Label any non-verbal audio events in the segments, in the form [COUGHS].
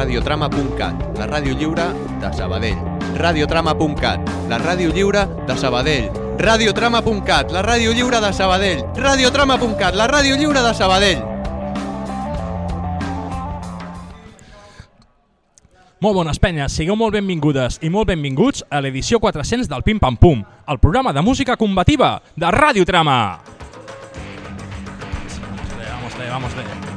radiotrama.cat, la ràdio lliure de Sabadell. radiotrama.cat, la ràdio lliure de Sabadell. radiotrama.cat, la ràdio lliure de Sabadell. radiotrama.cat, la ràdio lliure de Sabadell. Molt bones penyes, sigueu molt benvingudes i molt benvinguts a l'edició 400 del Pim Pam Pum, el programa de música combativa de Ràdio Trama. Vamos, vamos, vamos,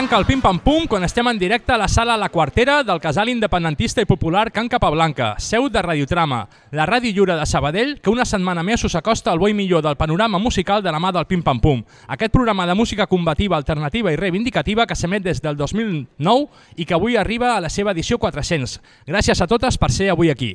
Arranca el Pim Pam Pum quan estem en directe a la sala La Quartera del casal independentista i popular Can Capablanca, seu de Radiotrama, la ràdio lliure de Sabadell que una setmana més us acosta al bo i millor del panorama musical de la mà del Pim Pam Pum. Aquest programa de música combativa, alternativa i reivindicativa que s'emet des del 2009 i que avui arriba a la seva edició 400. Gràcies a totes per ser avui aquí.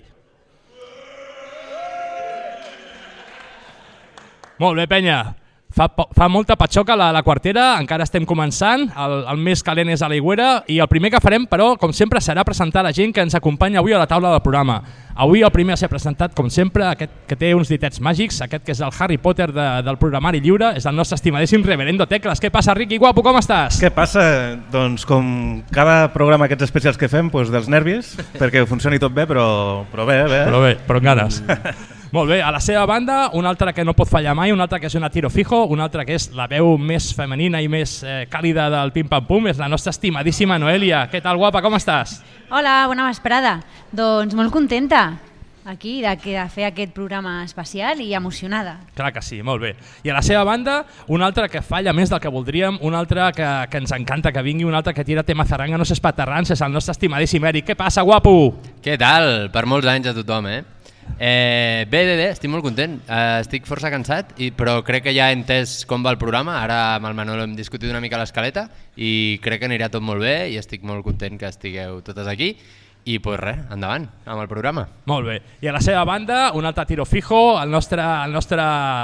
Molt bé, penya. Fa, fa molta patxoca la, la quartera, encara estem començant, el, el més calent és a l'aigüera i el primer que farem, però, com sempre, serà presentar la gent que ens acompanya avui a la taula del programa. Avui el primer a ser presentat, com sempre, aquest que té uns ditets màgics, aquest que és el Harry Potter de, del programari lliure, és el nostre estimadíssim reverendo Tecles. Què passa, Riqui, guapo, com estàs? Què passa? Doncs com cada programa aquests especials que fem, doncs dels nervis, perquè funcioni tot bé, però, però bé, bé. Però bé, però amb ganes. [LAUGHS] Molt bé, a la seva banda, una altra que no pot fallar mai, una altra que és una tiro fijo, una altra que és la veu més femenina i més eh, càlida del Pim Pam Pum, és la nostra estimadíssima Noelia. Què tal, guapa, com estàs? Hola, bona vesprada. Doncs molt contenta aquí de, de fer aquest programa especial i emocionada. Clar que sí, molt bé. I a la seva banda, una altra que falla més del que voldríem, una altra que, que ens encanta que vingui, una altra que tira tema zaranga, no s'espaterrans, és el nostre estimadíssim Eric. Què passa, guapo? Què tal? Per molts anys a tothom, eh? Eh, bé, bé, bé, estic molt content. Eh, estic força cansat, i, però crec que ja he entès com va el programa. Ara amb el Manolo hem discutit una mica l'escaleta i crec que anirà tot molt bé i estic molt content que estigueu totes aquí. I pues res, endavant amb el programa. Molt bé. I a la seva banda, un altre tiro fijo, el nostre, el nostre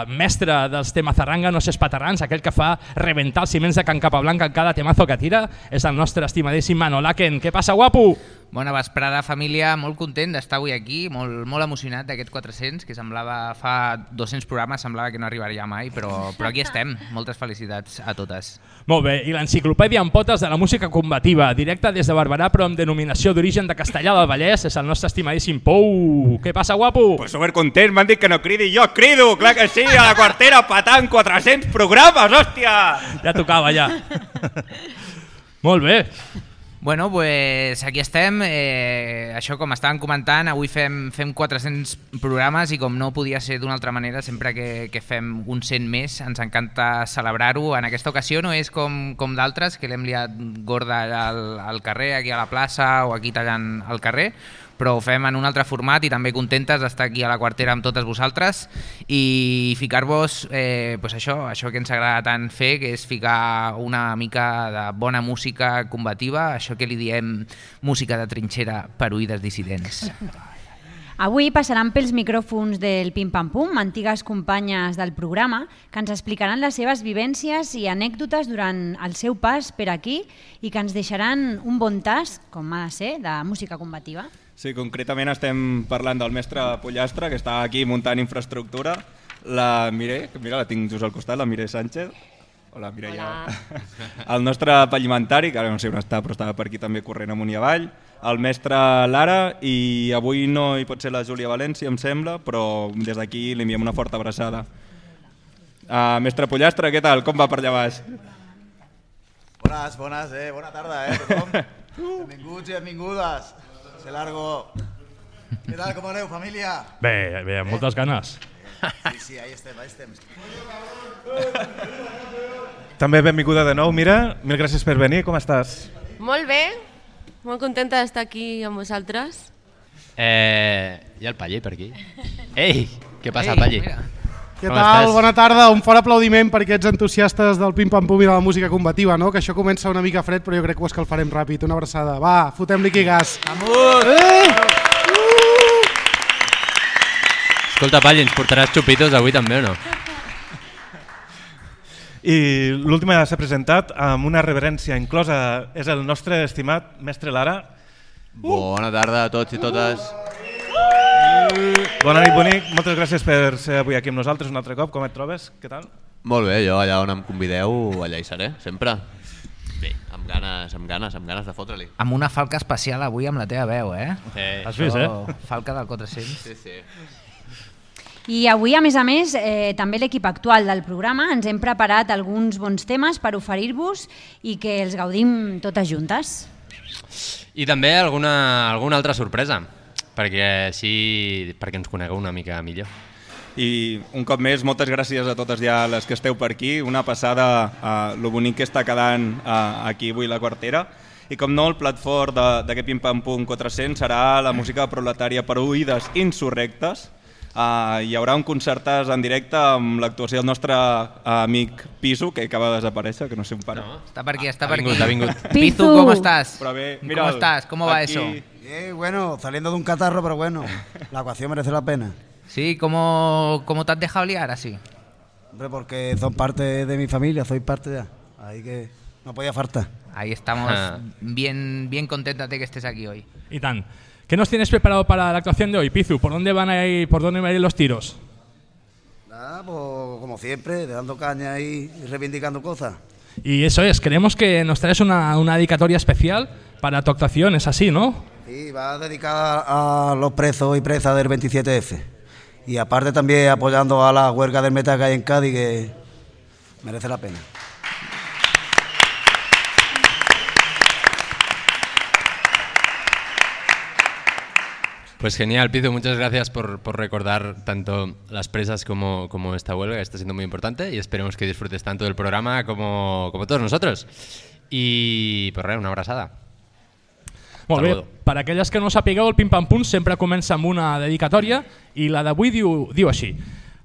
mestre dels temazarranga, no sé espaterrans, aquell que fa reventar els ciments de Can Capablanca en cada temazo que tira, és el nostre estimadíssim Manolaken. Què passa, guapo? Bona vesprada, família. Molt content d'estar avui aquí, molt, molt emocionat d'aquests 400, que semblava fa 200 programes, semblava que no arribaria mai, però, però aquí estem. Moltes felicitats a totes. Molt bé, i l'enciclopèdia en potes de la música combativa, directa des de Barberà, però amb denominació d'origen de Castellà del Vallès, és el nostre estimadíssim Pou. Què passa, guapo? Pues supercontent, m'han dit que no cridi, jo crido, clar que sí, a la quartera patant 400 programes, hòstia! Ja tocava, ja. Molt bé. Bueno, pues aquí estem. Eh, això, com estàvem comentant, avui fem, fem 400 programes i com no podia ser d'una altra manera, sempre que, que fem un 100 més, ens encanta celebrar-ho. En aquesta ocasió no és com, com d'altres, que l'hem liat gorda al, al carrer, aquí a la plaça o aquí tallant al carrer, però ho fem en un altre format i també contentes d'estar aquí a la quartera amb totes vosaltres i ficar-vos eh, pues això, això que ens agrada tant fer, que és ficar una mica de bona música combativa, això que li diem música de trinxera per oïdes dissidents. Avui passaran pels micròfons del Pim Pam Pum, antigues companyes del programa, que ens explicaran les seves vivències i anècdotes durant el seu pas per aquí i que ens deixaran un bon tas, com ha de ser, de música combativa. Sí, concretament estem parlant del mestre Pollastre, que està aquí muntant infraestructura. La Mire, que mira, la tinc just al costat, la Mire Sánchez. Hola, Mireia. Hola. [LAUGHS] El nostre pallimentari, que ara no sé on està, però estava per aquí també corrent amunt i avall. El mestre Lara, i avui no hi pot ser la Júlia València, em sembla, però des d'aquí li enviem una forta abraçada. Uh, mestre Pollastre, què tal? Com va per allà baix? Bones, bones, eh? Bona tarda, eh, tothom. [LAUGHS] Benvinguts i benvingudes. Se largo. Què tal, com aneu, família? Bé, bé, amb moltes ganes. Sí, sí, ahí estem, ahí estem. També benvinguda de nou, Mira. Mil gràcies per venir. Com estàs? Molt bé, molt contenta d'estar aquí amb vosaltres. Eh, hi ha el Palli per aquí. Ei, què passa, Ei, Palli? mira. Què Com tal? estàs? Bona tarda. Un fort aplaudiment per aquests entusiastes del pim-pam-pum i de la música combativa, no? que això comença una mica fred, però jo crec que ho escalfarem ràpid. Una abraçada. Va, fotem-li aquí gas. Amor! Eh! Escolta, Palli, ens portaràs xupitos avui també o no? I l'últim a ser presentat amb una reverència inclosa és el nostre estimat mestre Lara. Bona tarda a tots i totes. Bona nit, bonic. Moltes gràcies per ser avui aquí amb nosaltres un altre cop. Com et trobes? Què tal? Molt bé, jo allà on em convideu, allà hi seré, sempre. Bé, amb ganes, amb ganes, amb ganes de fotre-li. Amb una falca especial avui amb la teva veu, eh? Sí. Has vist, eh? Falca del 400. Sí, sí. I avui, a més a més, eh, també l'equip actual del programa ens hem preparat alguns bons temes per oferir-vos i que els gaudim totes juntes. I també alguna, alguna altra sorpresa, perquè així perquè ens conegueu una mica millor. I un cop més, moltes gràcies a totes ja les que esteu per aquí. Una passada a lo bonic que està quedant a, aquí avui la quartera. I com no, el plat fort de- d'aquest Pim Pam Pum 400 serà la música proletària per oïdes insurrectes. Uh, hi haurà un concertàs en directe amb l'actuació del nostre amic Piso, que acaba de desaparèixer, que no sé on para. No. Está por aquí, está Ha por vingut, aquí. ha vingut. Pizu, Pizu. ¿cómo estás? Pero a ver, ¿Cómo mira, estás? ¿Cómo va aquí- eso? Bien, bueno, saliendo de un catarro, pero bueno, la ecuación merece la pena. Sí, ¿cómo, cómo te has dejado liar así? Hombre, porque son parte de mi familia, soy parte ya. Ahí que no podía faltar. Ahí estamos bien, bien contentas de que estés aquí hoy. Y tan. ¿Qué nos tienes preparado para la actuación de hoy, Pizu? ¿Por dónde van a ir, por dónde van a ir los tiros? Nada, pues como siempre, dando caña y reivindicando cosas. Y eso es, queremos que nos traes una, una dedicatoria especial para tu actuación, es así, ¿no? Sí, va dedicada a los presos y presas del 27F. Y aparte también apoyando a la huelga del meta que hay en Cádiz, que merece la pena. Pues genial, Pizu, muchas gracias por, por recordar tanto las presas como, como esta huelga, está siendo muy importante y esperemos que disfrutes tanto del programa como, como todos nosotros. Y pues res, una abrazada. Molt bé, per aquelles que no sapigueu, el Pim Pam Pum sempre comença amb una dedicatòria i la d'avui diu, diu així.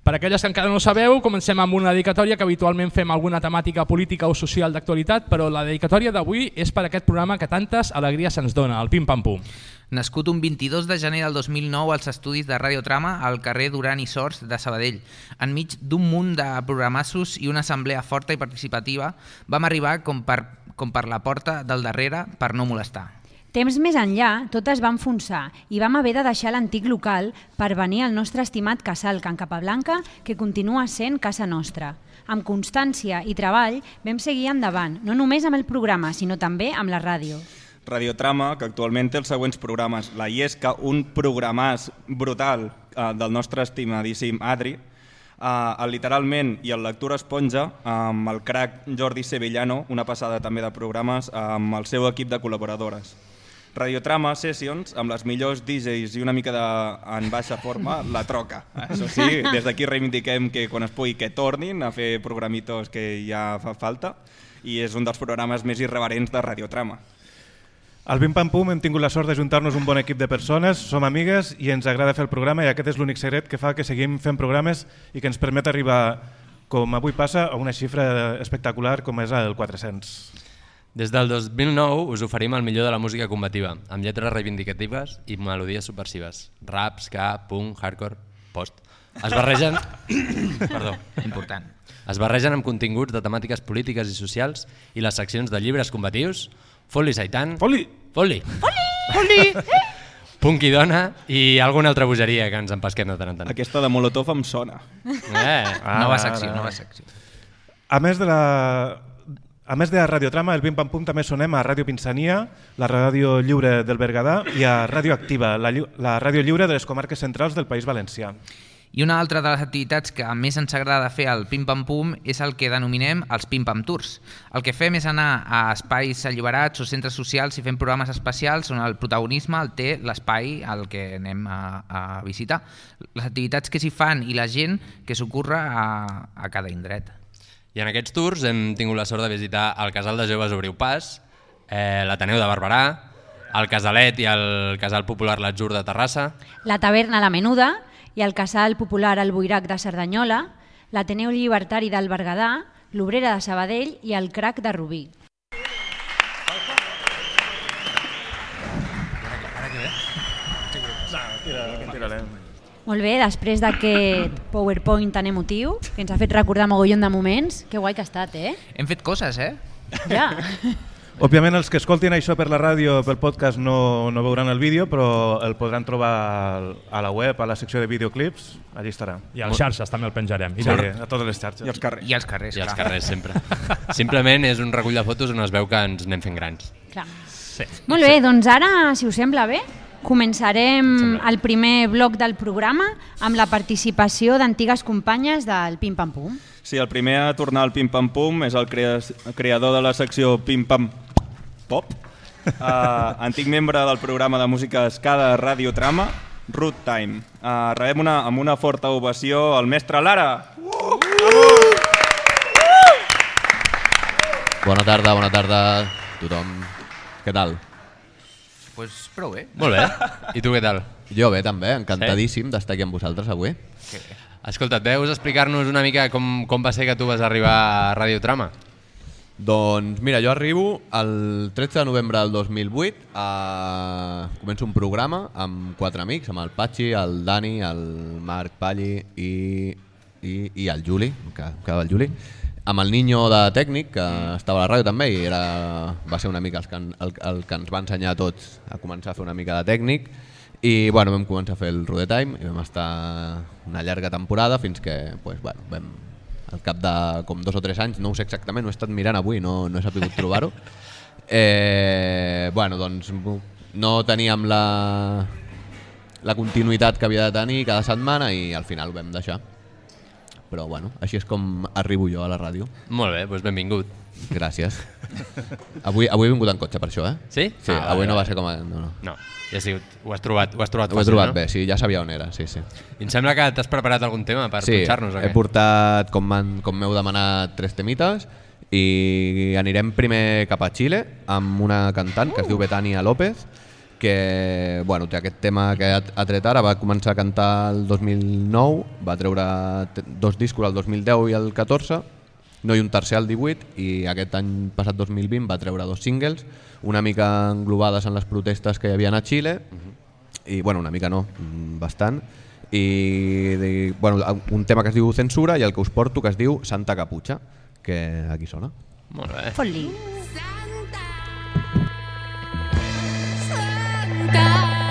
Per aquelles que encara no sabeu, comencem amb una dedicatòria que habitualment fem alguna temàtica política o social d'actualitat, però la dedicatòria d'avui és per aquest programa que tantes alegries ens dona, el Pim Pam Pum. Nascut un 22 de gener del 2009 als estudis de Radiotrama al carrer Duran i Sors de Sabadell. Enmig d'un munt de programassos i una assemblea forta i participativa, vam arribar com per, com per la porta del darrere per no molestar. Temps més enllà, tot es va enfonsar i vam haver de deixar l'antic local per venir al nostre estimat casal Can Capablanca, que continua sent casa nostra. Amb constància i treball vam seguir endavant, no només amb el programa, sinó també amb la ràdio. Radiotrama, que actualment té els següents programes. La Iesca, un programàs brutal eh, del nostre estimadíssim Adri, eh, el Literalment i el Lectura Esponja, amb el crac Jordi Sevillano, una passada també de programes amb el seu equip de col·laboradores. Radiotrama Sessions, amb les millors DJs i una mica de, en baixa forma, la troca. Això sí, des d'aquí reivindiquem que quan es pugui que tornin a fer programitos que ja fa falta i és un dels programes més irreverents de Radiotrama. Al Pim Pam Pum hem tingut la sort d'ajuntar-nos un bon equip de persones, som amigues i ens agrada fer el programa i aquest és l'únic secret que fa que seguim fent programes i que ens permet arribar, com avui passa, a una xifra espectacular com és el 400. Des del 2009 us oferim el millor de la música combativa, amb lletres reivindicatives i melodies subversives. Rap, ska, punk, hardcore, post. Es barregen... [COUGHS] Perdó. Important. Es barregen amb continguts de temàtiques polítiques i socials i les seccions de llibres combatius, Foli Saitan... Foli! Foli! [LAUGHS] Punk i dona i alguna altra bogeria que ens empesquem de tant en tant. Aquesta de Molotov em sona. Eh, Ah, nova secció, ara. nova secció. A més de la... A més de Radiotrama, el Pim Pam Pum també sonem a Ràdio Pinsania, la ràdio lliure del Berguedà i a Ràdio Activa, la, la ràdio lliure de les comarques centrals del País Valencià. I una altra de les activitats que més ens agrada fer al Pim Pam Pum és el que denominem els Pim Pam Tours. El que fem és anar a espais alliberats o centres socials i fem programes especials on el protagonisme el té l'espai al que anem a, a visitar. Les activitats que s'hi fan i la gent que s'ocorre a, a cada indret. I en aquests tours hem tingut la sort de visitar el Casal de Joves Obriu Pas, eh, l'Ateneu de Barberà, el Casalet i el Casal Popular l'Atzur de Terrassa, La taverna La Menuda i el casal popular El Boirac de Cerdanyola, l'Ateneu Llibertari del Berguedà, l'Obrera de Sabadell i el Crac de Rubí. Molt bé, després d'aquest PowerPoint tan emotiu, que ens ha fet recordar mogollon de moments, que guai que ha estat, eh? Hem fet coses, eh? Ja. [LAUGHS] Òbviament els que escoltin això per la ràdio, pel podcast, no, no veuran el vídeo, però el podran trobar a la web, a la secció de videoclips, allí estarà. I a les xarxes també el penjarem. Sí, a totes les xarxes. I als carrers. I als carrers, I als carrers, sempre. [LAUGHS] Simplement és un recull de fotos on es veu que ens anem fent grans. Clar. Sí. Molt bé, doncs ara, si us sembla bé, començarem el primer bloc del programa amb la participació d'antigues companyes del Pim Pam Pum. Sí, el primer a tornar al Pim Pam Pum és el crea creador de la secció Pim Pam Pop, uh, [LAUGHS] antic membre del programa de música Escada Radio Trama, Root Time. Uh, rebem una, amb una forta ovació al mestre Lara. Bona tarda, bona tarda a tothom. Què tal? Pues prou bé. Molt bé. I tu què tal? Jo bé, també, encantadíssim d'estar aquí amb vosaltres avui. Escolta, et veus explicar-nos una mica com, com va ser que tu vas arribar a Radiotrama? Doncs mira, jo arribo el 13 de novembre del 2008, a... començo un programa amb quatre amics, amb el Patxi, el Dani, el Marc Palli i, i, i el Juli, que quedava el Juli, amb el Niño de tècnic, que estava a la ràdio també, i era, va ser una mica el que, el, el que ens va ensenyar a tots a començar a fer una mica de tècnic, i bueno, vam començar a fer el Rude Time i vam estar una llarga temporada fins que pues, bueno, vam, al cap de com dos o tres anys, no ho sé exactament, no he estat mirant avui, no, no he sabut trobar-ho. [LAUGHS] Eh, bueno, doncs no teníem la, la continuïtat que havia de tenir cada setmana i al final ho vam deixar. Però bueno, així és com arribo jo a la ràdio. Molt bé, doncs benvingut. Gràcies. Avui, avui he vingut en cotxe per això, eh? Sí? Sí, Ah, avui vale, no va ser com a... No, no. No, ja sigut, ho has trobat, ho has trobat Ho he trobat no? bé, sí, ja sabia on era, sí, sí. I em sembla que t'has preparat algun tema per sí, punxar-nos o he portat, com m'heu demanat, tres temites i anirem primer cap a Xile amb una cantant que es diu Betania López que bueno, té aquest tema que ha, ha tret ara, va començar a cantar el 2009, va treure dos discos el 2010 i el 14 no i un tercer al 18 i aquest any passat 2020 va treure dos singles una mica englobades en les protestes que hi havia a Xile i bueno, una mica no, mm, bastant i, i bueno, un tema que es diu Censura i el que us porto que es diu Santa Caputxa que aquí sona Molt bé. Fot-li. Santa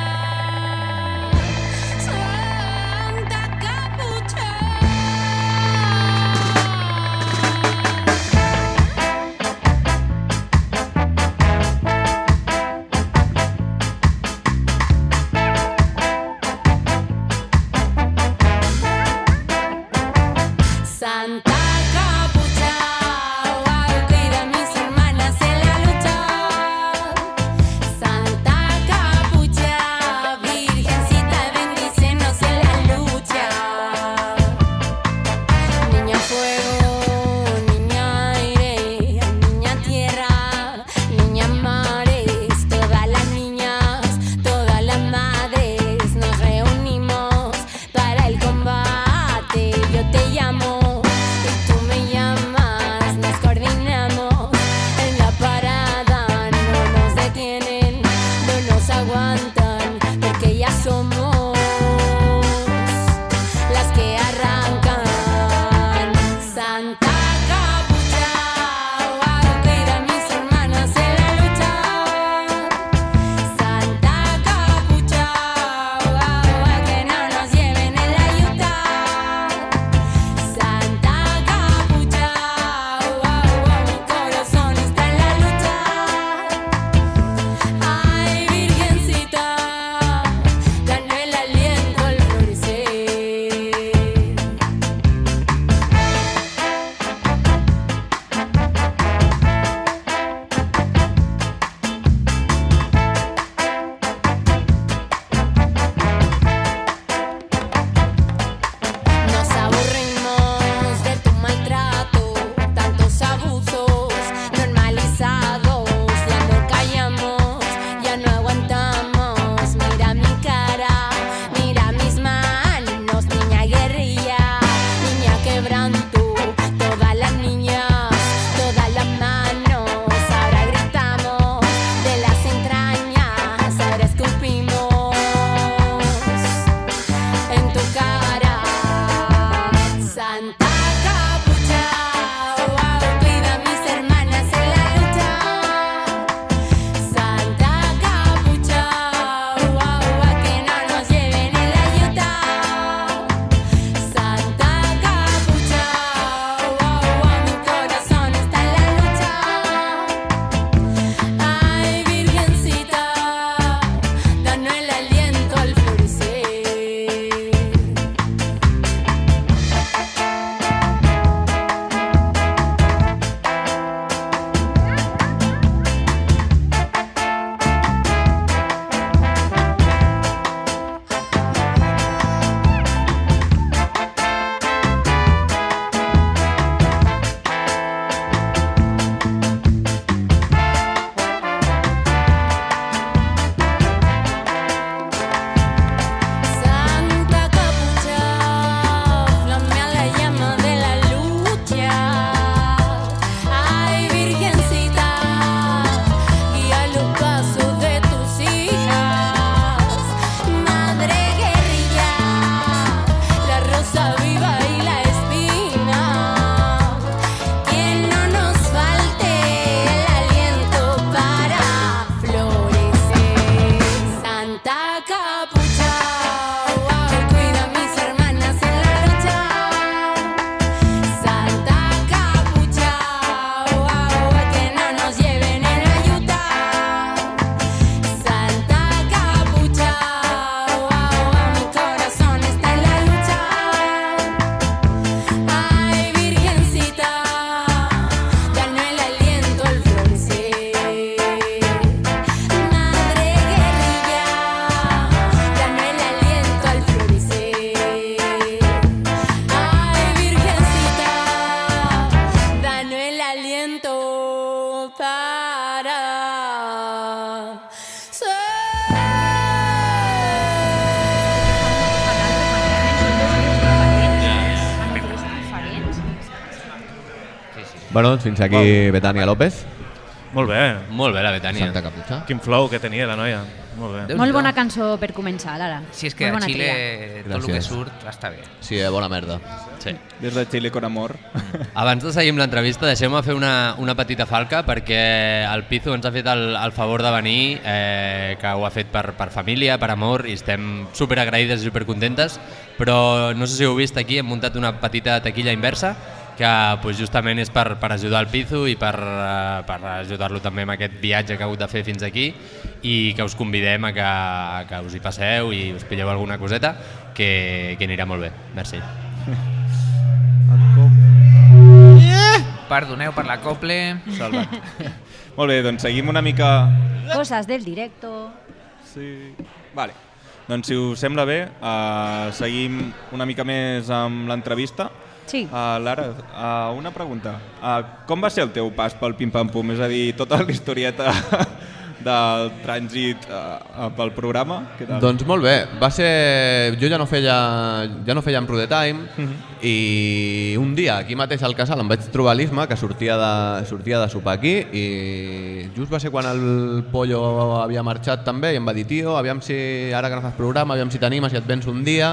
doncs fins aquí Betània López. Molt bé. Molt bé, la Betània. Santa Caputxa. Quin flow que tenia la noia. Molt bé. Déu-n'hi-do. Molt bona cançó per començar, Lara. Si és que a Xile tria. tot el que surt està bé. Sí, eh, bona merda. Sí. Des de Chile con amor. Abans de seguir amb l'entrevista, deixeu-me fer una, una petita falca perquè el Pizu ens ha fet el, el favor de venir, eh, que ho ha fet per, per família, per amor, i estem super agraïdes i super contentes, però no sé si heu vist aquí, hem muntat una petita taquilla inversa que pues, justament és per, per ajudar el Pizu i per, eh, per ajudar-lo també amb aquest viatge que ha hagut de fer fins aquí i que us convidem a que, a que us hi passeu i us pilleu alguna coseta que, que anirà molt bé. Merci. Perdoneu per l'acople. Salvat. [LAUGHS] Molt bé, doncs seguim una mica... Coses del directo. Sí. Vale. Doncs si us sembla bé, uh, seguim una mica més amb l'entrevista. Sí. Uh, Lara, uh, una pregunta. Uh, com va ser el teu pas pel Pim Pam Pum? És a dir, tota la historieta [LAUGHS] del trànsit uh, pel programa? Què tal? Doncs molt bé, va ser... Jo ja no feia, ja no feia en Rude Time Mhm. i un dia aquí mateix al casal em vaig trobar l'Isma que sortia de, sortia de sopar aquí i just va ser quan el Pollo havia marxat també i em va dir tio, aviam si ara que no fas programa, aviam si t'animes, si et vens un dia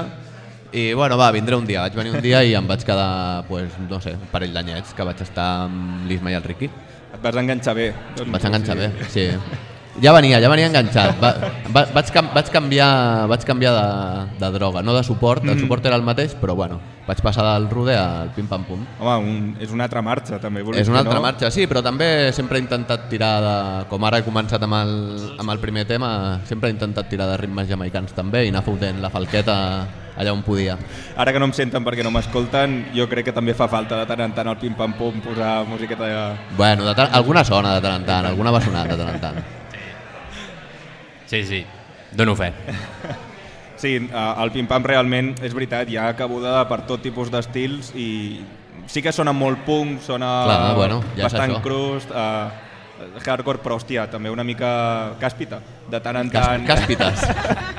i bueno, va, vindré un dia, vaig venir un dia i em vaig quedar, pues, no sé, un parell d'anyets que vaig estar amb l'Isma i el Riqui. Et vas enganxar bé. Doncs, Em vaig enganxar bé, sí. Ja venia, ja venia enganxat. Va, va, vaig, cam, vaig canviar, vaig canviar de, de droga, no de suport, el Mm. suport era el mateix, però bueno, vaig passar del rude al pim-pam-pum. Home, un, és una altra marxa, també. És una altra no. marxa, sí, però també sempre he intentat tirar de... Com ara he començat amb el, amb el primer tema, sempre he intentat tirar de ritmes jamaicans també i anar fotent la falqueta allà on podia. Ara que no em senten perquè no m'escolten, jo crec que també fa falta de tant en tant al pim-pam-pum posar musiqueta de... Bueno, de tant, alguna sona de tant en tant, alguna va sonar de tant en tant. Sí, sí, dono fe. Sí, eh, el pim-pam realment, és veritat, hi ha cabuda per tot tipus d'estils i sí que sona molt punk, sona Clar, bueno, ja bastant crust, uh, hardcore, però hòstia, també una mica càspita, de tant en tant. càspites.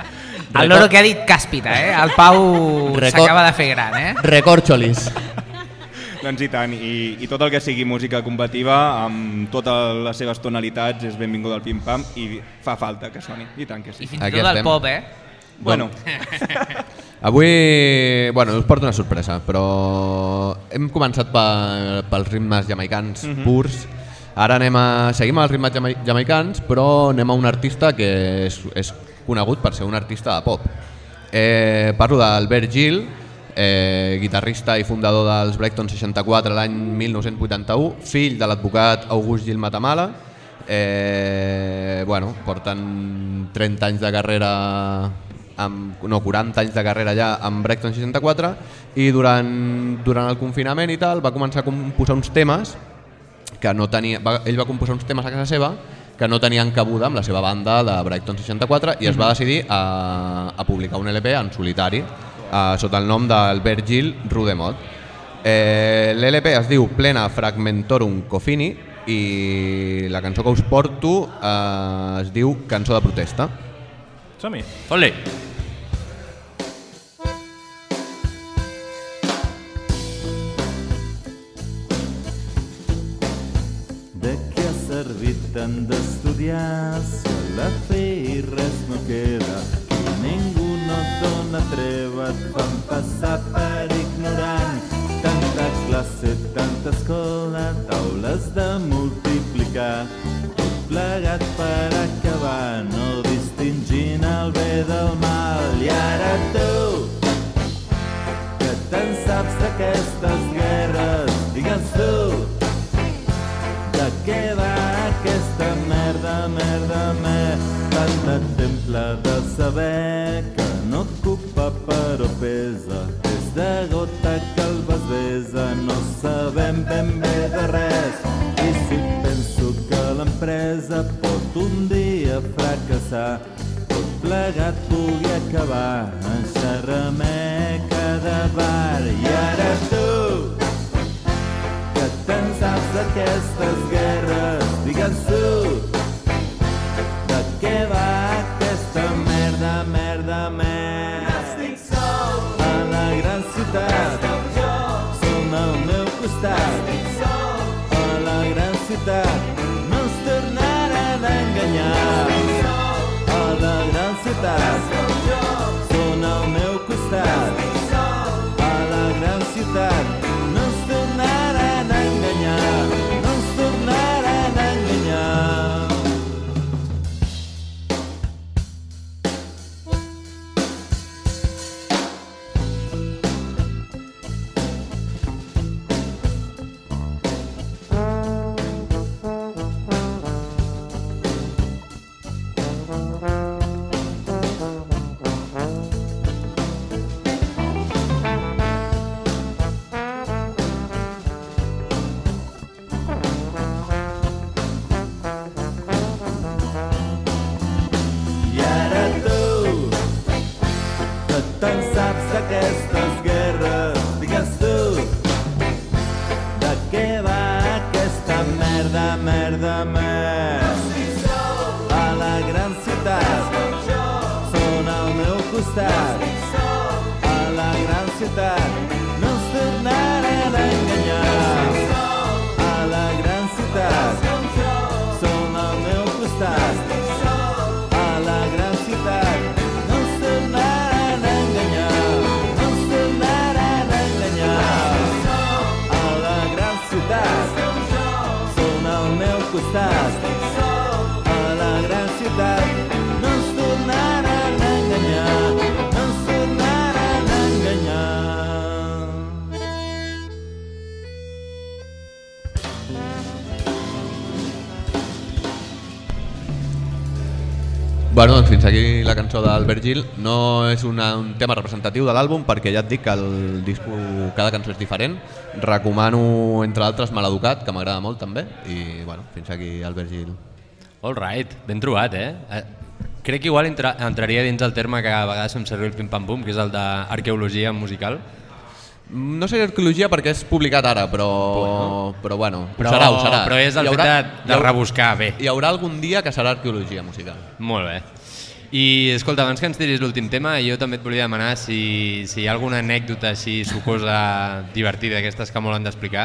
[LAUGHS] El loro que ha dit càspita, eh? El Pau Record- s'acaba de fer gran, eh? Recorcholis. Doncs i tant, i, i tot el que sigui música combativa amb totes les seves tonalitats és benvingut al pim-pam i fa falta que soni, i tant que sí. I fins Aquí i tot el pop, eh? Bueno, [LAUGHS] Avui, bueno, us porto una sorpresa, però hem començat pe, pels ritmes jamaicans Mhm. purs. Ara anem a, seguim els ritmes jama, jamaicans, però anem a un artista que és, és conegut per ser un artista de pop. Eh, parlo d'Albert Gil, eh, guitarrista i fundador dels Breakton 64 l'any 1981, fill de l'advocat August Gil Matamala. Eh, bueno, porten 30 anys de carrera amb, no, 40 anys de carrera ja amb Breakton 64 i durant, durant el confinament i tal va començar a composar uns temes que no tenia, va, ell va composar uns temes a casa seva que no tenien cabuda amb la seva banda de Brighton 64 i es va decidir a, a publicar un LP en solitari eh, sota el nom d'Albert Gil Rudemot. Eh, L'LP es diu Plena Fragmentorum Cofini i la cançó que us porto eh, es diu Cançó de protesta. Som-hi. Ole! Tant d'estudiar si a la fi res no queda? Que ningú no dona treva, et fan passar per ignorant. Tanta classe, tanta escola, taules de multiplicar. Tot plegat per acabar, no distingint el bé del mal. I ara tu, de temple de saber que no et ocupa però pesa. És de gota que el vas besa, no sabem ben bé de res. I si penso que l'empresa pot un dia fracassar, tot plegat pugui acabar en xerrameca de bar. I ara tu, que te'n saps d'aquestes guerres, ciutat. A la gran ciutat no ens tornaran a enganyar a la gran ciutat saps d'aquestes la cançó d'Albert Gil. No és una, un tema representatiu de l'àlbum perquè ja et dic que el disco, cada cançó és diferent. Recomano, entre altres, Maleducat, que m'agrada molt també. I bueno, fins aquí Albert Gil. All right, ben trobat, eh? eh crec que igual entra, entraria dins el terme que a vegades em serviu el pim-pam-pum, que és el d'arqueologia musical. No sé arqueologia perquè és publicat ara, però bueno, però, bueno Però- serà, ho serà. però és el Hi fet de- de haurà- rebuscar bé. Hi haurà algun dia que serà arqueologia musical. Molt bé. I escolta, abans que ens tiris l'últim tema, jo també et volia demanar si, si hi ha alguna anècdota així sucosa, divertida, d'aquestes que molen d'explicar,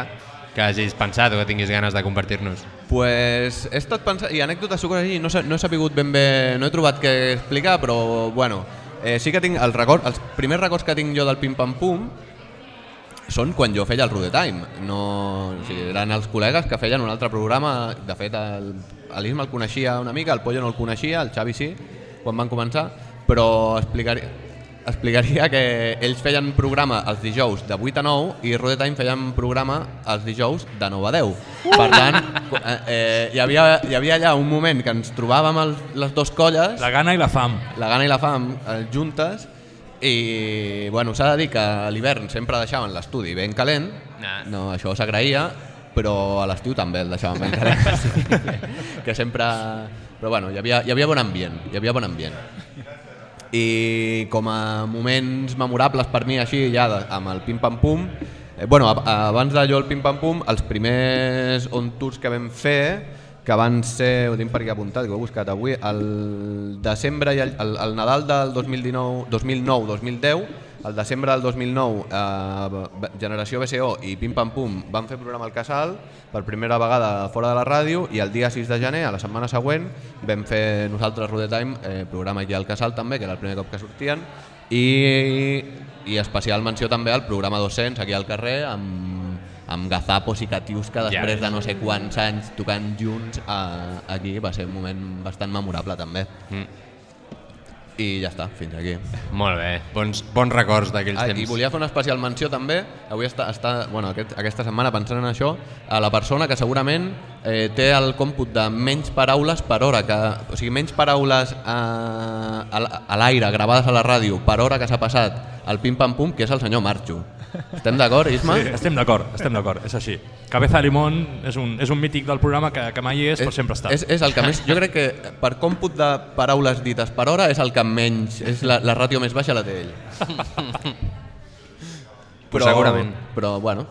que hagis pensat o que tinguis ganes de compartir-nos. Pues he estat pensant, i anècdotes sucres allí, no, no he sabut ben bé, no he trobat què explicar, però bueno, eh, sí que tinc el record, els primers records que tinc jo del Pim Pam Pum són quan jo feia el Rude Time. No, o sigui, eren els col·legues que feien un altre programa, de fet el, l'Isma el coneixia una mica, el Pollo no el coneixia, el Xavi sí, quan van començar, però explicaria, explicaria que ells feien programa els dijous de 8 a 9 i Rude Time feien programa els dijous de 9 a 10. Per tant, eh, eh, hi, havia, hi havia allà un moment que ens trobàvem els, les dues colles... La gana i la fam. La gana i la fam eh, juntes i bueno, s'ha de dir que a l'hivern sempre deixaven l'estudi ben calent, Nah. no, això s'agraïa, però a l'estiu també el deixaven ben calent. [LAUGHS] que sempre... Però bueno, hi havia, hi havia bon ambient, hi havia bon ambient. I com a moments memorables per mi així ja de, amb el Pim Pam Pum, eh, bueno, abans jo el Pim Pam Pum, els primers on tours que vam fer, que van ser, ho tinc per aquí apuntat, que ho he buscat avui, el desembre i el, el, el Nadal del 2009-2010, el desembre del 2009, eh, Generació BCO i Pim Pam Pum van fer programa al Casal per primera vegada fora de la ràdio i el dia 6 de gener, a la setmana següent, vam fer nosaltres Rude Time, eh, programa aquí al Casal també, que era el primer cop que sortien, i, i especial menció també al programa 200 aquí al carrer amb, amb gazapos i catiusca Ja després de no sé quants anys tocant junts a, aquí, va ser un moment bastant memorable també. Mm. I ja està, fins aquí. Molt bé, bons, bons records d'aquells Ah, temps. I volia fer una especial menció també, avui està, està bueno, aquest, aquesta setmana pensant en això, a la persona que segurament eh, té el còmput de menys paraules per hora, que, o sigui, menys paraules a, a, a l'aire, gravades a la ràdio, per hora que s'ha passat al pim-pam-pum, que és el senyor Marxo. Estem d'acord, Isma? Sí, estem d'acord, estem d'acord, és així. Cabeza Limón és un, és un mític del programa que, que mai hi és, però sempre està. És, és el que més, jo crec que per còmput de paraules dites per hora és el que menys, és la, la ràtio més baixa la té ell. [LAUGHS] Pues segurament. Però bueno,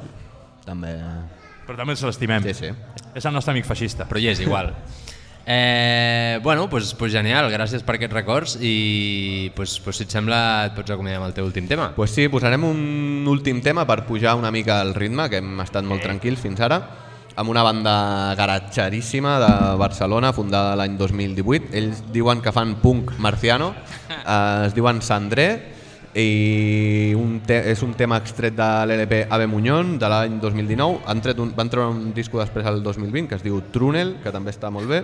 també... Però també ens l'estimem. Sí, sí. És el nostre amic feixista. Però hi és igual. [LAUGHS] Eh, bueno, pues, pues genial, gràcies per aquests records i pues, pues, si et sembla et pots acomiadar amb el teu últim tema. Pues sí, posarem un últim tema per pujar una mica el ritme, que hem estat molt tranquils fins ara. amb una banda garatxeríssima de Barcelona, fundada l'any 2018. Ells diuen que fan punk marciano, [LAUGHS] eh, es diuen Sandré, i un és un tema extret de l'LP Ave Muñón de l'any 2019. Han tret un, van treure un disco després al 2020 que es diu Trúnel, que també està molt bé,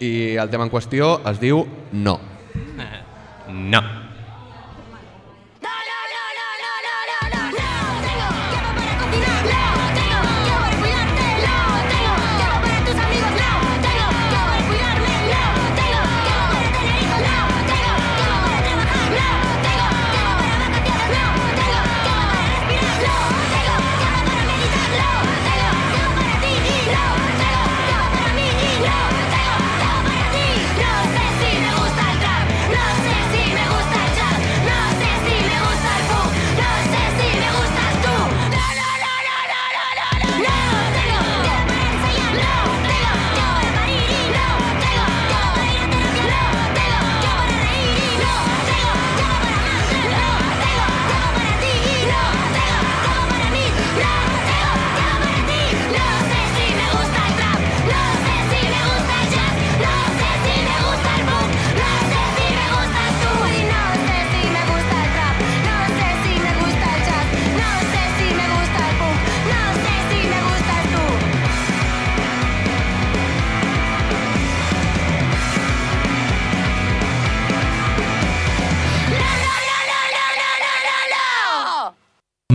i el tema en qüestió es diu No. No.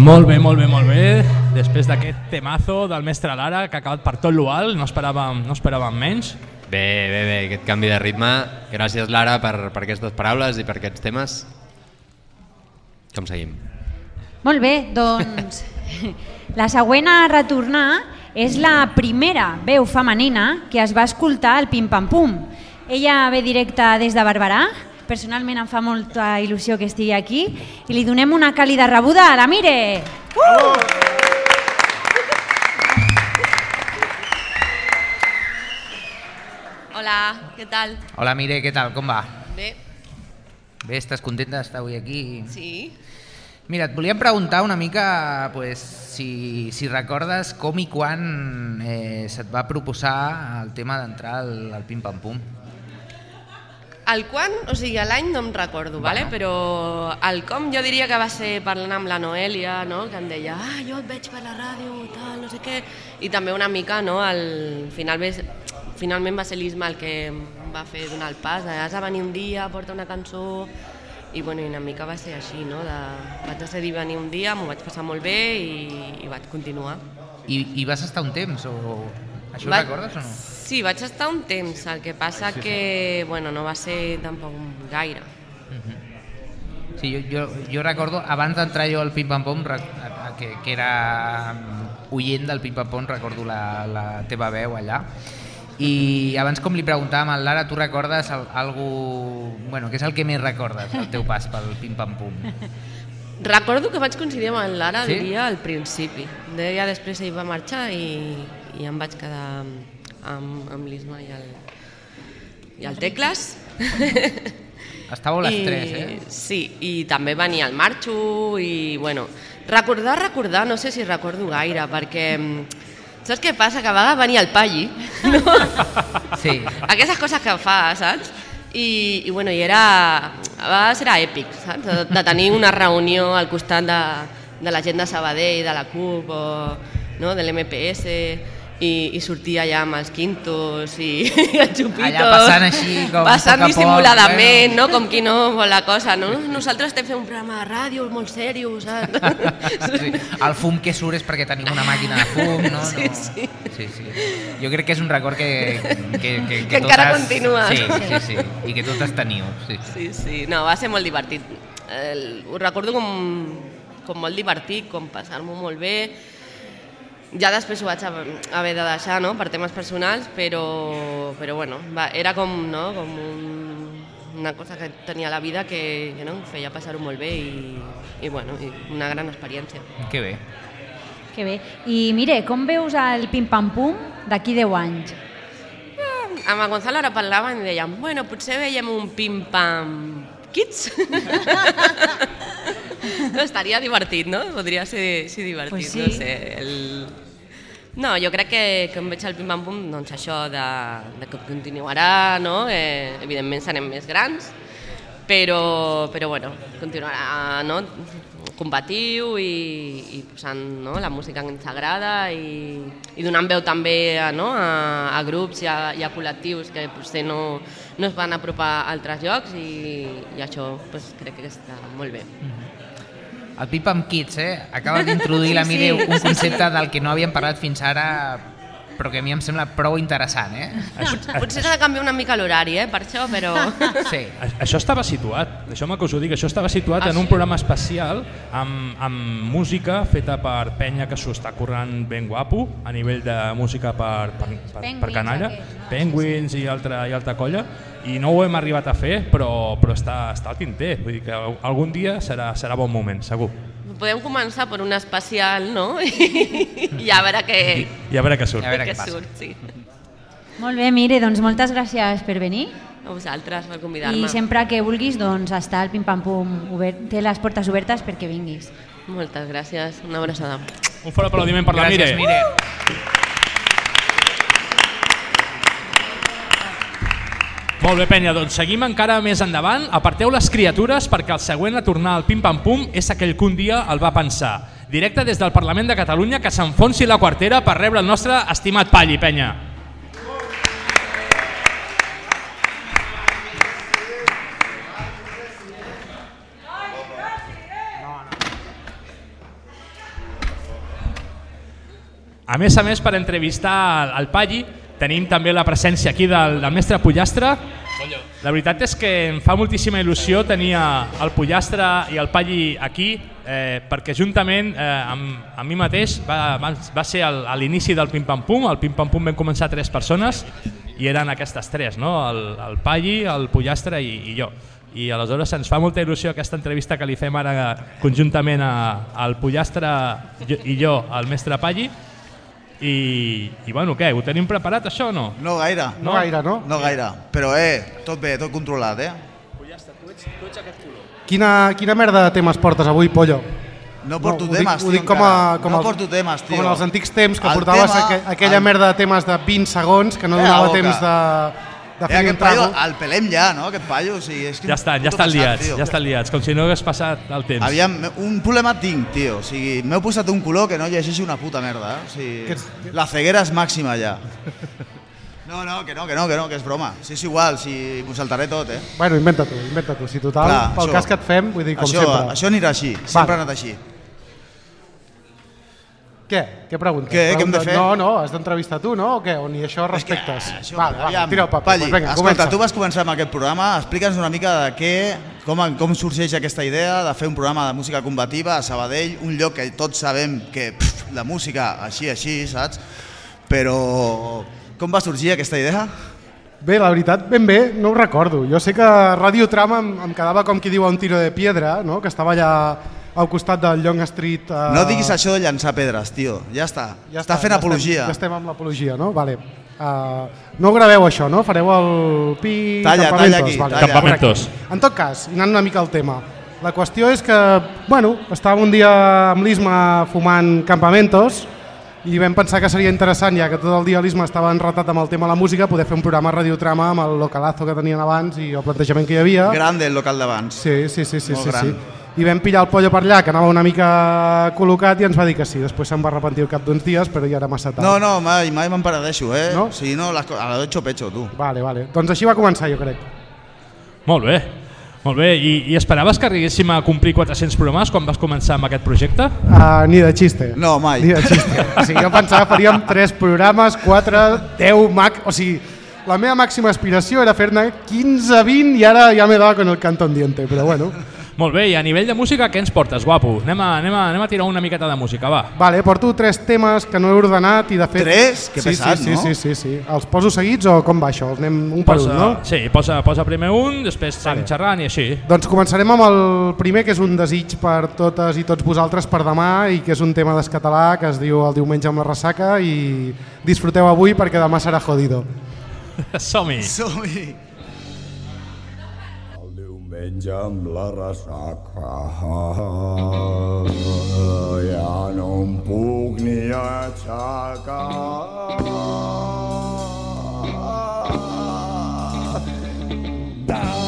Molt bé, molt bé, molt bé. Després d'aquest temazo del mestre Lara, que ha acabat per tot l'ual, no esperàvem, no esperàvem menys. Bé, bé, bé, aquest canvi de ritme. Gràcies, Lara, per, per aquestes paraules i per aquests temes. Com seguim? Molt bé, doncs [LAUGHS] la següent a retornar és la primera veu femenina que es va escoltar al Pim Pam Pum. Ella ve directa des de Barberà, personalment em fa molta il·lusió que estigui aquí i li donem una càlida rebuda a la Mire. Uh! Hola, què tal? Hola Mire, què tal? Com va? Bé, Bé, estàs contenta d'estar avui aquí? sí. Mira, et volíem preguntar una mica pues, si, si recordes com i quan eh, se't va proposar el tema d'entrar al, al Pim Pam Pum. El quan, o sigui, l'any no em recordo, vale? però el com jo diria que va ser parlant amb la Noèlia, no? que em deia, ah, jo et veig per la ràdio, tal, no sé què, i també una mica, no? al final finalment va ser l'Isma el que va fer donar el pas, de, has de venir un dia, porta una cançó, i bueno, i una mica va ser així, no? de, vaig decidir venir un dia, m'ho vaig passar molt bé i, i vaig continuar. I, I vas estar un temps? O... Això ho Va- recordes o no? Sí, vaig estar un temps, el que passa Sí, sí. que bueno, no va ser tampoc gaire. Sí, jo, jo, jo recordo, abans d'entrar jo al Pim Pam Pom, a- a- que, que era mm, oient del Pim Pam Pom, recordo la, la teva veu allà. I abans com li preguntàvem al Lara, tu recordes el, algú... Bueno, què és el que més recordes del teu pas pel Pim Pam Pum? [LAUGHS] Recordo que vaig coincidir amb en Lara, Sí? diria, al principi. De, ja després ell va marxar i, i em vaig quedar amb, amb l'Isma i el, i el Tecles. [LAUGHS] Estàveu les I- tres, eh? Sí, i també venia el Marxo i, bueno, recordar, recordar, no sé si recordo gaire, perquè mm, saps què passa? Que a vegades venia el Palli, [LAUGHS] no? Sí. Aquestes coses que fa, saps? I, i, bueno, i era, a vegades era èpic, saps? De, de tenir una reunió al costat de, de la gent de Sabadell, de la CUP o no? de l'MPS i, i sortir allà amb els quintos i, [LAUGHS] i els xupitos. Allà passant així, com Passant poc a poc, dissimuladament, no? com qui no vol la cosa. No? Nosaltres estem fent un programa de ràdio molt seriós, saps? [LAUGHS] Sí. El fum que surt és perquè tenim una màquina de fum, no? [LAUGHS] Sí, no. sí. sí, sí. Jo crec que és un record que... Que, que, Que encara totes- continua. Sí, sí, sí. I que totes teniu. Sí. Sí, sí, no, va ser molt divertit. El, ho recordo com, com molt divertit, com passar-m'ho molt bé. Ja després ho vaig haver de deixar no? per temes personals, però, però bueno, va, era com, no? com un, una cosa que tenia la vida que, que no? feia passar-ho molt bé i, i, bueno, i una gran experiència. Que bé. Que bé. I mire, com veus el Pim Pam Pum d'aquí 10 anys? Amb el Gonzalo ara parlàvem i dèiem, bueno, potser veiem un pim-pam kids. [LAUGHS] no, estaria divertit, no? Podria ser, ser divertit, Pues sí. no sé. El... No, jo crec que, que veig al Pim Pam Pum, doncs això de, de que continuarà, no? Eh, evidentment serem més grans, però, però bueno, continuarà no? combatiu i, i posant no? la música que ens agrada i, i donant veu també a, no? a, a grups i a, i a col·lectius que potser no, no es van apropar a altres llocs i, i això pues, crec que està molt bé. El Pim Pam Kids, eh? Acaba d'introduir la Mire Sí, un concepte del que no havíem parlat fins ara, però que a mi em sembla prou interessant, eh? Pot- Potser s'ha de canviar una mica l'horari, eh, per això, però... Sí. A- Això estava situat, deixeu-me que us ho digui, això estava situat Ah, en un sí? programa especial amb, amb música feta per penya que s'ho està currant ben guapo, a nivell de música per, per, per, per canalla. Penguins i altra, i altra colla, i no ho hem arribat a fer, però, però està, està al tinter, vull dir que algun dia serà, serà bon moment, segur. Podem començar per un especial, no? [LAUGHS] I a veure què, I a veure què surt. I a veure què què surt. Sí. Molt bé, Mire, doncs moltes gràcies per venir. A vosaltres per I convidar-me. sempre que vulguis, doncs està el Pim Pam Pum obert, té les portes obertes perquè vinguis. Moltes gràcies, una abraçada. Un fort aplaudiment per la Gràcies, Mire. Mire. Molt bé, penya, doncs seguim encara més endavant. Aparteu les criatures perquè el següent a tornar al Pim Pam Pum és aquell que un dia el va pensar. Directe des del Parlament de Catalunya que s'enfonsi la quartera per rebre el nostre estimat Palli, penya. A més a més, per entrevistar el Palli, tenim també la presència aquí del, del mestre Pollastre. La veritat és que em fa moltíssima il·lusió tenir el Pollastre i el Palli aquí, eh, perquè juntament eh, amb, amb mi mateix va, va, va ser el- a l'inici del Pim Pam Pum. El Pim Pam Pum vam començar tres persones i eren aquestes tres, no? el, el Palli, el Pollastre i, i jo. I aleshores ens fa molta il·lusió aquesta entrevista que li fem ara conjuntament a, al Pollastre i jo, al mestre Palli. I, I bueno, què, ho tenim preparat això o no? No gaire. No gaire, no? No gaire. Però, eh, tot bé, tot controlat, eh? Quina, quina merda de temes portes avui, Pollo? No porto dic- temes, ho tio, dic com a, com No a, porto temes, tio. Com en els antics temps que El portaves tema- aqu aquella el- merda de temes de 20 segons que no donava boca. temps de, de Eh, fer aquest un trago. paio, el pelem ja, no? Aquest paio, o sigui, és que Ja estan, ja estan pesat, liats, tio. ja estan liats, com si no hagués passat el temps. Aviam, un problema tinc, tio. O sigui, m'heu posat un color que no llegeixi una puta merda. Eh? O sigui, Que la ceguera és màxima ja. No, no, que no, que no, que no, que és broma. Sí, és igual, si m'ho saltaré tot, eh? Bueno, inventa tu, inventa tu. Si total, Clar, pel això- cas que et fem, vull dir, com això, sempre. Això anirà així, sempre ha anat així. Què? Què preguntes? Què? Què hem de fer? No, no, has d'entrevistar tu, no? O què? O ni això respectes? Això, vale, vale, aviam, tira el paper. Palli, pues vinga, escolta, comença. tu vas començar amb aquest programa, explica'ns una mica de què, com, com sorgeix aquesta idea de fer un programa de música combativa a Sabadell, un lloc que tots sabem que pff, la música així, així, saps? Però com va sorgir aquesta idea? Bé, la veritat, ben bé, no ho recordo. Jo sé que Radio Trama em, em quedava com qui diu a un tiro de piedra, no? que estava allà al costat del Young Street. Eh... No diguis això de llançar pedres, tio. Ja està. Ja està, fent ja apologia. Estem, ja estem amb l'apologia, no? Vale. Uh, no ho graveu això, no? Fareu el pi... Talla, campamentos. talla aquí, vale, talla. Campamentos. En tot cas, i anant una mica al tema, la qüestió és que, bueno, estàvem un dia amb l'Isma fumant campamentos i vam pensar que seria interessant, ja que tot el dia l'Isma estava enratat amb el tema de la música, poder fer un programa radiotrama amb el localazo que tenien abans i el plantejament que hi havia. Grande el local d'abans. Sí, sí, sí, sí, Molt sí, gran. sí. I vam pillar el pollo per allà, que anava una mica col·locat i ens va dir que sí. Després se'n va arrepentir al cap d'uns dies, però ja era massa tard. No, no, mai, mai me'n paradeixo, eh? No? Si no, les a la hecho pecho, tu. Vale, vale. Doncs així va començar, jo crec. Molt bé. Molt bé, I, i esperaves que arribéssim a complir 400 programes quan vas començar amb aquest projecte? Uh, ni de xiste. No, mai. Ni de xiste. [LAUGHS] O sigui, jo pensava que faríem 3 programes, 4, 10, mac... O sigui, la meva màxima aspiració era fer-ne 15, 20 i ara ja me dado con el canto en diente, però bueno. Molt bé, i a nivell de música què ens portes, guapo? Anem a, anem a, anem a tirar una miqueta de música, va. Vale, porto tres temes que no he ordenat i de fet... Tres? Que sí, pesat, sí, sí, no? Sí, sí, sí. Els poso seguits o com va això? Els anem un per Posa, un, no? Sí, posa, posa primer un, després seguim xerrant i així. Doncs començarem amb el primer, que és un desig per totes i tots vosaltres per demà i que és un tema d'escatalà que es diu El diumenge amb la ressaca i disfruteu avui perquè demà serà jodido. [LAUGHS] Som-hi! Som-hi! Diumenge amb la ressaca. Ja no em puc ni matxaca de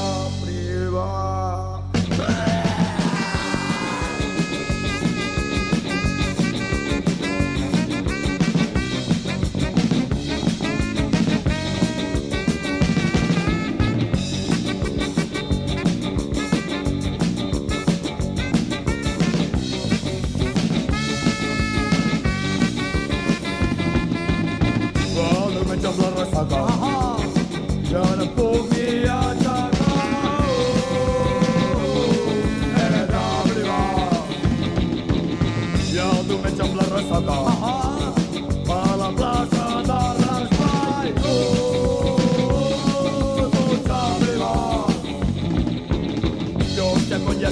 ni aixecar. He de privar. I el diumenge amb la ressaca a la plaça de l'espai. Tots a privar. Jo sé quan ja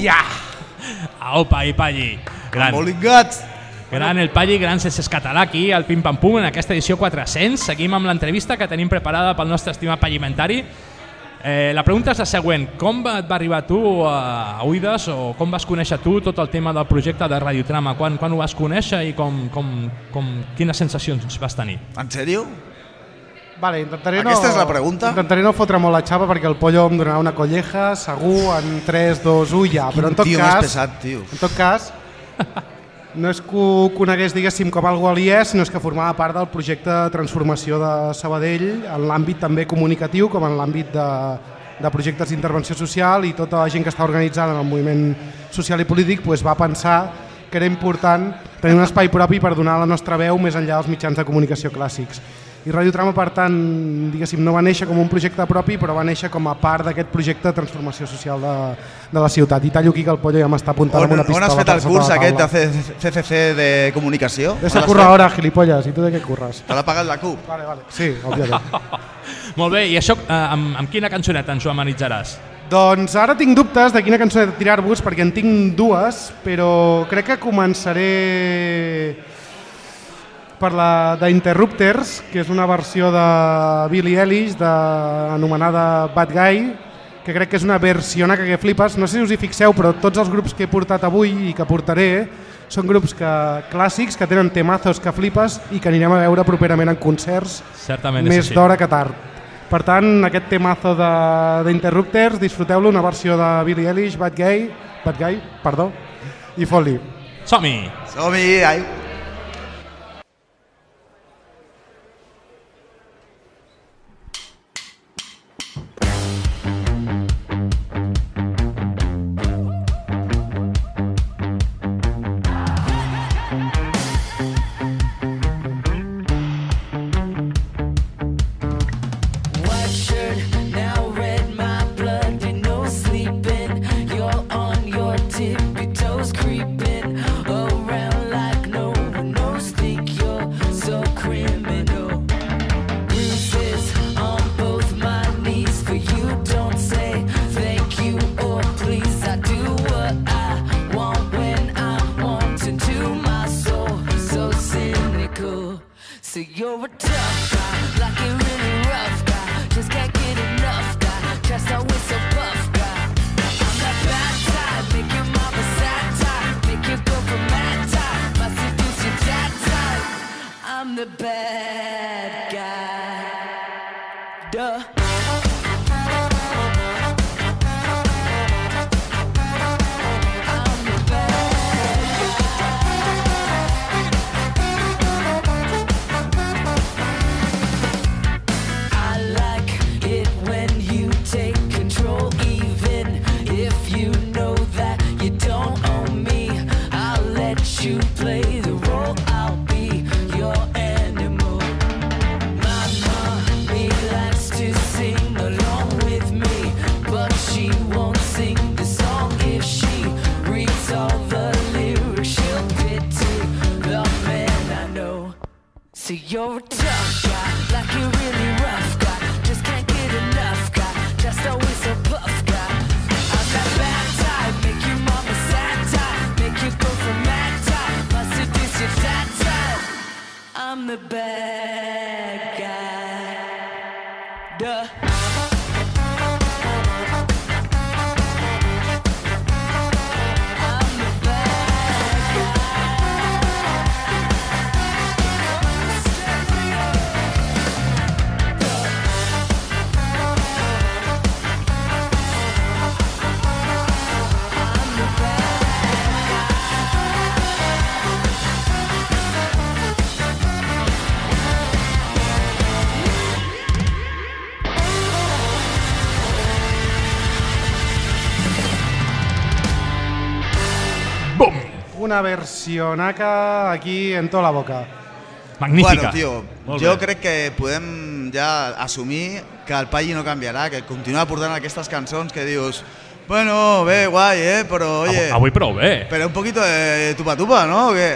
Ja! Aupa i Palli. Gran. Embolicats. Gran el Palli, gran sense català aquí al Pim Pam Pum en aquesta edició 400. Seguim amb l'entrevista que tenim preparada pel nostre estimat pallimentari. Eh, la pregunta és la següent. Com va, et va arribar tu a, a Uides o com vas conèixer tu tot el tema del projecte de Radiotrama? Quan, quan ho vas conèixer i com, com, com, quines sensacions vas tenir? En sèrio? Vale, intentaré Aquesta no, és la pregunta? Intentaré no fotre molt la xapa perquè el pollo em donarà una colleja, segur, en 3, 2, 1 ja. Però en tot tio cas, més pesat, tio. En tot cas, no és que ho conegués, diguéssim, com algú aliè, sinó és que formava part del projecte de transformació de Sabadell en l'àmbit també comunicatiu com en l'àmbit de, de projectes d'intervenció social i tota la gent que està organitzada en el moviment social i polític pues, va pensar que era important tenir un espai propi per donar la nostra veu més enllà dels mitjans de comunicació clàssics. I Radiotrama, per tant, diguéssim, no va néixer com un projecte propi, però va néixer com a part d'aquest projecte de transformació social de, de la ciutat. I tallo aquí que el pollo ja m'està apuntant On, amb una on pistola. has fet el curs aquest de CCC de comunicació? Ves On a l'has currar fet? ara, gilipolles. I tu de què curres? Te l'ha pagat la CUP? Vale, vale. Sí, òbviament. [LAUGHS] Molt bé, i això eh, amb, amb quina cançoneta ens ho amenitzaràs? doncs ara tinc dubtes de quina cançó he de tirar-vos perquè en tinc dues, però crec que començaré per la d'Interrupters, que és una versió de Billie Eilish de, anomenada Bad Guy, que crec que és una versió que flipes. No sé si us hi fixeu, però tots els grups que he portat avui i que portaré són grups que, clàssics que tenen temazos que flipes i que anirem a veure properament en concerts Certament és més d'hora que tard. Per tant, aquest temazo de- d'Interrupters, disfruteu-lo, una versió de Billie Eilish, Bad Guy, Bad Guy, perdó, i fot-li. Som-hi! Som-hi, a tough guy, like a really rough guy. Just can't get enough guy. Chest always so buff guy. I'm that bad type, make your mama sad type, make your go from mad type. My seduce your dad type. I'm the bad guy. I'm Una versionaca aquí en toda la boca. Bueno, tio, jo crec que podem ja assumir que el Palli no canviarà, que continua portant aquestes cançons que dius bueno, bé, guai, eh, però oye... Avui prou bé. Però un poquito de tupa-tupa, ¿no? O què?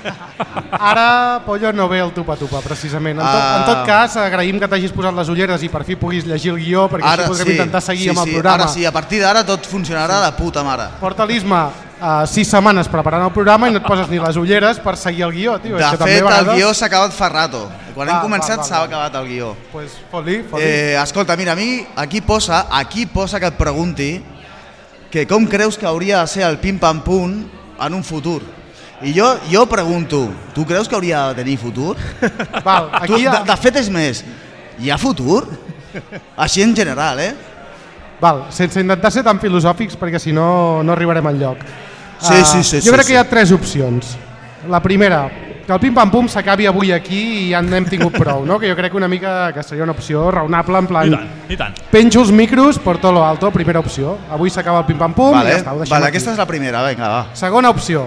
[LAUGHS] Ara, Pollo, no ve el tupa-tupa, precisament. En tot, Ah. en tot cas, agraïm que t'hagis posat les ulleres i per fi puguis llegir el guió, perquè així podrem intentar seguir sí, amb el sí, programa. Ara sí, a partir d'ara tot funcionarà de puta mare. Porta l'Isma uh, sis setmanes preparant el programa i no et poses ni les ulleres per seguir el guió, tio. De també fet, a el guió s'ha acabat fa rato. Quan Va, hem començat s'ha acabat el guió. Pues fot-li, fot-li. Eh, escolta, mira, a mi aquí posa, aquí posa que et pregunti que com creus que hauria de ser el pim-pam-pum en un futur. I jo, jo pregunto, tu creus que hauria de tenir futur? [LAUGHS] Val, tu, aquí hi ha- de, de fet és més, hi ha futur? Així en general, eh? Val, sense intentar ser tan filosòfics perquè si no no arribarem enlloc. Sí, Ah, sí, sí, Jo sí, crec sí. que hi ha tres opcions. La primera, que el pim-pam-pum s'acabi avui aquí i ja n'hem tingut prou, no? que jo crec una mica que seria una opció raonable, en plan... I tant, i tant. Penjo els micros per tot lo alto, primera opció. Avui s'acaba el pim-pam-pum vale, i ja està, ho deixem vale, aquí. aquesta és la primera, vinga, va. Segona opció,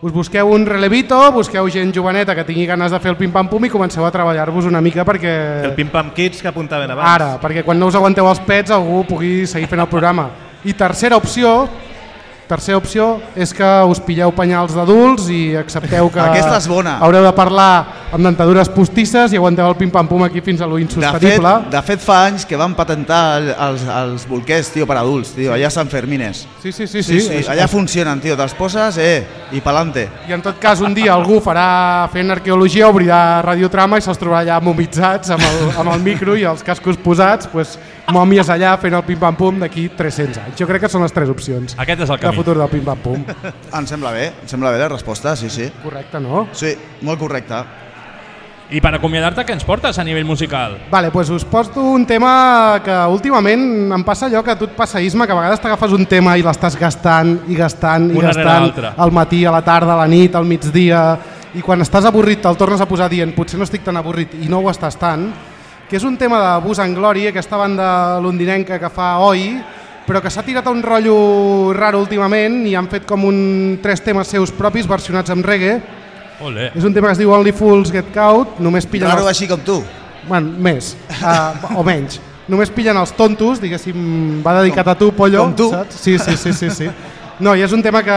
us busqueu un relevito, busqueu gent joveneta que tingui ganes de fer el pim-pam-pum i comenceu a treballar-vos una mica perquè... El pim-pam kids que apuntaven abans. Ara, perquè quan no us aguanteu els pets algú pugui seguir fent el programa. I tercera opció, tercera opció és que us pilleu penyals d'adults i accepteu que Aquesta és bona. haureu de parlar amb dentadures postisses i aguanteu el pim-pam-pum aquí fins a lo De fet, insostenible. de fet, fa anys que van patentar el- els, els bolquers, tio, per adults, tio, allà a Sant Fermines. Sí, sí, sí. sí, sí, sí allà funcionen, tio, te'ls poses, eh, i pa'lante. I en tot cas un dia algú farà fent arqueologia, obrirà radiotrama i se'ls trobarà allà momitzats amb el, amb el micro i els cascos posats, pues, mòmies allà fent el pim-pam-pum d'aquí 300 anys. Jo crec que són les tres opcions. Aquest és el De camí. futur del pim-pam-pum. [LAUGHS] Em sembla bé, em sembla bé la resposta, sí, sí. Correcte, no? Sí, molt correcte. I per acomiadar-te, què ens portes a nivell musical? Vale, pues us posto un tema que últimament em passa allò que a tu et passa, Isma, que a vegades t'agafes un tema i l'estàs gastant i gastant i Una gastant al matí, a la tarda, a la nit, al migdia i quan estàs avorrit te'l tornes a posar dient potser no estic tan avorrit i no ho estàs tant que és un tema de Bus and Glory, aquesta banda londinenca que fa oi, però que s'ha tirat a un rotllo raro últimament i han fet com un tres temes seus propis versionats amb reggae. Olé. És un tema que es diu Only Fools Get Caught, només pillen Raro els- així com tu. Bueno, més, uh, o menys. Només pillen els tontos, diguéssim, va dedicat a tu, Pollo. com tu. Saps? Sí, sí, sí, sí, sí. No, i és un tema que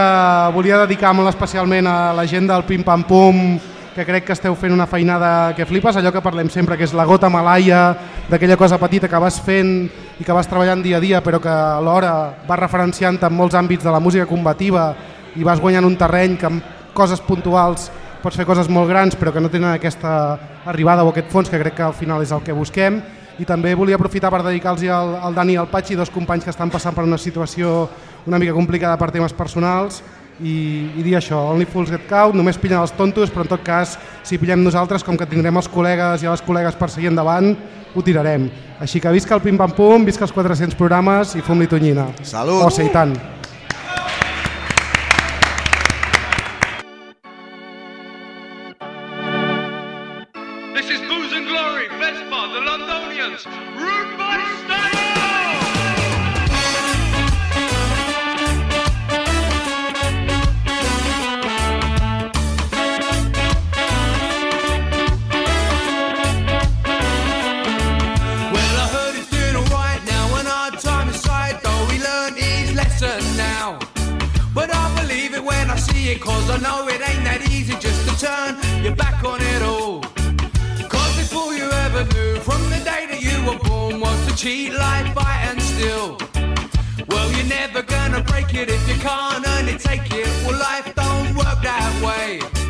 volia dedicar molt especialment a la gent del Pim Pam Pum, que crec que esteu fent una feinada que flipes, allò que parlem sempre, que és la gota malaia, d'aquella cosa petita que vas fent i que vas treballant dia a dia, però que alhora vas referenciant en molts àmbits de la música combativa i vas guanyant un terreny que amb coses puntuals pots fer coses molt grans però que no tenen aquesta arribada o aquest fons que crec que al final és el que busquem. I també volia aprofitar per dedicar-los al, al Dani i al Patxi, dos companys que estan passant per una situació una mica complicada per temes personals i, i dir això, Only Fools Get Caught, només pillen els tontos, però en tot cas, si pillem nosaltres, com que tindrem els col·legues i les col·legues per seguir endavant, ho tirarem. Així que visca el pim-pam-pum, visca els 400 programes i fum-li tonyina. Salut! O seitan. Uh! cheat, lie, fight, and steal. Well, you're never gonna break it if you can't earn it, take it. Well, life don't work that way.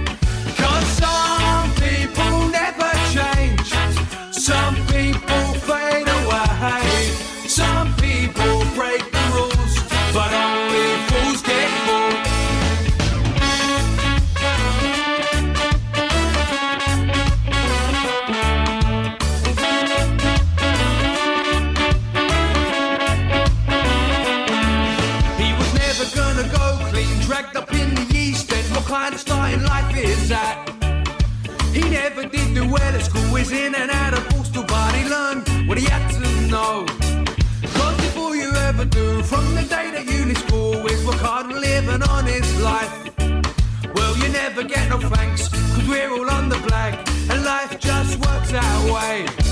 the and life just works that way.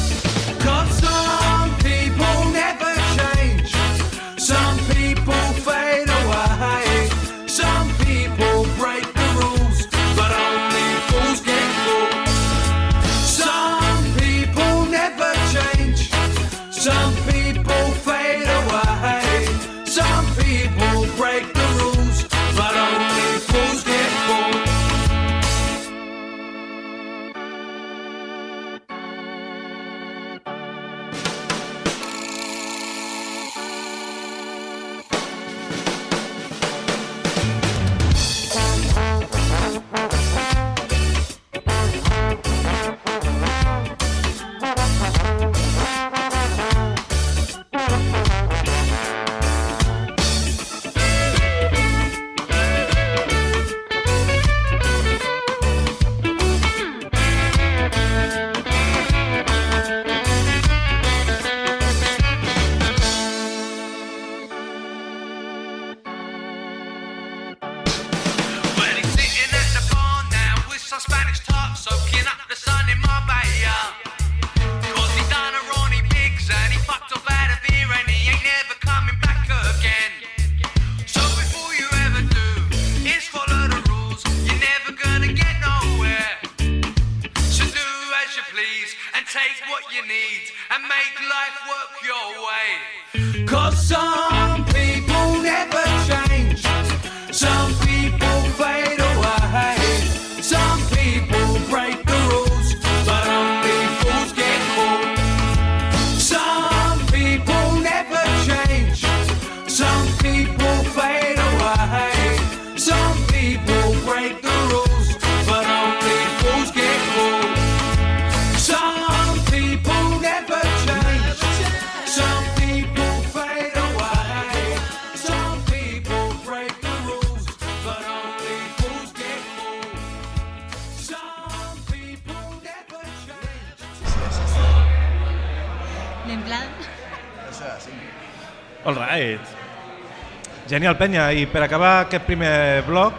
Genial, penya. I per acabar aquest primer bloc,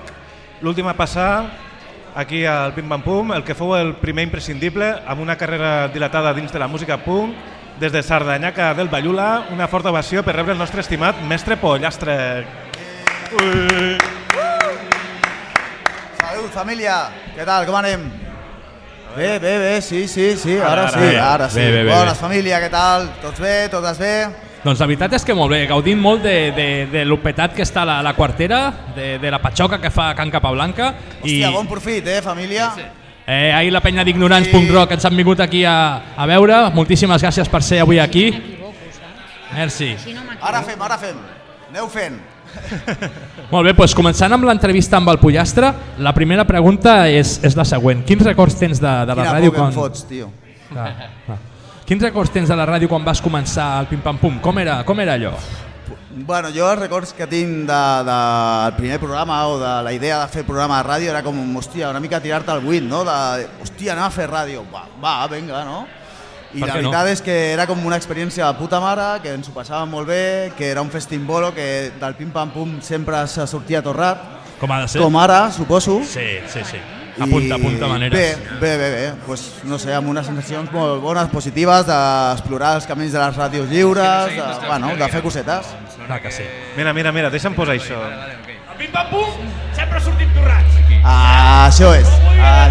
l'última passar aquí al Pim Bam Pum, el que fou el primer imprescindible amb una carrera dilatada dins de la música punk, des de Sardanyaca del Ballula, una forta ovació per rebre el nostre estimat mestre Pollastre. Salut, família! Què tal, com anem? Bé, bé, bé, sí, sí, sí, ara, ara, ara sí, ara sí. Bé, bé, bé, Bones, família, què tal? Tots bé, totes bé? Doncs la veritat és que molt bé, gaudint molt de, de, de l'opetat que està la, la quartera, de, de la patxoca que fa Can Capablanca. Hòstia, bon profit, eh, família? Eh, ahir la penya d'ignorants.rock ens han vingut aquí a, a veure. Moltíssimes gràcies per ser avui aquí. Merci. Ara fem, ara fem. Aneu fent. Molt bé, doncs començant amb l'entrevista amb el Pollastre, la primera pregunta és, és la següent. Quins records tens de, de la Quina ràdio por que em quan... fots, tio. Ah, ah. Quins records tens de la ràdio quan vas començar el Pim Pam Pum? Com era, com era allò? Bueno, jo els records que tinc del de, del primer programa o de la idea de fer programa de ràdio era com, hòstia, una mica tirar-te al buit, no? De, hòstia, anem a fer ràdio. Va, va vinga, no? I la què no? veritat és que era com una experiència de puta mare, que ens ho passàvem molt bé, que era un festimbolo, que del pim-pam-pum sempre se sortia torrat. Com ha de ser? Com ara, suposo. Sí, sí, sí. Apunta, apunta maneres. Bé, bé, bé, bé. Pues, no sé, amb unes sensacions molt bones, positives, d'explorar els camins de les ràdios lliures, de, bueno, de fer cosetes. Clar que sí. Mira, mira, mira, deixa'm posar això. El pim-pam-pum sempre sortim torrats. Ah, això és. Ah,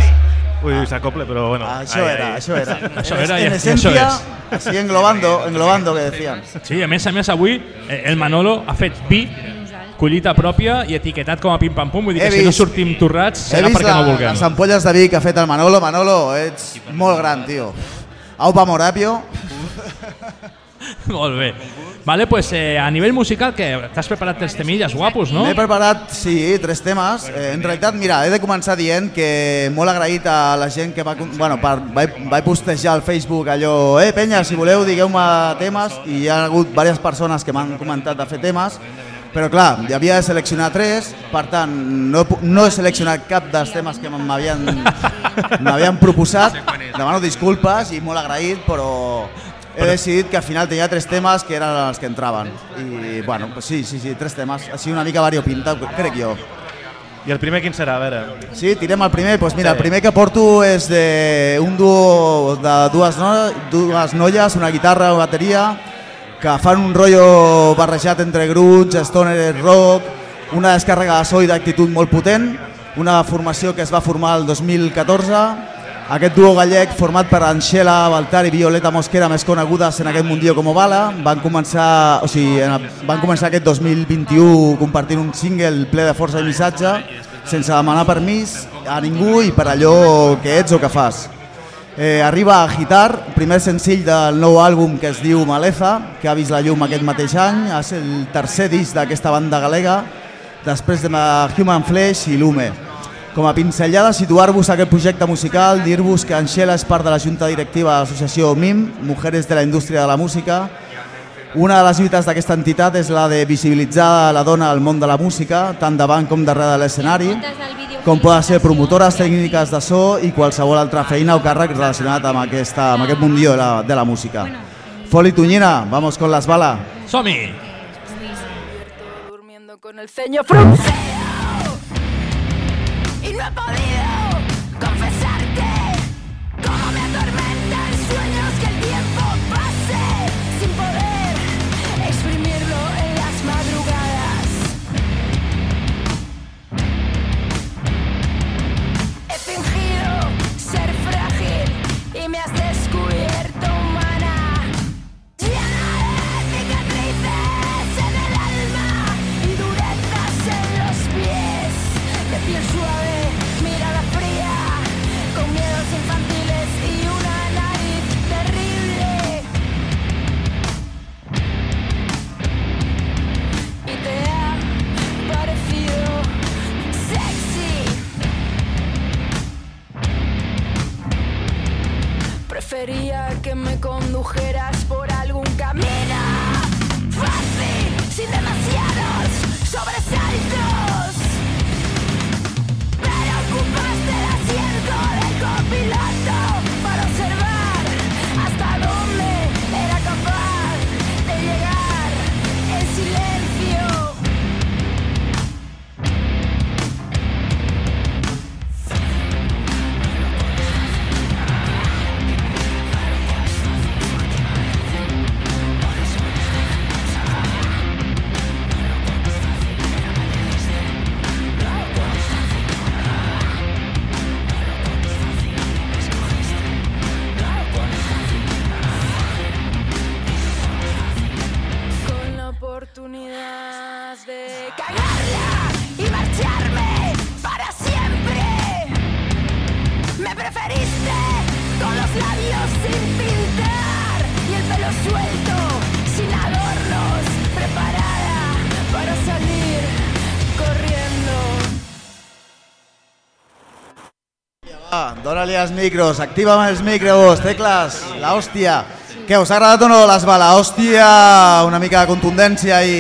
Ui, s'acople, però bueno. Això era, ai. això era. [LAUGHS] Això era en [LAUGHS] això és. Así englobando, englobando, que decían. Sí, a més a més avui eh, el Manolo ha fet vi, collita pròpia i etiquetat com a Pim Pam Pum, vull dir que si no vist- sortim torrats serà vist perquè la, no vulguem. les ampolles de vi que ha fet el Manolo. Manolo, ets molt gran, tio. Aupa Morapio. [LAUGHS] Molt bé. Vale, pues, eh, a nivell musical, que t'has preparat tres temilles guapos, no? M'he preparat, sí, tres temes. Eh, en realitat, mira, he de començar dient que molt agraït a la gent que va... Bueno, per, vaig, vaig postejar al Facebook allò, eh, penya, si voleu, digueu-me temes, i hi ha hagut diverses persones que m'han comentat de fer temes, però clar, hi havia de seleccionar tres, per tant, no, no he seleccionat cap dels temes que m'havien proposat. Demano disculpes i molt agraït, però he decidit que al final tenia tres temes que eren els que entraven. I, bueno, pues sí, sí, sí, tres temes. Així una mica variopinta, crec jo. I el primer quin serà, a veure? Sí, tirem el primer. Pues mira, el primer que porto és de un duo de dues, no, dues noies, una guitarra, una bateria, que fan un rotllo barrejat entre grunge, stoner, rock, una descàrrega de so i d'actitud molt potent, una formació que es va formar el 2014, aquest duo gallec format per Anxela Baltar i Violeta Mosquera, més conegudes en aquest mundillo com Bala, van començar, o sigui, van començar aquest 2021 compartint un single ple de força i missatge, sense demanar permís a ningú i per allò que ets o que fas. Eh, arriba a Gitar, primer senzill del nou àlbum que es diu Maleza, que ha vist la llum aquest mateix any, és el tercer disc d'aquesta banda galega, després de Human Flesh i Lume. Com a pinzellada, situar-vos aquest projecte musical, dir-vos que Anxela és part de la junta directiva de l'associació MIM, Mujeres de la Indústria de la Música. Una de les lluites d'aquesta entitat és la de visibilitzar la dona al món de la música, tant davant com darrere de l'escenari, com poden ser promotores tècniques de so i qualsevol altra feina o càrrec relacionat amb, aquesta, amb aquest mundillo de la, de la música. Foli Tuñina, vamos con las balas. Som-hi! con el ceño fruncido y no he podido Prefería que me condujeras Dóna-li els micros, activa'm els micros, tecles, la hòstia. Què, us ha agradat o no l'esba? La hòstia, una mica de contundència i...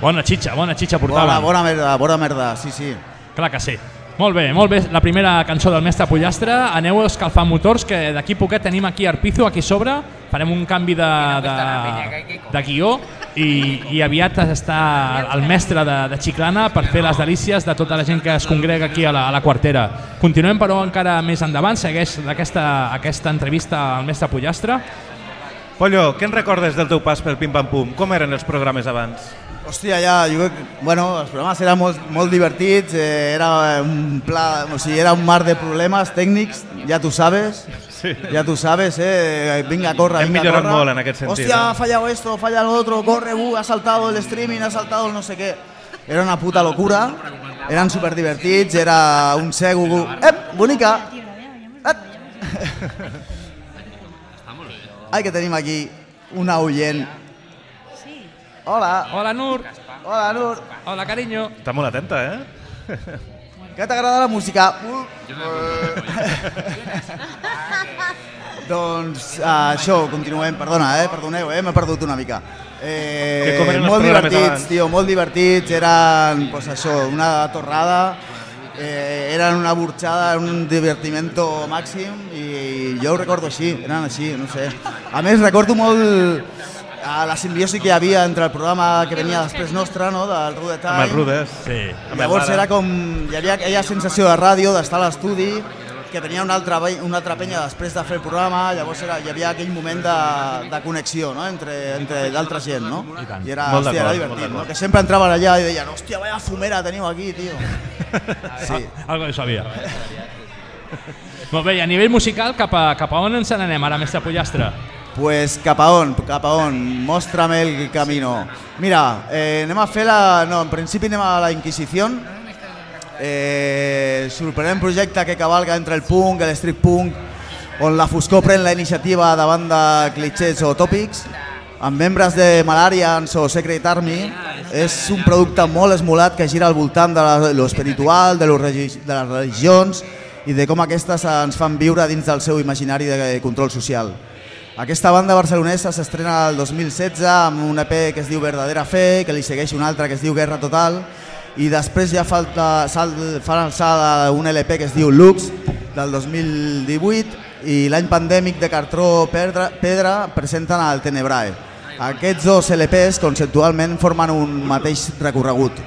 Bona xitxa, bona xitxa portava. Bona, bona merda, bona merda, sí, sí. Clar que sí. Molt bé, molt bé. La primera cançó del mestre Pollastre. Aneu a escalfar motors, que d'aquí poquet tenim aquí Arpizo, aquí sobre. Farem un canvi de, de, de guió i, i aviat està el mestre de, de Xiclana per fer les delícies de tota la gent que es congrega aquí a la, a la quartera. Continuem, però, encara més endavant. Segueix aquesta, aquesta entrevista al mestre Pollastre. Pollo, què en recordes del teu pas pel Pim Pam Pum? Com eren els programes abans? Hòstia, ja, jo crec que, bueno, els programes eren molt, molt divertits, eh, era un pla, o sigui, era un mar de problemes tècnics, ja tu sabes, Sí. ja tu sabes, eh, vinga, corre, Hem vinga, millorat corre. molt en aquest sentit, Hòstia, eh? ha fallado esto, falla lo otro, corre, uh, ha saltado el streaming, ha saltado el no sé què. Era una puta locura, eren super divertits, era un cego... Ep, bonica! Ep. Ai, que tenim aquí una oient. Hola. Hola, Nur. Hola, Nur. Hola, cariño. Està molt atenta, eh? Què t'agrada la música? [LAUGHS] doncs uh, això, continuem, perdona, eh, perdoneu, eh, m'he perdut una mica. Que Eh, molt divertits, tio, molt divertits, eren pues, això, una torrada, eh, eren una burxada, un divertimento màxim i jo ho recordo així, eren així, no sé. A més, recordo molt a la simbiosi que hi havia entre el programa que venia després nostre, no, del Rude Time. Amb els Rudes. Sí. Llavors era com... Hi havia aquella sensació de ràdio, d'estar a l'estudi, que tenia una altra, una altra penya després de fer el programa, llavors era, hi havia aquell moment de, de connexió no? entre, entre l'altra gent, no? I tant. I era, Molt hòstia, era divertit, no? Que sempre entraven allà i deien, hòstia, vaya fumera teniu aquí, tio. [LAUGHS] Sí. Algo que sabia. Molt bé, i a nivell musical, cap a, cap a on ens n'anem ara, mestre Pollastre? Pues cap a on, cap a on, mostra'm el camino. Mira, eh, anem a fer la... No, en principi anem a la Inquisició. Eh, sorprenent projecte que cavalga entre el punk, el street punk, on la foscor pren la iniciativa davant de clichés o tòpics, amb membres de Malarians o Secret Army. És un producte molt esmolat que gira al voltant de lo espiritual, de, lo de les religions i de com aquestes ens fan viure dins del seu imaginari de control social. Aquesta banda barcelonesa s'estrena el 2016 amb un EP que es diu Verdadera Fe, que li segueix un altre que es diu Guerra Total, i després ja falta, sal, fan el salt un LP que es diu Lux, del 2018, i l'any pandèmic de Cartró Pedra, Pedra presenten el Tenebrae. Aquests dos LPs conceptualment formen un mateix recorregut.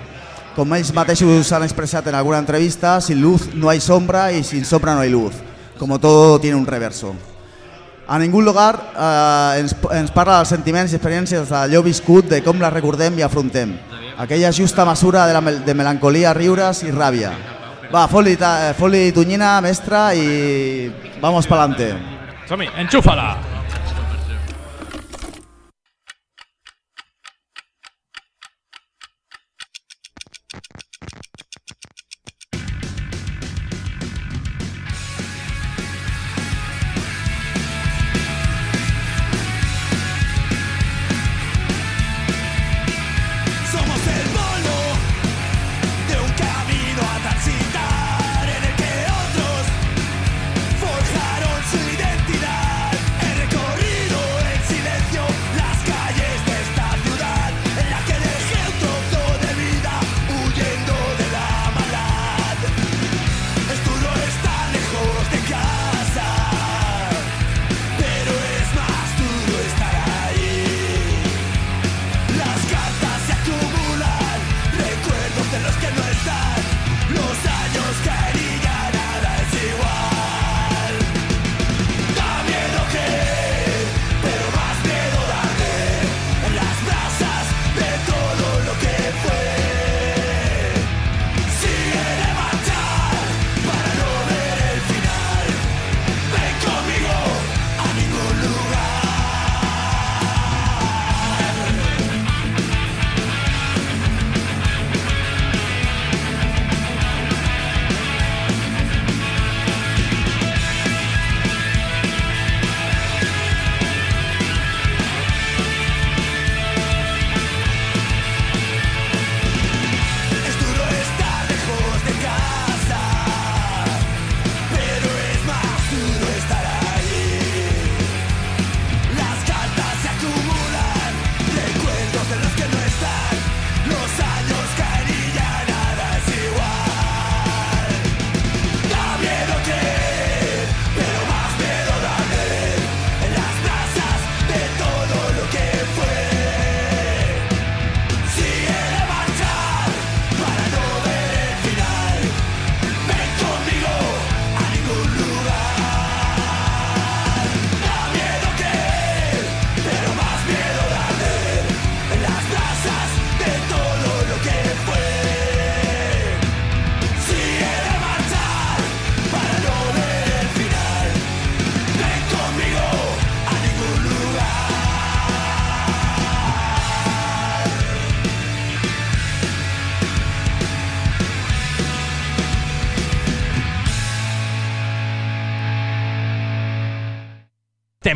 Com ells mateixos han expressat en alguna entrevista, sin luz no hay sombra y sin sombra no hay luz. Como todo tiene un reverso. A ningú lugar eh, ens, ens parla dels sentiments i experiències d'allò viscut, de com la recordem i afrontem. Aquella justa mesura de, la, de melancolia, riures i ràbia. Va, fot-li eh, fot-li tonyina, mestre, i vamos pa'lante. Som-hi, enxufa-la!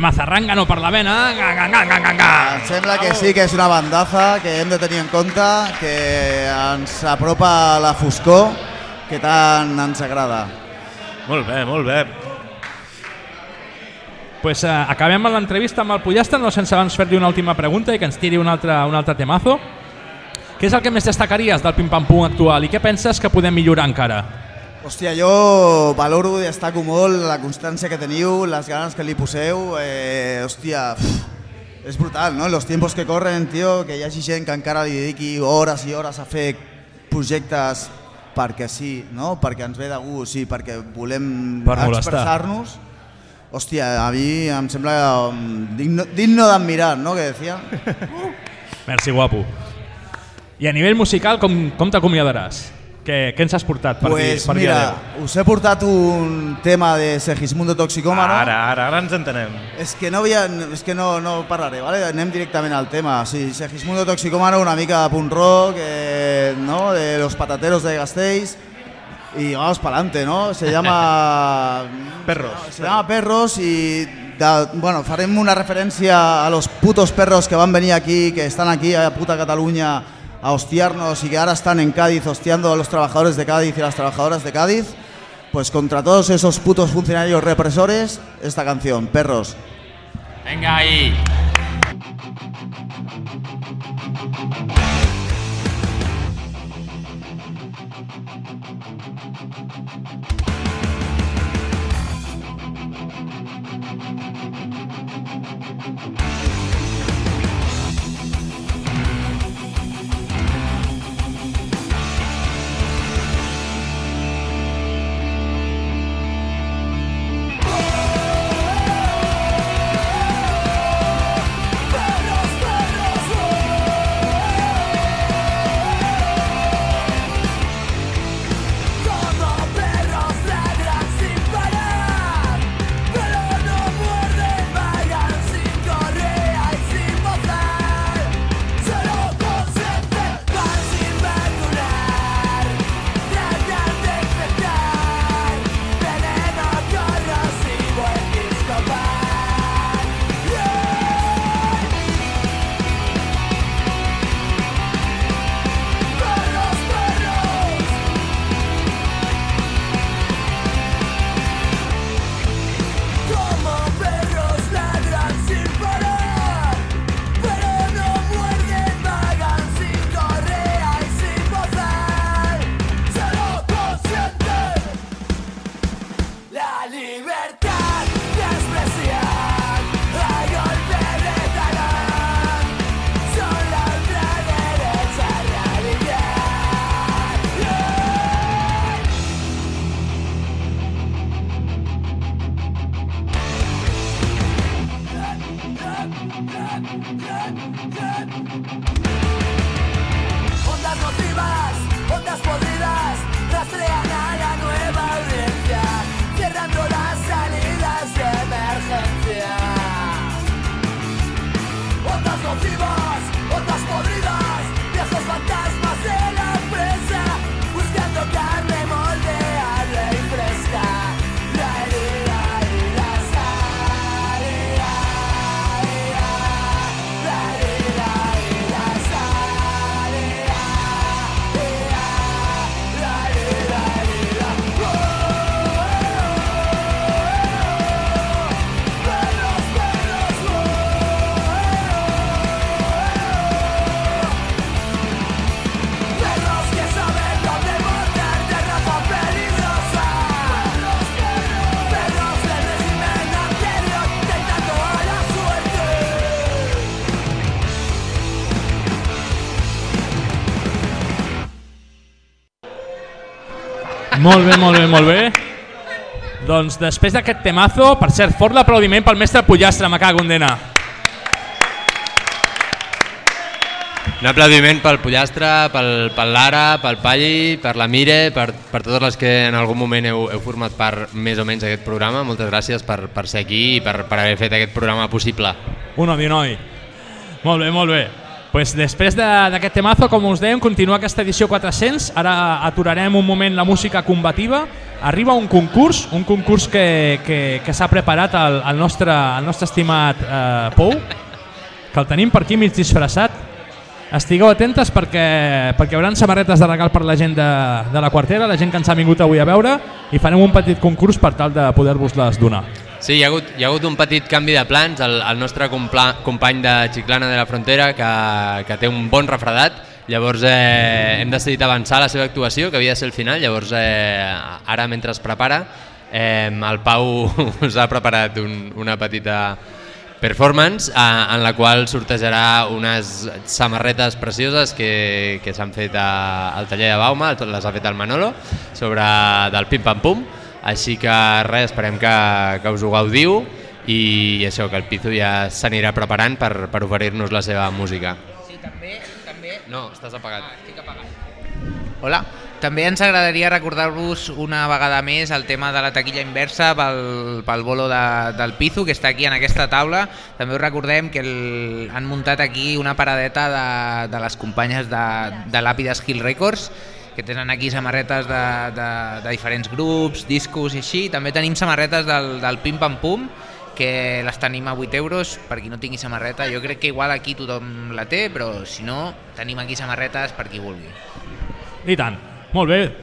Tema zarrangano per la vena. Ga, ga, ga, ga, ga. Em sembla que sí que és una bandaza que hem de tenir en compte, que ens apropa a la foscor que tant ens agrada. Molt bé, molt bé. Pues, uh, acabem l'entrevista amb el Pollastre, no sense abans fer-li una última pregunta i que ens tiri un altre, un altre temazo. Què és el que més destacaries del pim-pam-pum actual i què penses que podem millorar encara? Hòstia, jo valoro i destaco molt la constància que teniu, les ganes que li poseu. Eh, hòstia, pff, és brutal, no? Los tiempos que corren, tio, que hi hagi gent que encara li dediqui hores i hores a fer projectes perquè sí, no? perquè ens ve de gust i perquè volem Per expressar-nos. Hòstia, a mi em sembla um, digno, digno d'admirar, no?, que decía. [LAUGHS] Merci, guapo. I a nivell musical, com, com t'acomiadaràs? Què, què ens has portat per pues dir, per mira, adéu? us he portat un tema de Segismundo Toxicómano. Ara, ara, ara ens entenem. És que no, havia, és que no, no parlaré, ¿vale? anem directament al tema. Sí, Segismundo Toxicómano, una mica de punk rock, eh, ¿no? de los patateros de Gasteiz. Y vamos para adelante, [LAUGHS] ¿no? Se llama... Perros. Se llama Perros y de, bueno, farem una referència a los putos perros que van venir aquí, que están aquí a puta Cataluña a hostiarnos y que ahora están en Cádiz hostiando a los trabajadores de Cádiz y las trabajadoras de Cádiz. Pues contra todos esos putos funcionarios represores, esta canción, Perros. Venga ahí. Molt bé, molt bé, molt bé. Doncs després d'aquest temazo, per cert, fort l'aplaudiment pel mestre Pollastre, me cago en dena. Un aplaudiment pel Pollastre, pel, pel Lara, pel Palli, per la Mire, per, per totes les que en algun moment heu, heu format part més o menys d'aquest programa. Moltes gràcies per, per ser aquí i per, per haver fet aquest programa possible. Un odi, noi. Molt bé, molt bé. Pues després de- d'aquest temazo, com us dèiem, continua aquesta edició 400. Ara aturarem un moment la música combativa arriba un concurs, un concurs que, que, que s'ha preparat el, el, nostre, el nostre estimat eh, Pou, que el tenim per aquí mig disfressat. Estigueu atentes perquè, perquè hi haurà samarretes de regal per la gent de, de la quartera, la gent que ens ha vingut avui a veure, i farem un petit concurs per tal de poder-vos-les donar. Sí, hi ha, hagut, hi ha hagut un petit canvi de plans. El, el nostre compla, company de Xiclana de la Frontera, que, que té un bon refredat, llavors eh, hem decidit avançar la seva actuació, que havia de ser el final, llavors eh, ara mentre es prepara, eh, el Pau [LAUGHS] us ha preparat un, una petita performance eh, en la qual sortejarà unes samarretes precioses que, que s'han fet a, al taller de Bauma, les ha fet el Manolo, sobre del Pim Pam Pum, així que res, esperem que, que us ho gaudiu i això, que el Pizu ja s'anirà preparant per, per oferir-nos la seva música. Sí, també, també... No, estàs apagat. Ah, estic apagat. Hola. També ens agradaria recordar-vos una vegada més el tema de la taquilla inversa pel, pel bolo de, del Pizu, que està aquí en aquesta taula. També us recordem que el, han muntat aquí una paradeta de, de les companyes de, de Làpides Hill Records, que tenen aquí samarretes de, de, de diferents grups, discos i així. També tenim samarretes del, del Pim Pam Pum, que les tenim a 8 euros per qui no tingui samarreta. Jo crec que igual aquí tothom la té, però si no, tenim aquí samarretes per qui vulgui. I tant. Molt bé.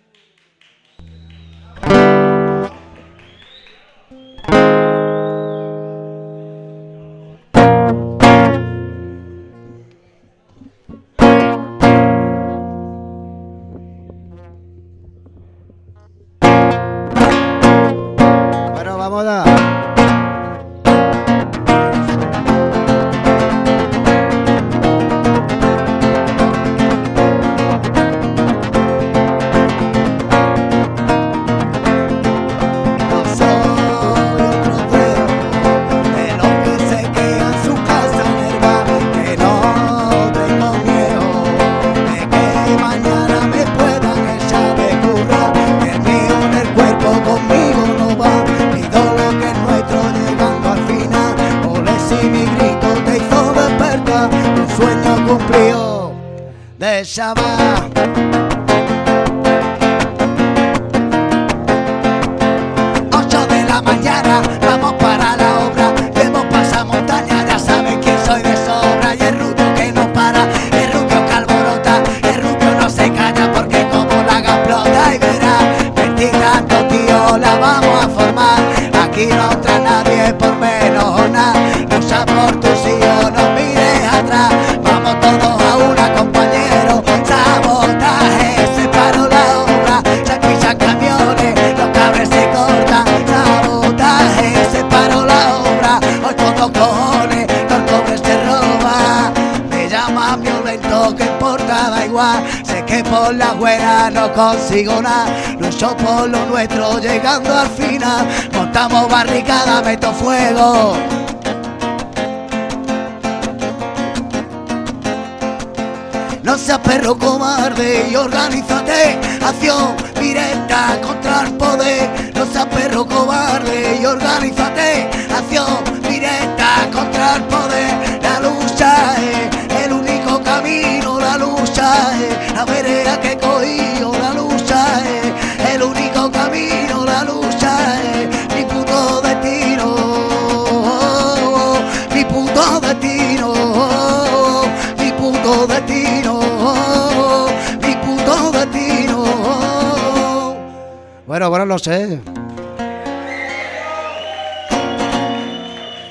Bueno, lo sé.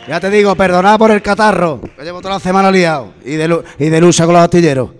Ya te digo, perdonad por el catarro, que llevo toda la semana liado. Y de, y de lucha con los astilleros.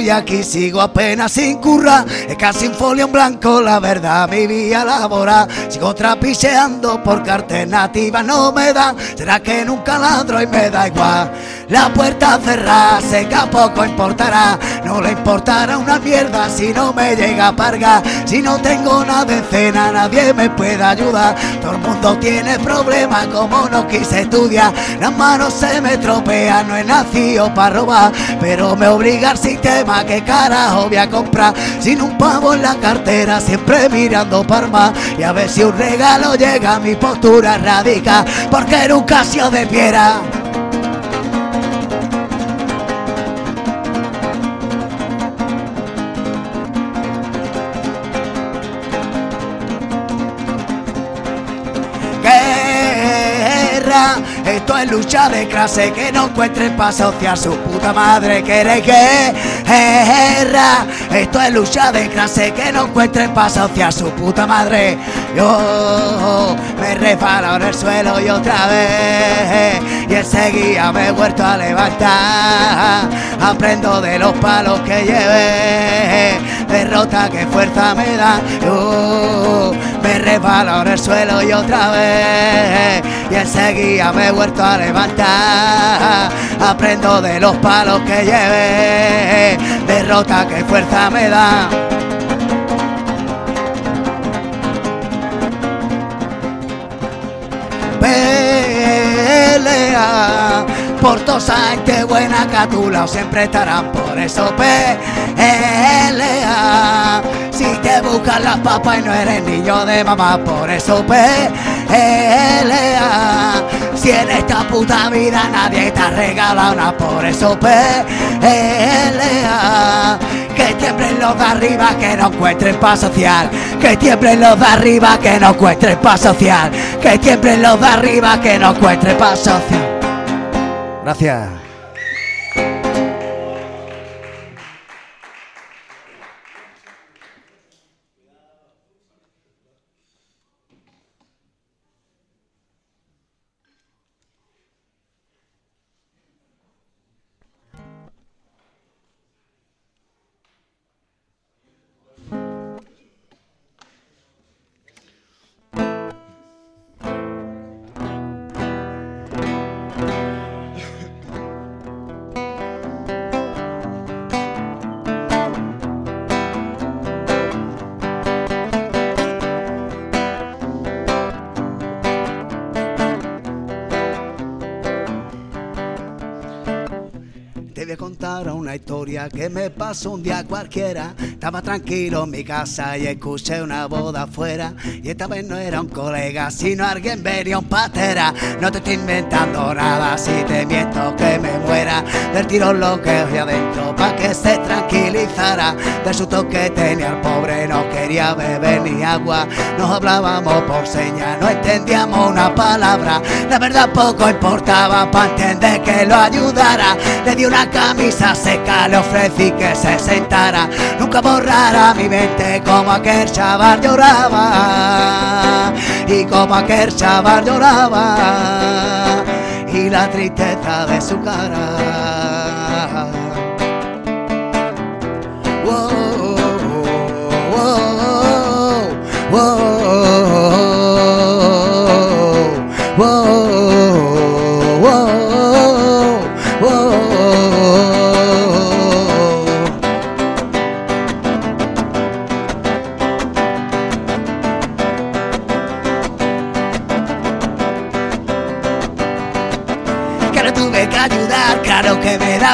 Y aquí sigo apenas sin currar. Es casi un folio en blanco, la verdad, mi vía laboral. Sigo trapicheando porque alternativas no me dan. Será que nunca ladro y me da igual. La puerta cerrada, sé que a poco importará, no le importará una mierda si no me llega a pargar, si no tengo nada de cena, nadie me puede ayudar, todo el mundo tiene problemas como no quise estudiar, las manos se me tropean, no he nacido para robar, pero me obliga el sistema, que carajo voy a comprar, sin un pavo en la cartera, siempre mirando Parma, y a ver si un regalo llega, mi postura radica, porque nunca se de piedra. Es lucha de clase que no encuentren para asociar su puta madre. Quiere guerra. Esto es lucha de clase que no encuentren para asociar su puta madre. Yo me resbalo en el suelo y otra vez. Y enseguida me he vuelto a levantar. Aprendo de los palos que llevé. Derrota que fuerza me da. Yo me resbalo en el suelo y otra vez. Y enseguida me he vuelto a levantar. Aprendo de los palos que llevé. Derrota que fuerza me da. Pelea. Por toda gente buena que a tu lado siempre estarán por eso pelea. Si te buscan las papas y no eres niño de mamá por eso pelea si en esta puta vida nadie te ha regalado nada por eso pelea. Que tiemblen los de arriba que no encuentren paz social. Que tiemblen los de arriba que no encuentren paz social. Que tiemblen los de arriba que no encuentren paz social. Gracias que me pasó un día cualquiera. Estaba tranquilo en mi casa y escuché una boda afuera. Y esta vez no era un colega, sino alguien venía un patera. No te estoy inventando nada, si te miento que me muera. Del tiro lo que había adentro pa' que se tranquilizara. Del susto que tenía el pobre, no quería beber ni agua. Nos hablábamos por señas, no entendíamos una palabra. La verdad poco importaba pa' entender que lo ayudara. Le di una camisa seca, le ofrecí que se sentara. Nunca borrara mi mente como aquel chaval lloraba. Y como aquel chaval lloraba. Y la tristeza de su cara.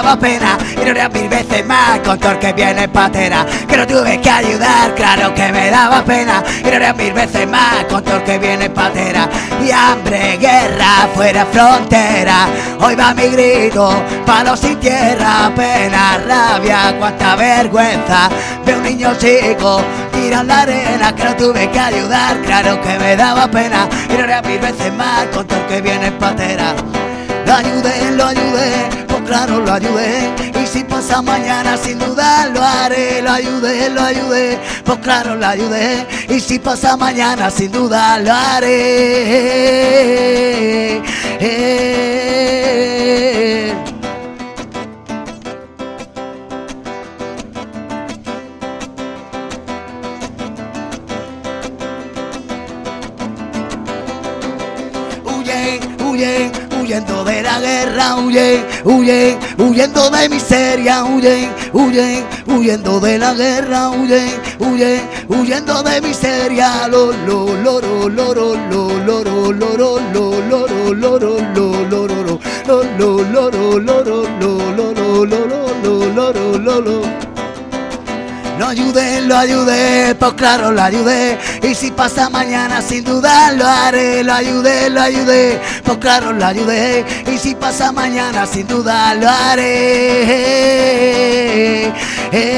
Y no era mil veces más con el que viene patera. Que no tuve que ayudar, claro que me daba pena y no era mil veces más con el que viene patera. Y hambre, guerra, fuera frontera. Hoy va mi grito, palo sin tierra, pena, rabia, cuánta vergüenza. Veo un niño chico tira en la arena que no tuve que ayudar, claro que me daba pena y no era mil veces más con el que viene patera. Lo ayudé, lo ayudé, pues claro lo ayudé. Y si pasa mañana sin duda lo haré. Lo ayudé, lo ayudé, pues claro lo ayudé. Y si pasa mañana sin duda lo haré. Eh. Huyendo de la guerra, huyen, huyen, huyendo de miseria, huyen, huyen, huyendo de la guerra, huyen, huyen, huyendo de miseria, lo, lo, loro, loro, lo, loro, loro, lo, loro, loro, lo, loro, lo, lo, loro, loro, lo, loro, loro, lo, loro, loro. Lo ayudé, lo ayudé, pues claro, lo ayudé. Y si pasa mañana, sin duda lo haré. Lo ayudé, lo ayudé, pues claro, lo ayudé. Y si pasa mañana, sin duda lo haré. Eh,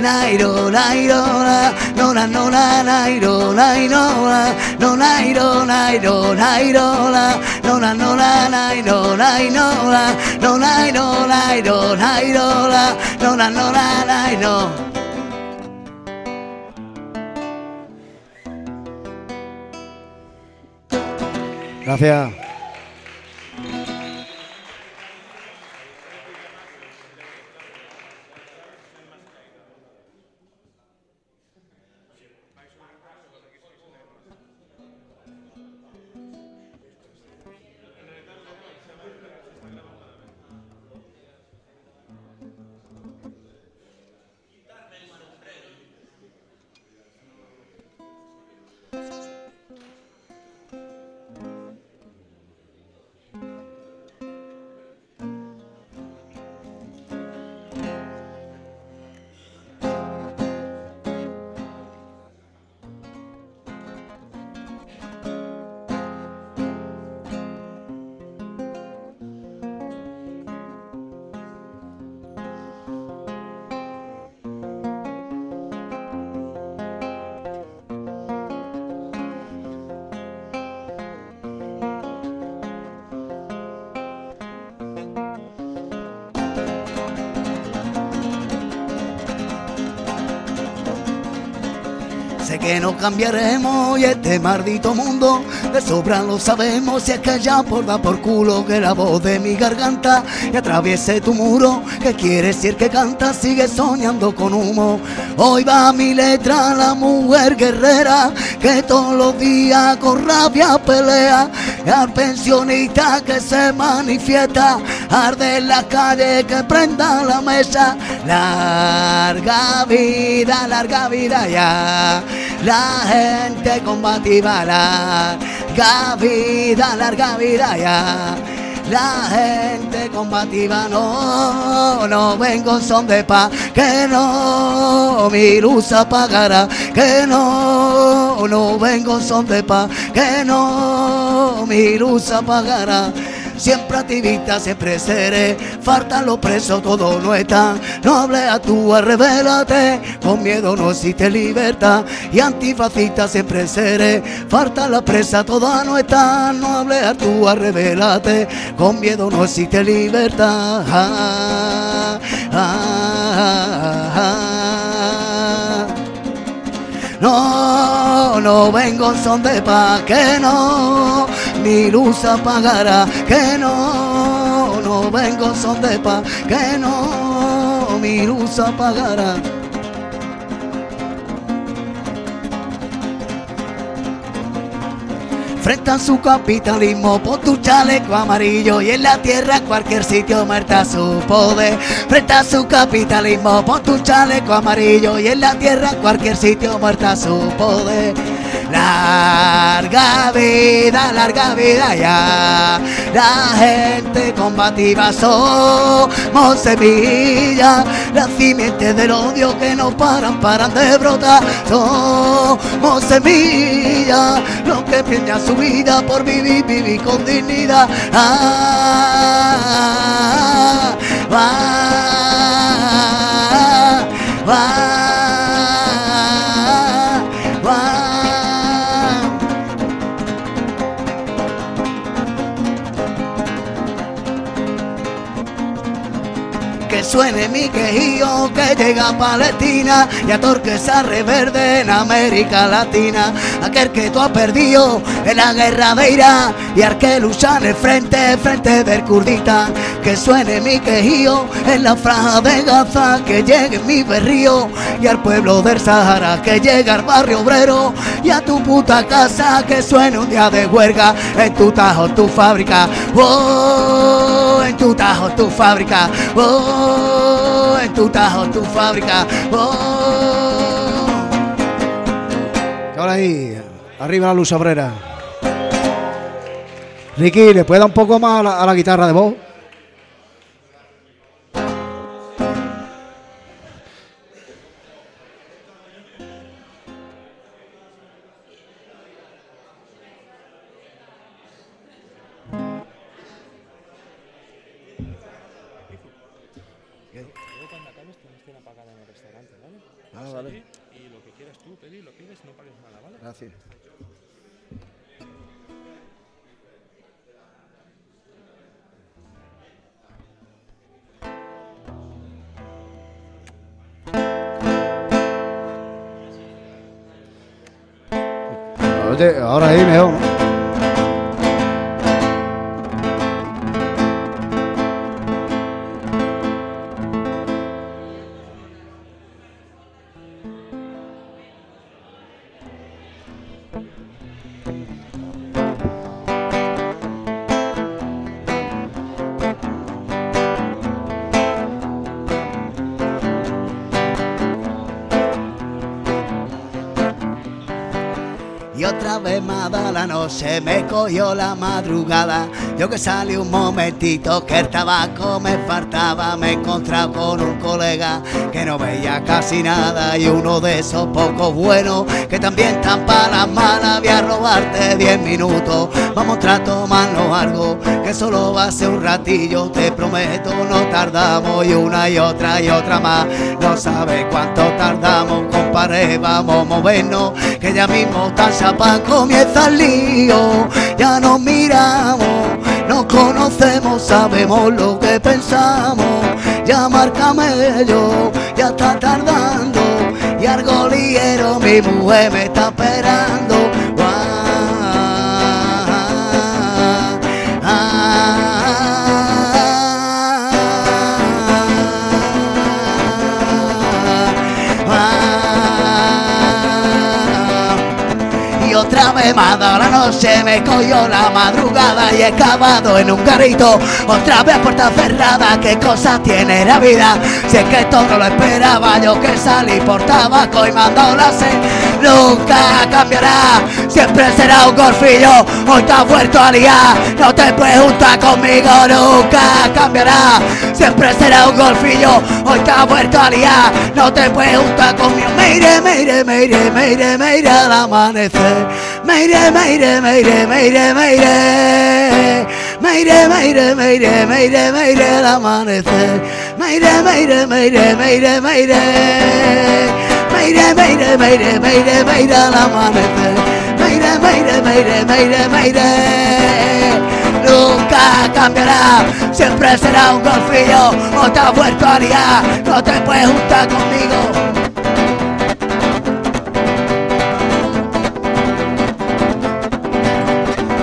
ないろないろなのらのらないろないろなのないろないろないろなのらのらないろないろなのないろないろないろなのらのらないろ Gracias. Cambiaremos y este maldito mundo de sobra lo sabemos. Y es que ya por da por culo que la voz de mi garganta y atraviese tu muro. Que quiere decir que canta sigue soñando con humo. Hoy va mi letra la mujer guerrera que todos los días con rabia pelea. Al pensionista que se manifiesta arde en la calle que prenda la mesa. Larga vida larga vida ya la gente combativa, larga vida, larga vida ya. La gente combativa, no, no vengo son de paz, que no, mi luz apagará, que no, no vengo son de paz, que no, mi luz apagará. Siempre activista, siempre seré. Faltan los presos, todo no está. No hable a tú, revélate. Con miedo no existe libertad. Y antifascista siempre seré. Falta la presa, toda no está. No hable a tú, revélate. Con miedo no existe libertad. Ah, ah, ah, no, no vengo en son de paz, que no, mi luz apagará, que no, no vengo en son de paz, que no, mi luz apagará. Frente a su capitalismo, pon tu chaleco amarillo y en la tierra cualquier sitio muerta su poder. Frente a su capitalismo, pon tu chaleco amarillo y en la tierra cualquier sitio muerta su poder. Larga vida, larga vida ya. La gente combativa somos semillas, las simientes del odio que no paran, paran de brotar. Somos semillas, los que empeñan su vida por vivir, vivir con dignidad. Ah, va, va, suene mi quejío que llega a Palestina y a Torquesa reverde en América Latina. Aquel que tú has perdido en la guerra de Irak y al que lucha en el frente, frente del kurdita. que suene mi quejío en la franja de Gaza, que llegue mi berrío y al pueblo del Sahara, que llegue al barrio obrero y a tu puta casa, que suene un día de huelga en tu tajo, tu fábrica, oh, en tu tajo, tu fábrica, oh, en tu tajo, tu fábrica, oh. Ahora ahí, arriba la luz obrera. Ricky, ¿le puede dar un poco más a la, a la guitarra de voz? Ahora mejor. ¿no? Da la noche, me cogió la madrugada. Yo que salí un momentito, que el tabaco me faltaba. Me he encontrado con un colega que no veía casi nada. Y uno de esos pocos buenos que también están para las malas. Voy a robarte 10 minutos, vamos a tomarnos algo. Que solo va a ser un ratillo, te prometo, no tardamos. Y una y otra y otra más. No sabes cuánto tardamos, compadre, vamos a movernos. Que ya mismo tan chapa comienza el lío. Ya nos miramos, nos conocemos, sabemos lo que pensamos. Ya márcame yo, ya está tardando. Y algo ligero, mi mujer me está esperando. Otra me dado la noche, me cogió la madrugada y he cavado en un carrito. Otra vez puerta cerrada, qué cosa tiene la vida. Si es que esto no lo esperaba, yo que salí por tabaco y dado la sed. Nunca cambiará, siempre será un golfillo. Hoy te has vuelto a liar, no te puedes juntar conmigo. Nunca cambiará, siempre será un golfillo. Hoy te has vuelto a liar, no te puedes juntar conmigo. Me iré, me iré, me iré, me iré, me iré al amanecer. Me iré, me iré, me iré, me iré, me iré. Me iré, me iré, me iré, me iré, me iré al amanecer. Me iré, me iré, me iré, me iré, me iré. Me iré, me iré, me iré, me iré, me iré al amanecer. Me iré, me iré, me iré, me iré, me iré. Nunca cambiará, siempre será un golfillo. O te has vuelto a liar, no te puedes juntar conmigo.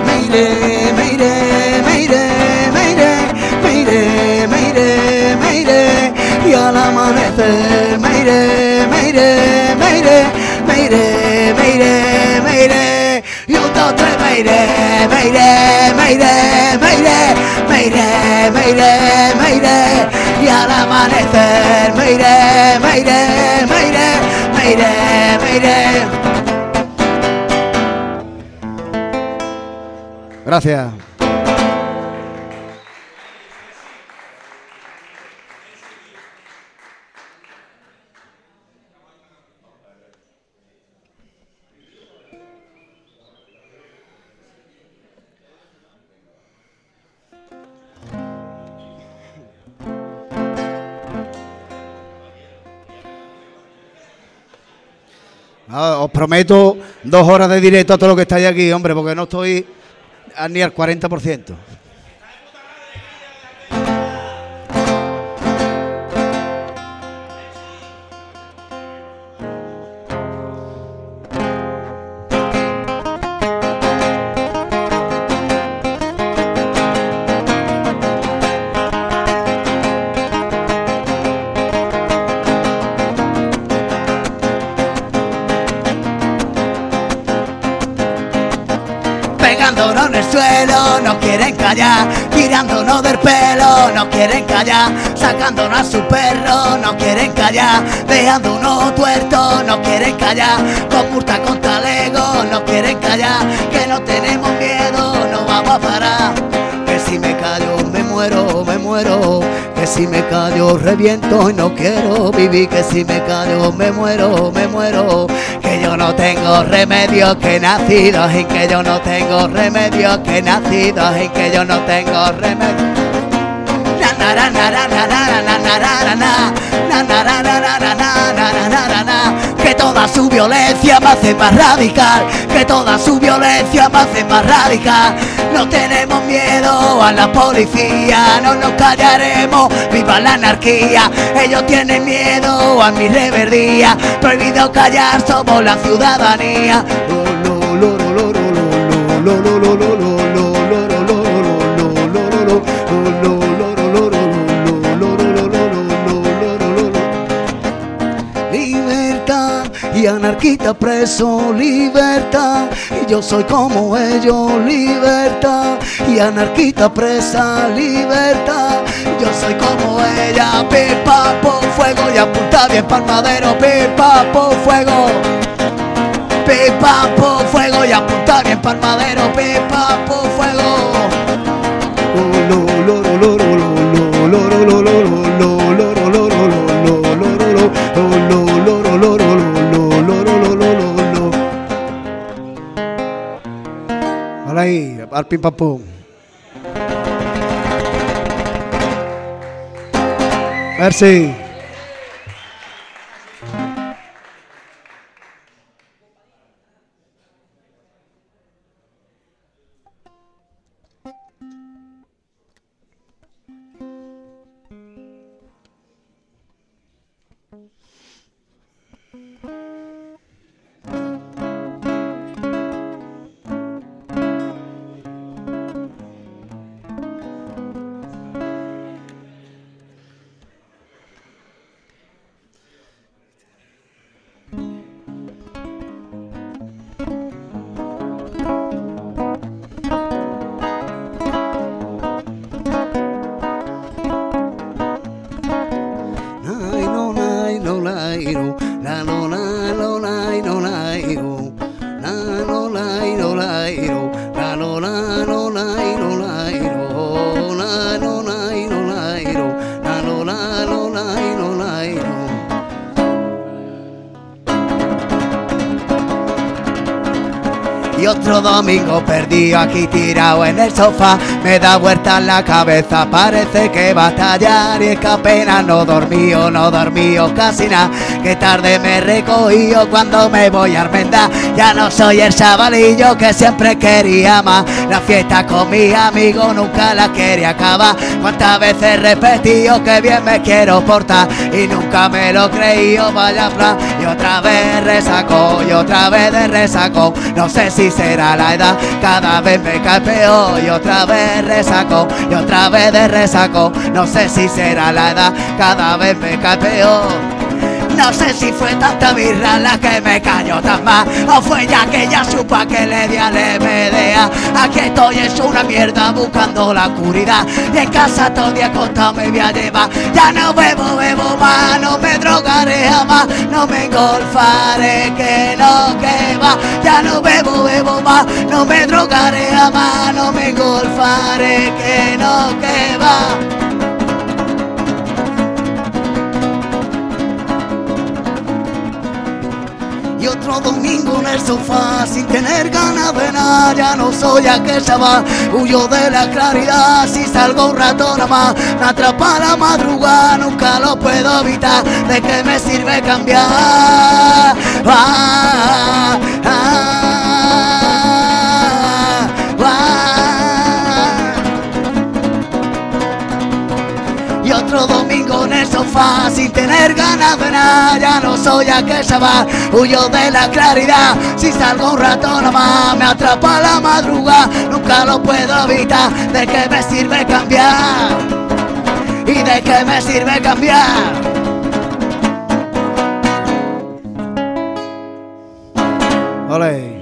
Me iré, me iré, me iré, me iré, me iré, me iré, me iré, y al amanecer me iré, me iré, me iré, me iré, me iré, y un, dos, tres, me iré, me iré, me iré, me iré, me iré, me iré, me iré, y al amanecer me iré, me iré, me iré, me iré, me iré. Gracias. Ah, os prometo dos horas de directo a todo lo que estáis aquí, hombre, porque no estoy ni al 40%. No quieren callar, sacándonos a su perro, no quieren callar, dejándonos tuertos, no quieren callar, con multa con talego, no quieren callar, que no tenemos miedo, no vamos a parar, que si me callo me muero, me muero, que si me callo reviento y no quiero vivir, que si me callo me muero, me muero, que yo no tengo remedio, que nacido en que yo no tengo remedio, que nacido en que yo no tengo remedio. Que toda su violencia me hace más radical, que toda su violencia me hace más radical. No tenemos miedo a la policía, no nos callaremos, viva la anarquía. Ellos tienen miedo a mi reverdía, prohibido callar, somos la ciudadanía. Anarquista preso, libertad. Y yo soy como ellos, libertad. Y anarquista presa, libertad. Yo soy como ella, pipa por fuego y apunta bien palmadero, pipa por fuego. Pipa por fuego y apunta bien palmadero, pipa por fuego. Siap, Arpi Papung. Merci. En el sofá. Me da vuelta en la cabeza, parece que va a estallar Y es que apenas no dormío, no dormío casi nada Que tarde me recogido cuando me voy a armendar Ya no soy el chavalillo que siempre quería más. La fiesta con mis amigos nunca la quería acabar. Cuántas veces he repetido que bien me quiero portar Y nunca me lo creí, vaya plan Y otra vez resaco, y otra vez de resaco. No sé si será la edad, cada vez me cae peor. Y otra vez resaco, y otra vez de resaco. No sé si será la edad, cada vez me cae peor no sé si fue tanta birra la que me cayó tan mal O fue ya aquella chupa que le di al MDA Aquí estoy es una mierda buscando la oscuridad. Y en casa todo el día acostado me voy a llevar. Ya no bebo, bebo más, no me drogaré jamás. No me engolfaré, que no, que va. Ya no bebo, bebo más, no me drogaré jamás. No me engolfaré, que no, que va otro domingo en el sofá. Sin tener ganas de nada Ya no soy aquel chaval, huyo de la claridad Si salgo un rato nada más, me atrapa la madrugada Nunca lo puedo evitar, ¿de qué me sirve cambiar? Ah, ah, ah, Y otro domingo en el sofá sin tener ganas de nada Ya no soy aquel chaval, huyo de la claridad Si salgo un rato nada más me atrapa la madrugada Nunca lo puedo evitar, ¿de qué me sirve cambiar? ¿Y de qué me sirve cambiar? Ole.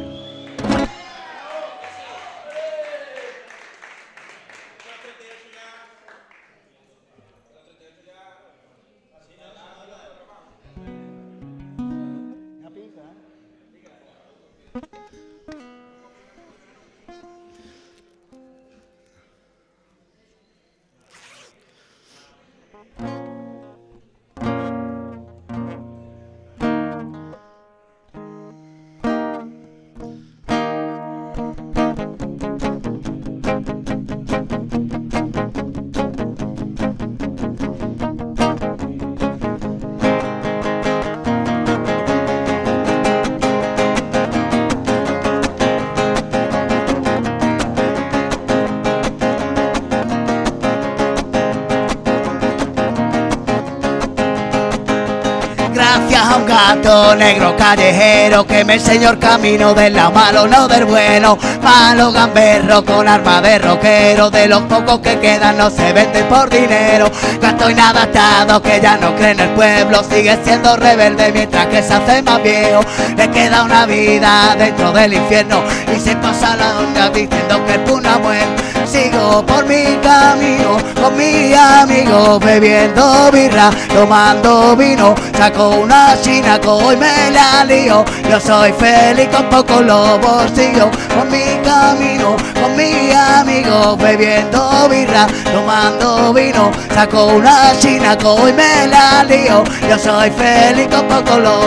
Callejero que me enseñó el camino del lado malo, no del bueno. Malo gamberro con arma de rockero, de los pocos que quedan no se venden por dinero. Gato inadaptado que ya no cree en el pueblo, sigue siendo rebelde mientras que se hace más viejo. Le queda una vida dentro del infierno y se pasa la onda diciendo que es una muerte. Sigo por mi camino con mi amigo bebiendo birra, tomando vino. Saco una china y me la lío. Yo soy feliz con poco los bolsillos. Por mi camino con mi amigo bebiendo birra, tomando vino. Saco una china y me la lío. Yo soy feliz con poco los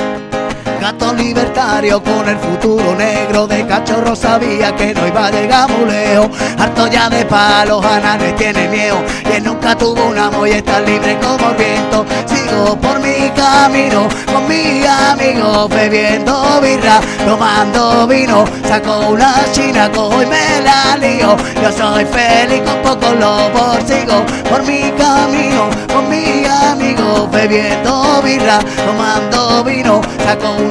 Gato libertario con el futuro negro de cachorro sabía que no iba a llegar muy lejos. Harto ya de palos, Ananes tiene miedo y él nunca tuvo un amo y está libre como el viento. Sigo por mi camino con mi amigo bebiendo birra, tomando vino. Saco una china y me la lío. Yo soy feliz con pocos lobos. Sigo por mi camino con mi amigo bebiendo birra, tomando vino. Saco una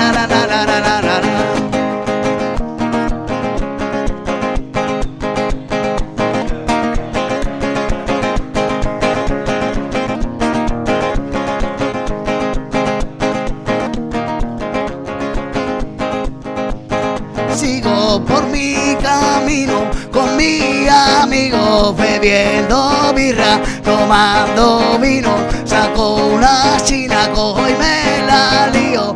Por mi camino con mi amigo bebiendo birra, tomando vino. Saco una china, cojo y me la lío.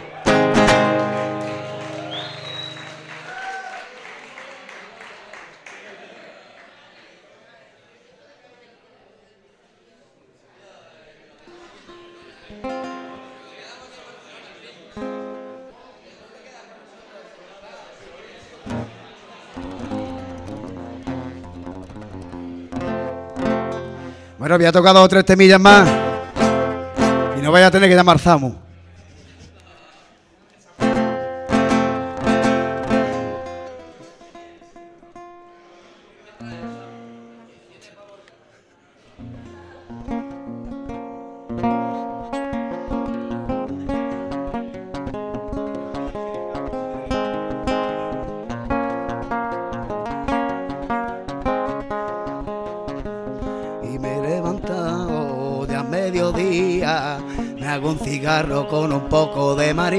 Bueno, había tocado tres temillas más. Y no vaya a tener que llamar Zamu.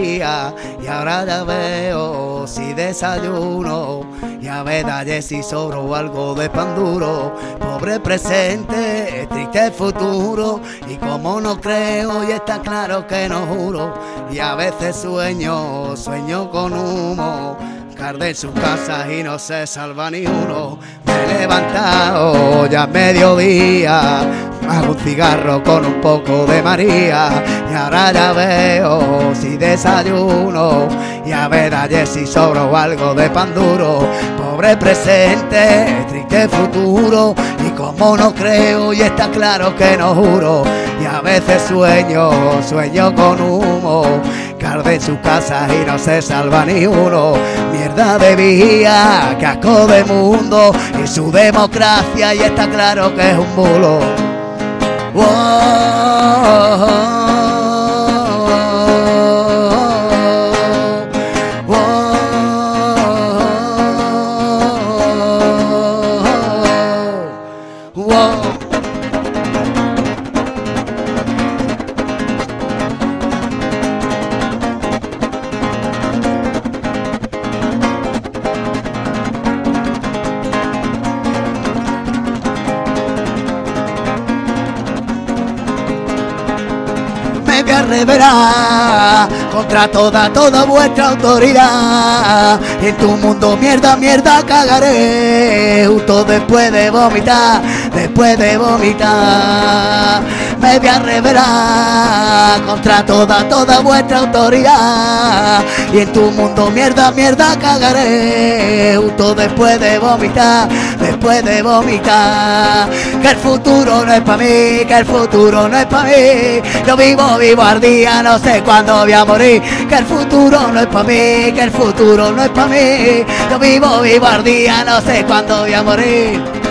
Y ahora ya veo si desayuno. Y a ver ayer si sobro algo de pan duro. Pobre presente, triste futuro. Y como no creo y está claro que no juro. Y a veces sueño, sueño con humo. Carde en su casa y no se salva ni uno. Me he levantado ya mediodía. Hago un cigarro con un poco de María. Y ahora ya veo si desayuno. Y a ver ayer si sobro algo de pan duro. Pobre presente, triste futuro. Y como no creo y está claro que no juro. Y a veces sueño, sueño con humo. que de su casa y no se salva ni uno. Mierda de vigía, casco de mundo y su democracia y está claro que es un bulo. Me toda, toda vuestra autoridad. En tu mundo mierda, mierda cagaré, justo después de vomitar, después de vomitar. Me voy a revelar contra toda, toda vuestra autoridad. Y en tu mundo mierda, mierda cagaré, justo después de vomitar, después de vomitar. Que el futuro no es para mí, que el futuro no es para mí. Yo vivo, vivo al día, no sé cuándo voy a morir. Que el futuro no es para mí, que el futuro no es para mí. Yo vivo, vivo al día, no sé cuándo voy a morir.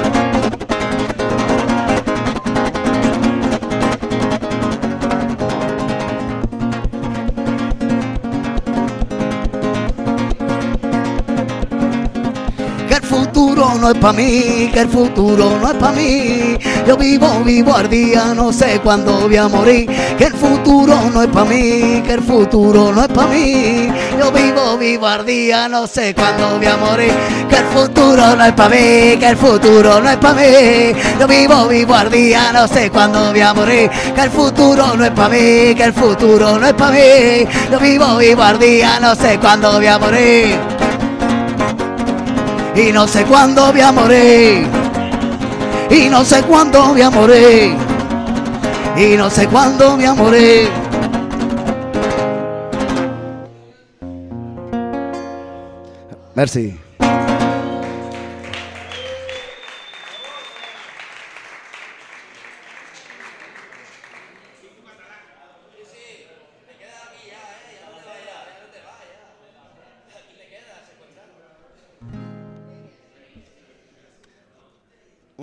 Para mí, que el futuro no es para mí. Yo vivo, vivo al día, no sé cuándo voy a morir. Que el futuro no es para mí, que el futuro no es para mí. Yo vivo, vivo al día, no sé cuándo voy a morir. Que el futuro no es para mí, que el futuro no es para mí. Yo vivo, vivo al día, no sé cuándo voy a morir. Que el futuro no es para mí, que el futuro no es para mí. Yo vivo, vivo al día, no sé cuándo voy a morir y no sé cuándo voy a morir. Y no sé cuándo voy a morir. Y no sé cuándo voy a morir. Merci.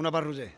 Una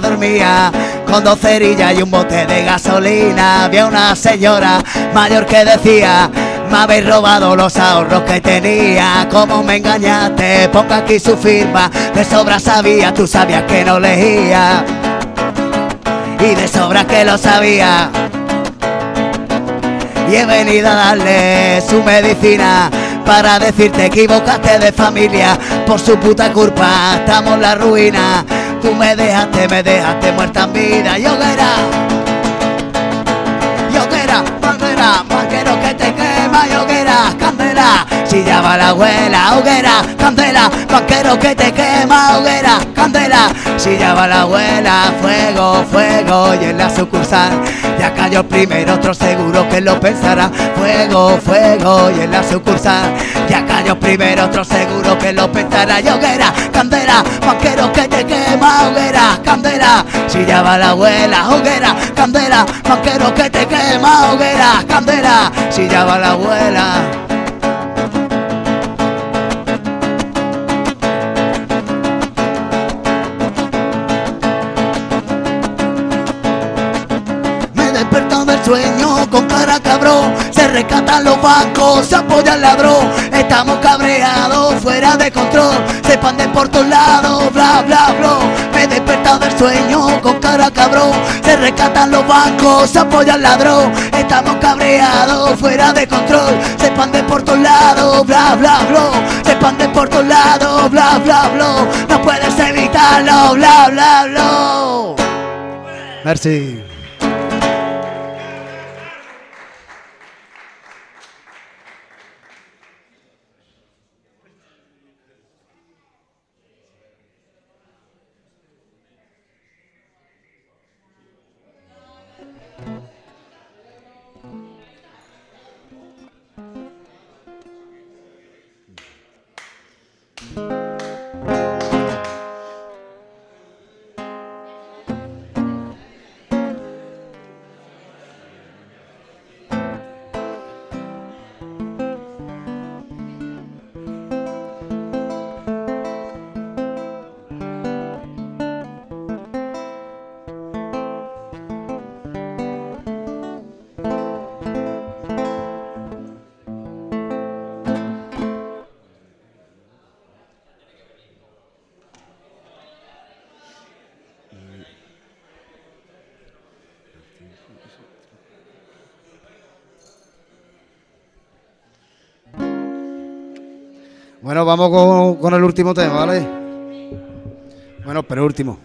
dormía con dos cerillas y un bote de gasolina. Había una señora mayor que decía, me habéis robado los ahorros que tenía. ¿Cómo me engañaste? Ponga aquí su firma. De sobra sabía, tú sabías que no leía. Y de sobra que lo sabía. Y he venido a darle su medicina para decirte equivocaste de familia por su puta culpa estamos en la ruina tú me dejaste me dejaste muerta en vida. Y hoguera y hoguera hoguera manguero que te quema. Y candela va la abuela hoguera candela banquero que te quema. Hoguera candela va la abuela fuego fuego y en la sucursal ya cayó el primero otro seguro que lo pensará. Fuego fuego y en la sucursal. Ya cayó primero otro seguro que lo pensará. Y hoguera candela banquero que te quema hoguera candela. Si ya la abuela hoguera candela banquero que te quema hoguera candela. Si ya la abuela con cara cabrón Se rescatan los bancos, se apoya el ladrón Estamos cabreados, fuera de control Se expanden por todos lados, bla bla bla Me he despertado del sueño con cara cabrón. Se rescatan los bancos, se apoya el ladrón. Estamos cabreados, fuera de control. Se expande por todos lados, bla bla bla. Se expande por todos lados, bla bla bla. No puedes evitarlo, bla bla bla. Merci. Vamos con, con el último tema, ¿vale? Bueno, pero último.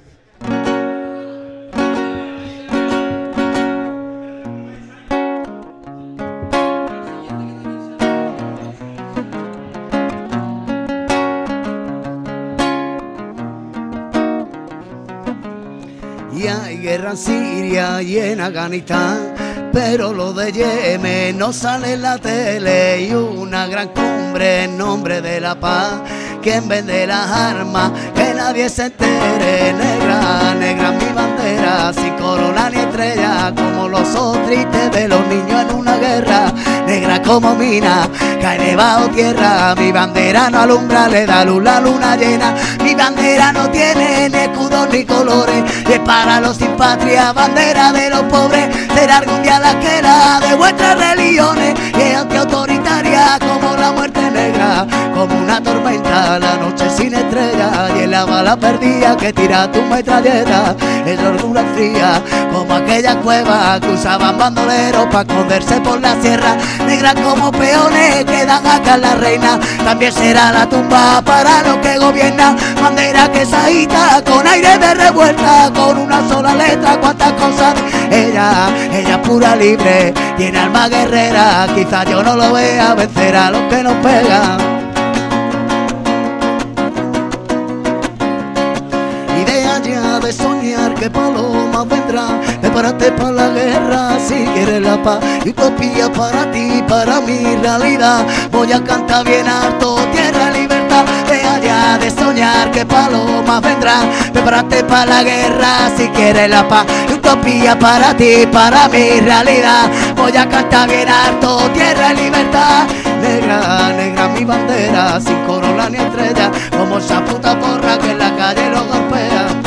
Y hay guerra en Siria y en Afganistán, pero lo de Yemen no sale en la tele y una gran cumbre en nombre de la paz. Quien vende las armas, que nadie se entere, negra, negra mi bandera, sin corona ni estrella, como los tristes de los niños en una guerra, negra como mina, cae debajo tierra, mi bandera no alumbra, le da luz la luna llena, mi bandera no tiene ni escudos ni colores, y es para los sin patria, bandera de los pobres, será algún día la que la de vuestras religiones, y es antiautoritaria como la muerte como una tormenta, la noche sin estrella, y en la bala perdida que tira tu metralleta, es ordura fría, como aquella cueva que usaban bandoleros para esconderse por la sierra, negra como peones que dan acá la reina, también será la tumba para los que gobiernan, bandera que se agita con aire de revuelta, con una sola letra, cuántas cosas, ella, ella pura libre, tiene alma guerrera, quizás yo no lo vea, vencer a los que nos pegan. Idea ya de soñar que paloma vendrá. Prepárate para la guerra si quieres la paz. Utopía para ti, para mi realidad. Voy a cantar bien alto, tierra, De soñar que palomas vendrán Prepárate para la guerra si quieres la paz. Utopía para ti, para mi realidad. Voy a cantar bien alto, tierra, libertad. Negra, negra mi bandera Sin corona ni estrella. Como esa puta porra que en la calle lo golpea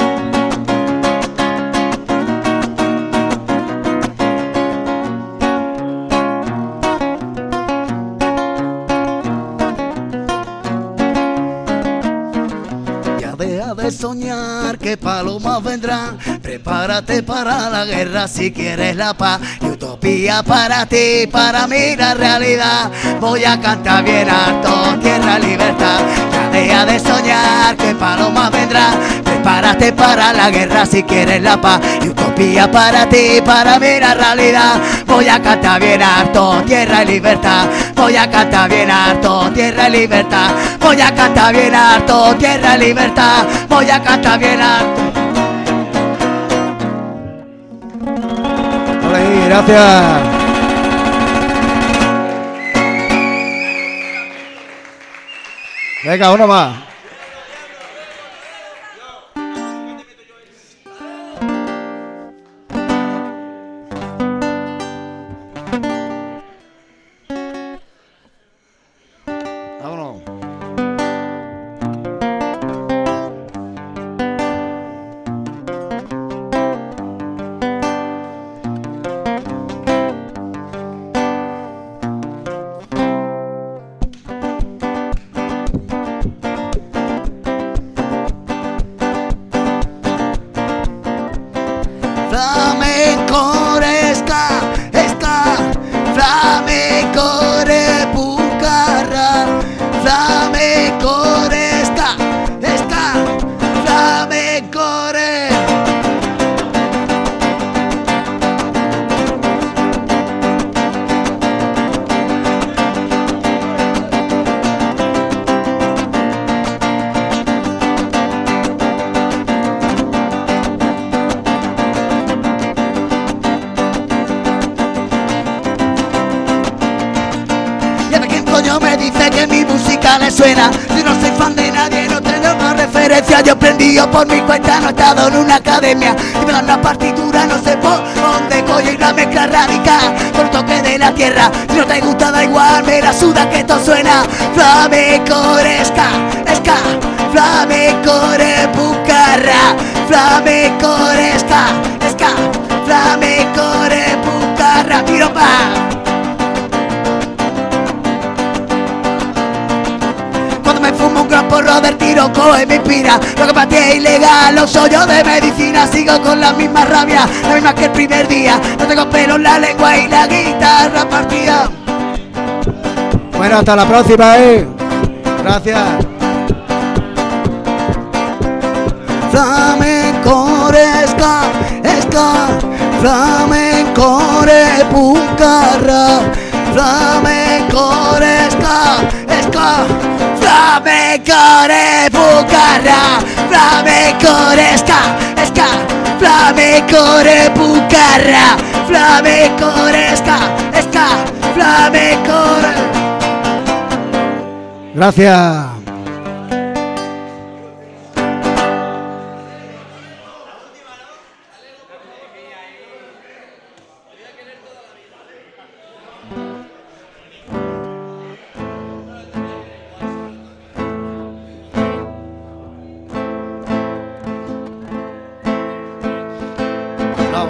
soñar que palomas vendrán. Prepárate para la guerra si quieres la paz. Y utopía para ti, para mí la realidad. Voy a cantar bien alto, tierra, libertad. Ya deja de soñar que palomas vendrán. Prepárate para la guerra si quieres la paz. Y utopía para ti, para mí la realidad. Voy a cantar bien alto, tierra y libertad. Voy a cantar bien alto, tierra y libertad. Voy a cantar bien alto, tierra y libertad. Voy a cantar bien. Vale, gracias. Venga, uno más. Bueno, hasta la próxima, ¿eh? Gracias. Flamencoresca, esca, flamencore puncarra, flamencoresca, esca, flamencore puncarra, flamencoresca, esca, flamencore puncarra, flamencoresca, esca, flamencore Gracias.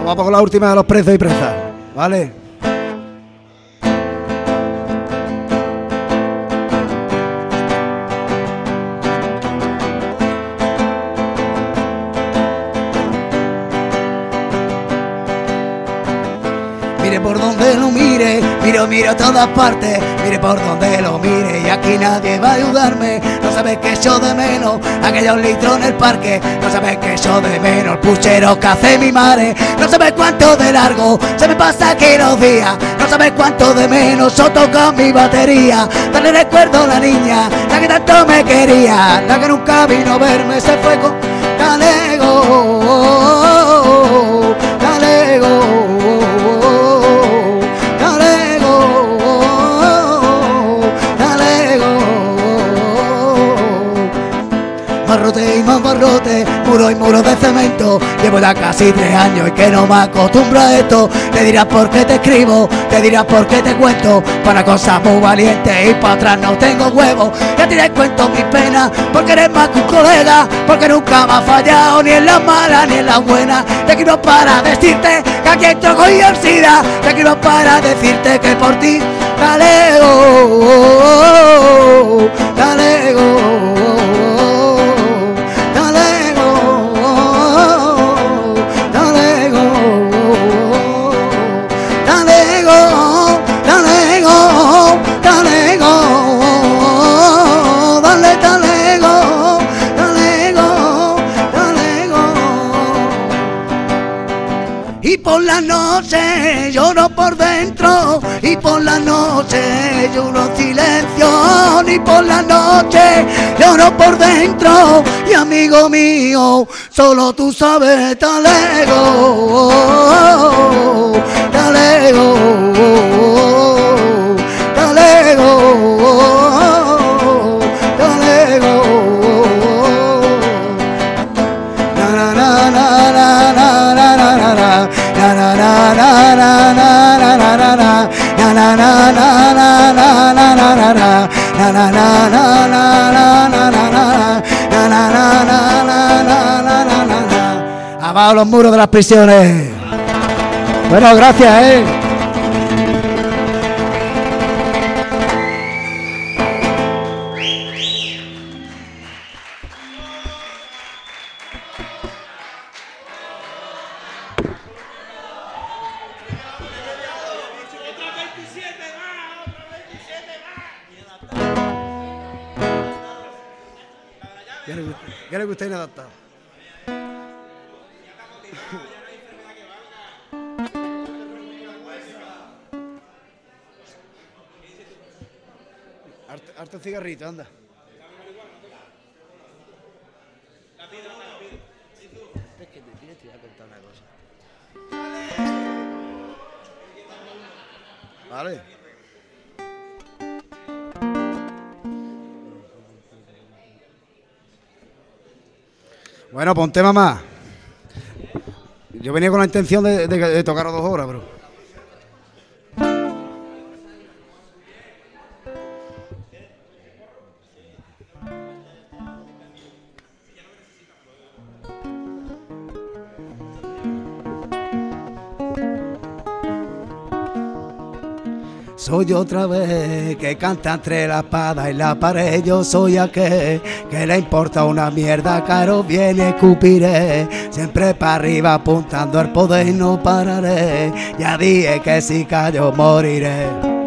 Vamos con la última de los prezos y prezas. ¿Vale? Mire, miro, a todas partes, mire por donde lo mire y aquí nadie va a ayudarme. No sabes que yo de menos aquellos litros en el parque, no sabes que yo de menos el puchero que hace mi madre, no sabes cuánto de largo se me pasa aquí los días, no sabes cuánto de menos yo toco mi batería. Dale recuerdo a la niña, la que tanto me quería, la que nunca vino a verme, se fue con Galego, muro y muro de cemento. Llevo ya casi tres años y que no me acostumbro a esto. Te dirás por qué te escribo, te dirás por qué te cuento. Para cosas muy valientes y para atrás no tengo huevo. Ya te cuento mis penas, porque eres más que un colega. Porque nunca me has fallado, ni en las malas ni en las buenas. Te quiero para decirte que aquí entro con. Te quiero para decirte que por ti, noche lloro silencio, y por la noche lloro por dentro, y amigo mío, solo tú sabes na na na na na na na. Na na na na Amados los muros de las prisiones. Bueno, gracias, ¿eh? cigarrito, anda. Es que te tienes que contar una cosa. Vale. Bueno, ponte mamá. Yo venía con la intención de, de, de tocar dos horas, bro. Soy otra vez que canta entre la espada y la pared. Yo soy aquel que le importa una mierda, caro viene, escupiré. Siempre para arriba apuntando al poder y no pararé. Ya dije que si callo moriré.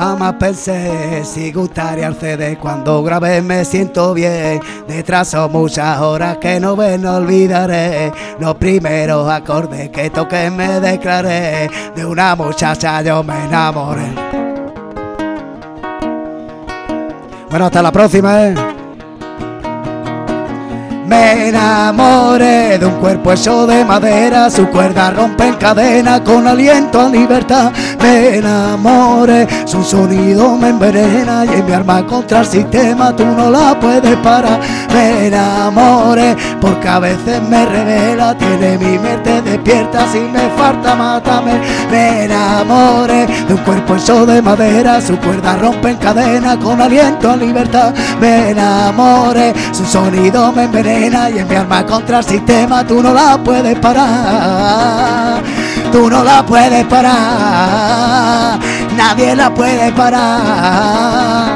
Jamás pensé si gustaría el CD cuando grabé me siento bien. Detrás son muchas horas que no ven, no olvidaré. Los primeros acordes que toqué me declaré. De una muchacha yo me enamoré. Bueno, hasta la próxima, eh. Me enamoré de un cuerpo hecho de madera, su cuerda rompe en cadena con aliento a libertad. Me enamoré, su sonido me envenena y en mi arma contra el sistema tú no la puedes parar. Me enamoré porque a veces me revela, tiene mi mente despierta, si me falta mátame. Me enamoré de un cuerpo hecho de madera, su cuerda rompe en cadena con aliento a libertad. Me enamoré, su sonido me envenena y en mi alma contra el sistema tú no la puedes parar. Tú no la puedes parar, nadie la puede parar.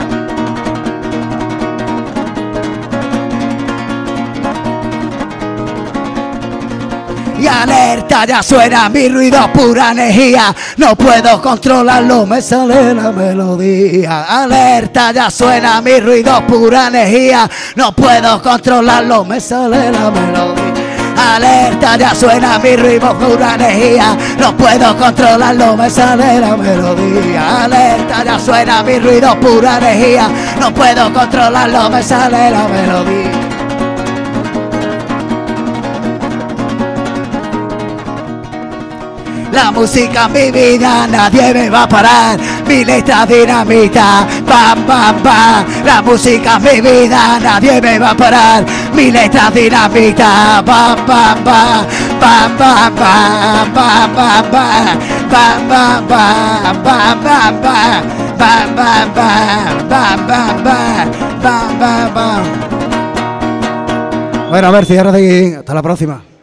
Y alerta, ya suena mi ruido, pura energía. No puedo controlarlo, me sale la melodía. Alerta, ya suena mi ruido, pura energía. No puedo controlarlo, me sale la melodía. Alerta, ya suena mi ruido, pura energía. No puedo controlarlo, me sale la melodía. Alerta, ya suena mi ruido, pura energía. No puedo controlarlo, me sale la melodía. La música mi vida, nadie me va a parar. Mi letra dinamita, bam, bam, bam. La música mi vida, nadie me va a parar. Mi letra dinamita, bam, bam, bam. Bam, bam, bam, bam, bam, bam. Bam, bam, bam, bam, bam, bam. Bam, bam, bam, bam, bam, bam. Bam, bam, bam. Bueno, a ver, cierra de aquí. Hasta la próxima.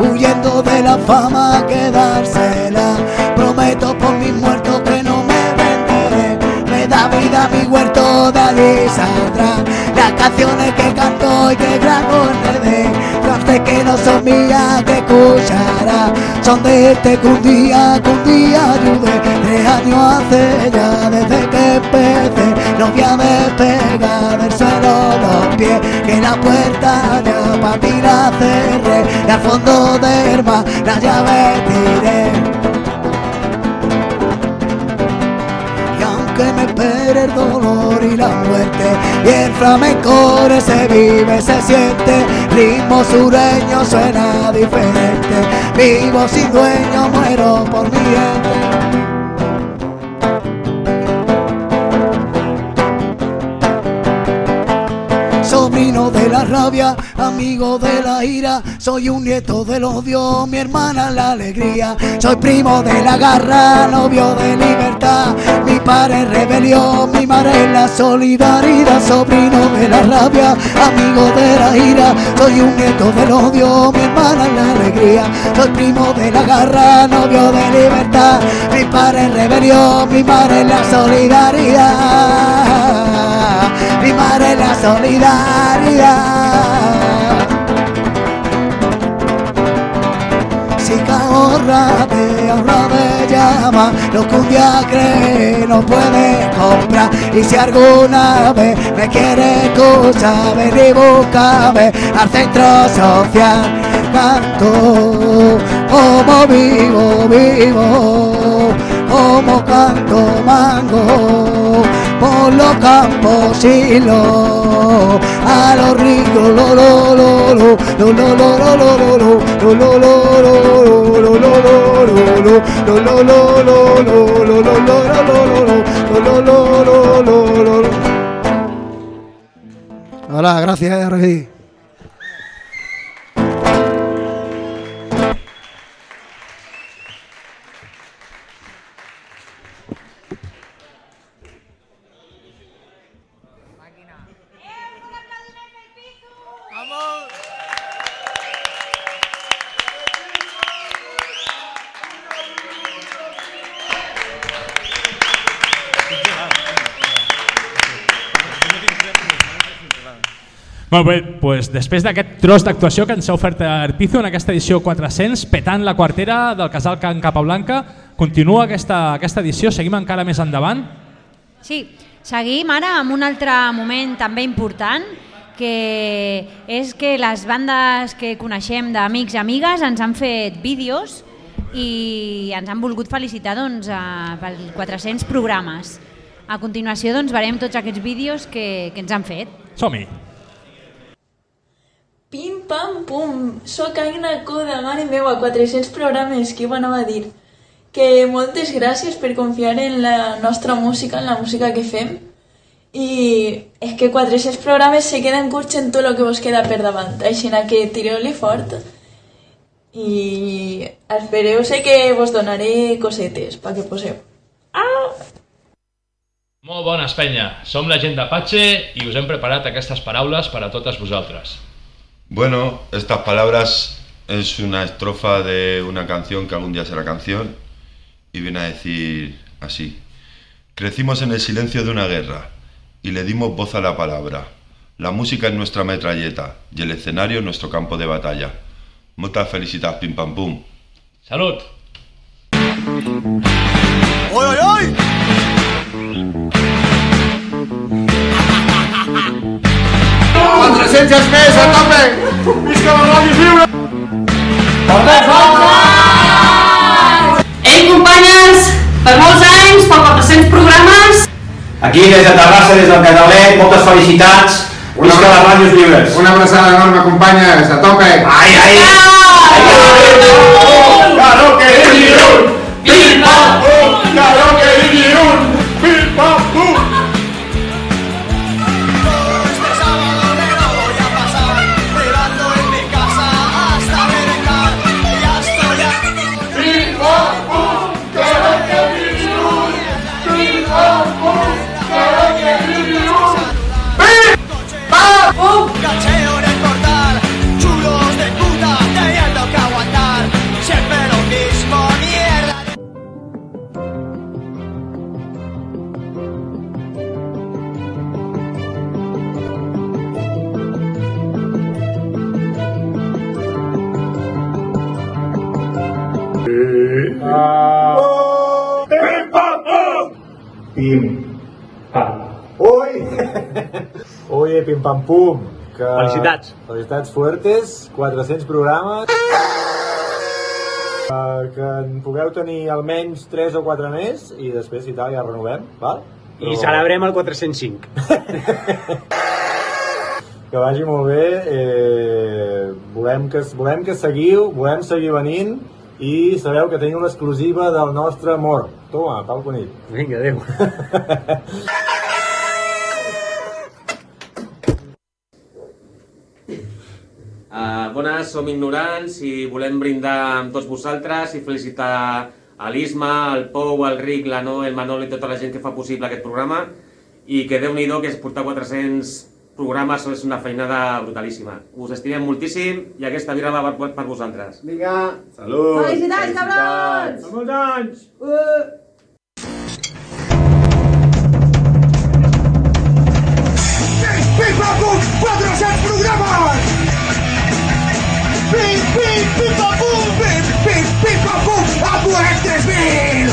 Huyendo de la fama quedársela, prometo por mis muertos que no me venderé, me da vida mi huerto de allí saldrá, las canciones que canto y que grabo en redes, frases que no son mías que escuchará, son de este que un día, que un día ayudé, tres años hace ya desde que empecé, no voy a despegar del suelo los pies, que la puerta ya para ti la cerré, la al fondo del mar la llave tiré. Y aunque me espere el dolor y la muerte y el flamenco se vive, se siente, ritmo sureño suena diferente, vivo sin dueño, muero por mi gente. Sobrino de la rabia, amigo de la ira, soy un nieto del odio, mi hermana la alegría, soy primo de la garra, novio de libertad, mi padre es rebelión, mi madre la solidaridad, sobrino de la rabia, amigo de la ira, soy un nieto del odio, mi hermana la alegría, soy primo de la garra, novio de libertad, mi padre rebelión, mi madre la solidaridad madre la solidaridad. Si ahorra de ahorra de llama, lo que un día cree no puede comprar. Y si alguna vez me quiere escuchar, ven y búscame al centro social. Canto como vivo, vivo, como canto mango por los campos y lo a los ríos lo lo lo lo lo lo lo lo lo lo lo lo lo lo lo Hola, gracias, Regi. Molt bé, doncs després d'aquest tros d'actuació que ens ha ofert Arpizo en aquesta edició 400, petant la quartera del casal Can Capablanca, continua aquesta, aquesta edició, seguim encara més endavant. Sí, seguim ara amb un altre moment també important, que és que les bandes que coneixem d'amics i amigues ens han fet vídeos i ens han volgut felicitar doncs, a, per 400 programes. A continuació doncs, veurem tots aquests vídeos que, que ens han fet. Som-hi! Pim pam pum, sóc Aina Coda, mare meva, 400 programes, qui ho anava a dir? Que moltes gràcies per confiar en la nostra música, en la música que fem. I és que 400 programes se queden curts en tot el que vos queda per davant, així que tireu-li fort. I espereu, sé que vos donaré cosetes perquè poseu. Ah! Molt bones, penya. Som la gent d'Apache i us hem preparat aquestes paraules per a totes vosaltres. Bueno, estas palabras es una estrofa de una canción que algún día será canción y viene a decir así. Crecimos en el silencio de una guerra y le dimos voz a la palabra. La música es nuestra metralleta y el escenario es nuestro campo de batalla. Muchas felicidades, pim pam pum. Salut! ¡Oy, oy, oy! 400 més, a tope! Visca la ràdio lliure! Ei, companyes, per molts anys, per 400 programes, Aquí des de Terrassa, des del Canalet, moltes felicitats. Visca les ràdios lliures. Una abraçada enorme, companyes, a tope! Ai, ai! Karaoke Indiun! Pim pam pum! [LAUGHS] Oye, pim pam pum. Que... Felicitats. Felicitats fuertes, 400 programes. Uh, que en pugueu tenir almenys 3 o 4 més i després, si tal, ja renovem, val? I celebrem el 405. [LAUGHS] Que vagi molt bé, eh, volem, que, volem que seguiu, volem seguir venint i sabeu que teniu l'exclusiva del nostre amor. Toma, Pau Conill. Vinga, adéu. [LAUGHS] Uh, bones, som ignorants i volem brindar amb tots vosaltres i felicitar a l'Isma, el Pou, el Ric, la No, el Manol i tota la gent que fa possible aquest programa i que déu nhi que es portar 400 programes és una feinada brutalíssima. Us estimem moltíssim i aquesta birra va per, per vosaltres. Vinga! Salut! Felicitats, cabrons! Per molts anys! Uh! ¡Pim pam pum! ¡400 programas! ¡Pim pim pim pam pum! ¡Pim pim pim pam pum! ¡A por el 3000!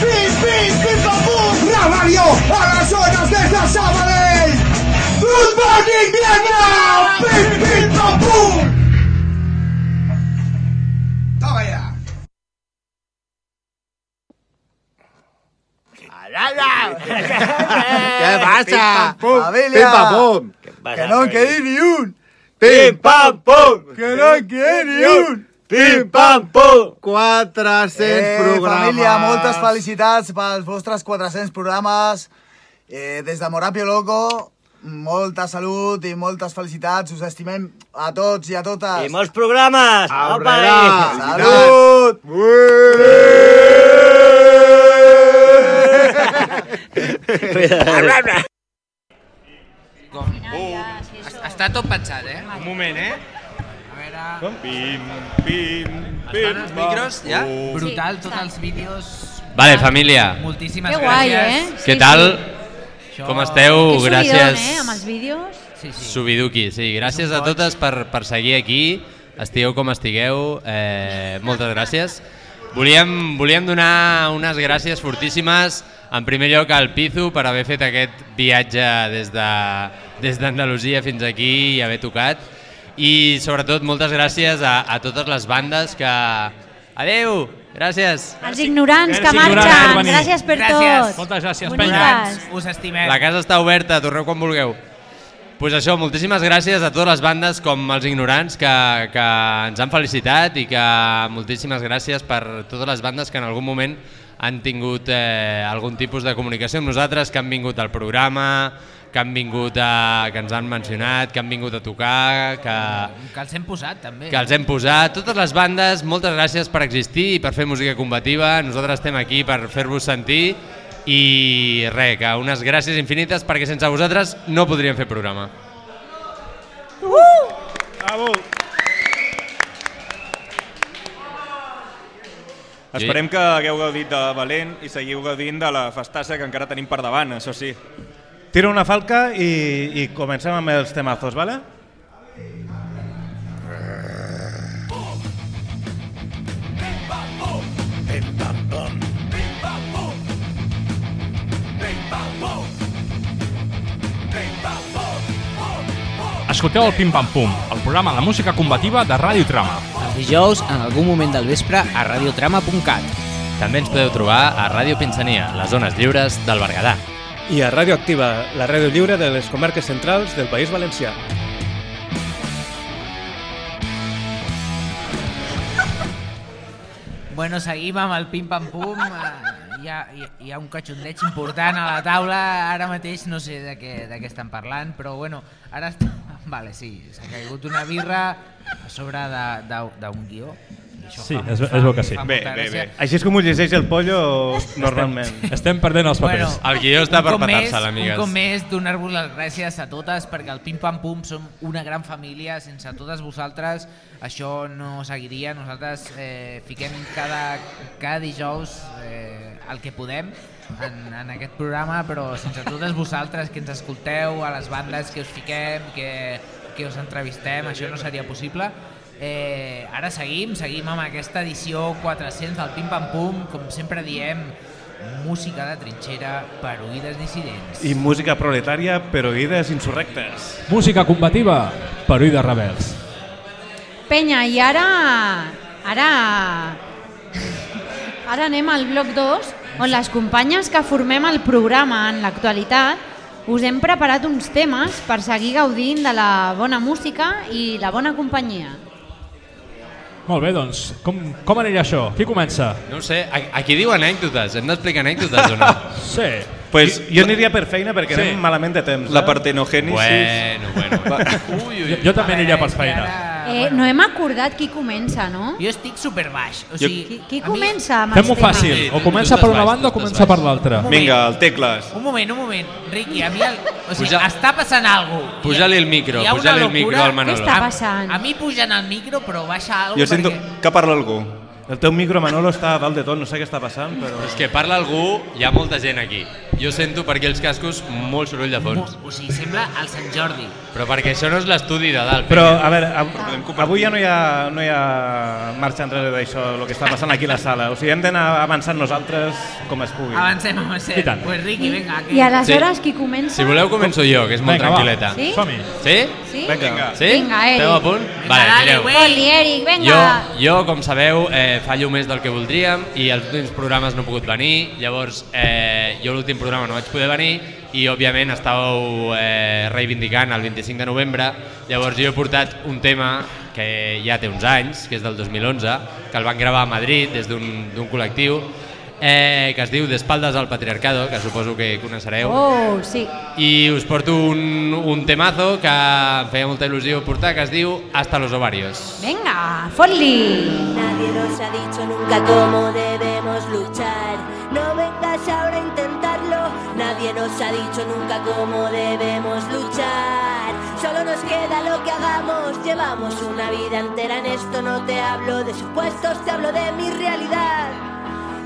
¡Pim pim pim pam pum! ¡Radio a las zonas de la Sabadell! ¡Good morning Vietnam! ¡Pim pim pam pum! ¡Toma ya! ¿Qué pasa? Familia. Pim, pam, pum. Que no en quedi ni un. Pim, pam, pum. Que no en quedi ni un. Pim, pam, pum. 400 Eh, programes. família, moltes felicitats pels vostres 400 programes. Eh, des de Morapio Loco, molta salut i moltes felicitats. Us estimem a tots i a totes. I molts programes! Apa, Salut! Com? Es- Està tot pensat, eh? Un moment, eh? A veure... Pim, pim, Estan els micros, ja? Brutal, tots els vídeos... Vale, família. Moltíssimes Que guai, gràcies. eh? Què tal? Com esteu? Que subidon, Gràcies. eh, amb els vídeos. Sí, sí. Subiduki, sí. Gràcies a totes per, per seguir aquí. Estigueu com estigueu. Eh, moltes gràcies. Volíem, volíem donar unes gràcies fortíssimes en primer lloc al Pizu per haver fet aquest viatge des de des d'Andalusia fins aquí i haver tocat i sobretot moltes gràcies a, a totes les bandes que... Adeu! Gràcies! Els ignorants que marxen. Gràcies per Gràcies. tot. Moltes gràcies, Boniques. Us estimem. La casa està oberta, torneu quan vulgueu. pues això, moltíssimes gràcies a totes les bandes com els ignorants que, que ens han felicitat i que moltíssimes gràcies per totes les bandes que en algun moment han tingut eh, algun tipus de comunicació amb nosaltres, que han vingut al programa, que han vingut a, que ens han mencionat, que han vingut a tocar, que, Que els hem posat, també. que els hem posat. Totes les bandes, moltes gràcies per existir i per fer música combativa. Nosaltres estem aquí per fer-vos sentir i res, que unes gràcies infinites perquè sense vosaltres no podríem fer programa. Bravo! Esperem que hagueu gaudit de Valent i seguiu gaudint de la festassa que encara tenim per davant, això sí. Tiro una falca i, i comencem amb els temazos, vale? Escolteu el Pim Pam Pum, el programa de música combativa de Ràdio Trama. Els dijous, en algun moment del vespre, a radiotrama.cat. També ens podeu trobar a Ràdio Pinsania, les zones lliures del Berguedà. I a Ràdio Activa, la ràdio lliure de les comarques centrals del País Valencià. Bueno, seguim amb el pim-pam-pum. Eh, Hi ha, hi, ha un cachondeig important a la taula. Ara mateix no sé de què, de què estan parlant, però bueno, ara... Vale, sí, s'ha caigut una birra a sobre d'un guió. Això Sí, fa- és, fa- és bo que sí. fa molta gràcia. Així és com ho llegeix el pollo normalment. Estem perdent els papers. El guió està per cop més, petar-se'l, amigues. Un cop més, donar-vos les gràcies a totes perquè el Pim Pam Pum som una gran família. Sense totes vosaltres això no seguiria. Nosaltres eh, fiquem cada, cada dijous eh, el que podem en, en aquest programa, però sense totes vosaltres que ens escolteu, a les bandes que us fiquem, que, que us entrevistem, això no seria possible. Eh, ara seguim, seguim amb aquesta edició 400 del Pim Pam Pum, com sempre diem, música de trinxera per oïdes dissidents. I música proletària per oïdes insurrectes. Música combativa per oïdes rebels. Penya, i ara... Ara... Ara anem al bloc 2, on les companyes que formem el programa en l'actualitat us hem preparat uns temes per seguir gaudint de la bona música i la bona companyia. Molt bé, doncs, com, com anirà això? Qui comença? No sé, aquí diu anècdotes, hem d'explicar anècdotes o no? [LAUGHS] sí. Pues, jo, jo aniria per feina perquè Sí. anem malament de temps. La eh? partenogènesis... Bueno, [LAUGHS] bueno. Va. Ui, ui. Jo, jo també aniria per feina. Eh, no hem acordat qui comença, no? Jo estic super baix. O Jo- sigui, Qui, qui a mi- comença amb Fem-ho fàcil, o comença per una baix, banda o comença per l'altra. Vinga, el tecles. Un moment, un moment. Riqui, a mi el... O sigui, Puja- està passant alguna cosa. Puja-li el micro, Hi ha una puja-li el locura. micro al Manolo. Què està passant? A mi pugen el micro, però baixa alguna Jo sento perquè... que parla algú. El teu micro, Manolo, està a dalt de tot, no sé què està passant, però... És que parla algú, hi ha molta gent aquí. Jo sento per aquí els cascos molt soroll de fons. O sigui, sembla el Sant Jordi. Però perquè això no és l'estudi de dalt. Però, a veure, av avui ja no hi ha, no hi ha marxa enrere d'això, el que està passant aquí a la sala. O sigui, hem d'anar avançant nosaltres com es pugui. Avancem, avancem. I tant. Pues Riqui, vinga. Que... I aleshores qui comença? Si voleu començo jo, que és molt Vinga, va. tranquil·leta. Sí? Som-hi. Sí? Sí? Vinga. Sí? Vinga, Eric. Esteu a punt? Vinga, vale, dale. Poli, Eric, vinga. Jo, jo, com sabeu, eh, fallo més del que voldríem i els últims programes no he pogut venir, llavors eh, jo l'últim programa no vaig poder venir i òbviament estàveu eh, reivindicant el 25 de novembre, llavors jo he portat un tema que ja té uns anys, que és del 2011, que el van gravar a Madrid des d'un d'un col·lectiu, eh, que es diu D'espaldes al patriarcado, que suposo que coneixereu. Oh, sí. I us porto un, un temazo que em feia molta il·lusió portar, que es diu Hasta los ovarios. Vinga, fot-li. Nadie nos ha dicho nunca cómo debemos luchar. No vengas ahora a intentarlo. Nadie nos ha dicho nunca cómo debemos luchar. Solo nos queda lo que hagamos. Llevamos una vida entera en esto. No te hablo de supuestos, te hablo de mi realidad.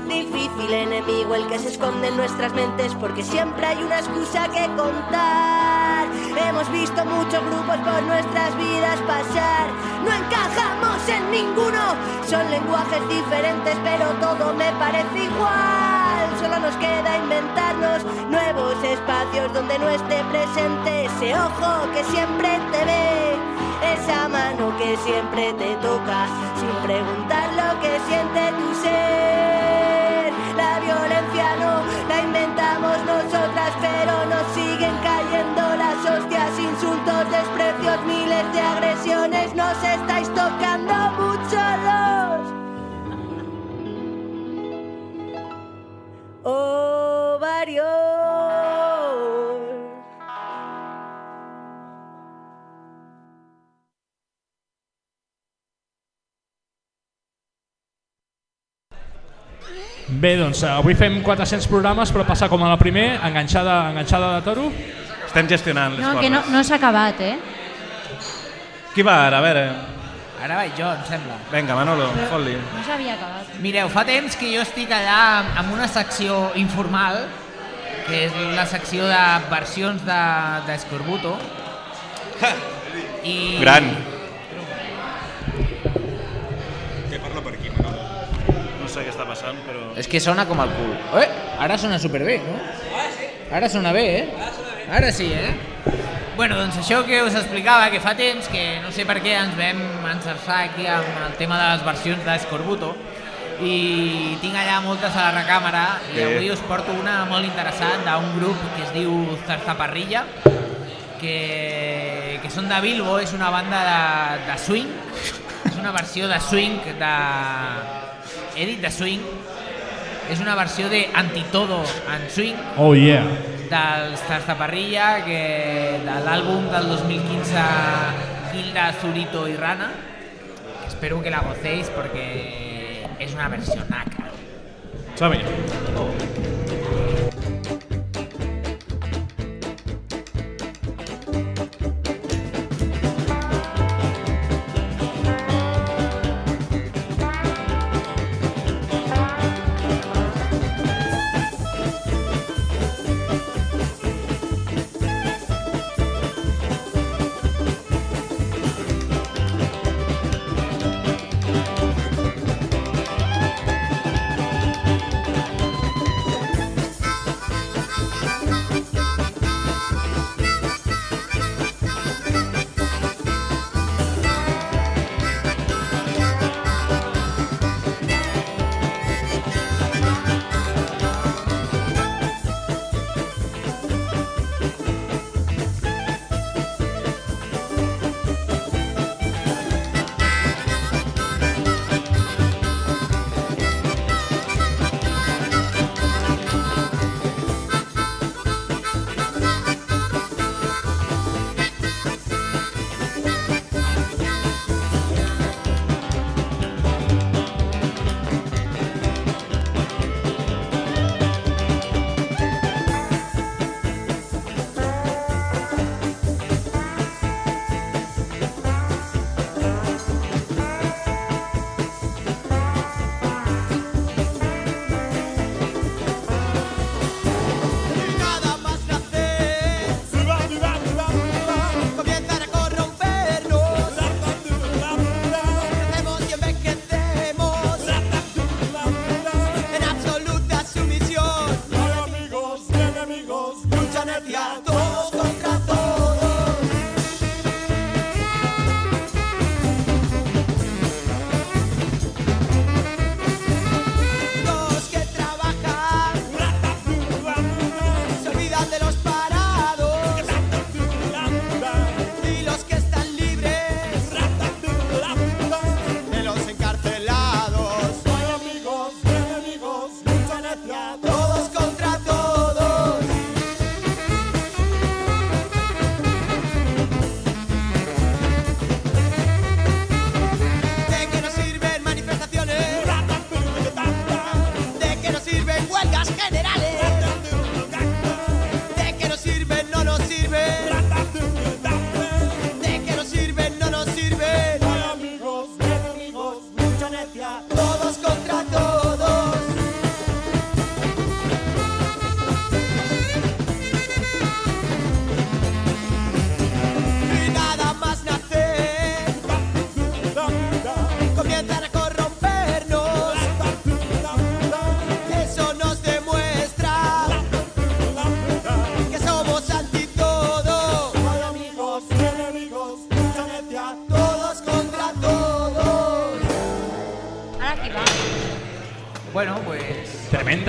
Difícil enemigo el que se esconde en nuestras mentes porque siempre hay una excusa que contar. Hemos visto muchos grupos por nuestras vidas pasar. No encajamos en ninguno. Son lenguajes diferentes pero todo me parece igual. Solo nos queda inventarnos nuevos espacios donde no esté presente ese ojo que siempre te ve. Esa mano que siempre te toca sin preguntar lo que siente tu ser. Hostias, insultos, desprecios, miles de agresiones. Nos estáis tocando mucho los ovarios. Bé, doncs avui fem 400 programes, però passa com a la primer, enganxada, enganxada de toro. Estem gestionant les No, coses. que no, no s'ha acabat, eh? Qui va ara? A veure... Ara vaig jo, em sembla. Vinga, Manolo, fot-li. No s'havia acabat. Mireu, fa temps que jo estic allà amb- una secció informal, que és la secció de versions de, d'Escorbuto. I... Gran. Què parla per aquí, Manolo? No sé què està passant, però... És que sona com el cul. Eh? Ara sona superbé, no? Ara sona bé, eh? Ara sí, eh? Bueno, doncs això que us explicava, que fa temps que no sé per què ens vam encerçar aquí amb el tema de les versions d'Escorbuto i tinc allà moltes a la recàmera i avui us porto una molt interessant d'un grup que es diu Zarzaparrilla que, que són de Bilbo, és una banda de, de swing és una versió de swing de... he dit de swing és una versió de Antitodo en swing Oh yeah. Dels Tartaparrilla, que de l'àlbum del 2015 Hilda, Zurito y Rana. Espero que la gocéis porque es una versión naca.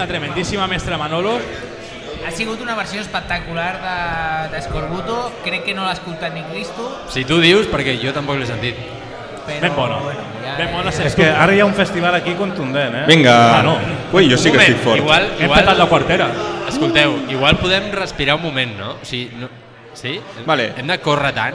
Tremenda, tremendíssima, mestre Manolo. Ha sigut una versió espectacular de- d'Escorbuto. Crec que no l'ha escoltat ni Cristo. Si tu dius, perquè jo tampoc l'he sentit. Però, Ben bona. Bueno, ja, Ben bona És que ara hi ha un festival aquí contundent, eh? Vinga. Ah, no. Ui, jo sí que estic fort. Igual, Hem igual, petat la quartera. Escolteu, igual podem respirar un moment, no? O sigui, no... Sí? Vale. Hem de córrer tant?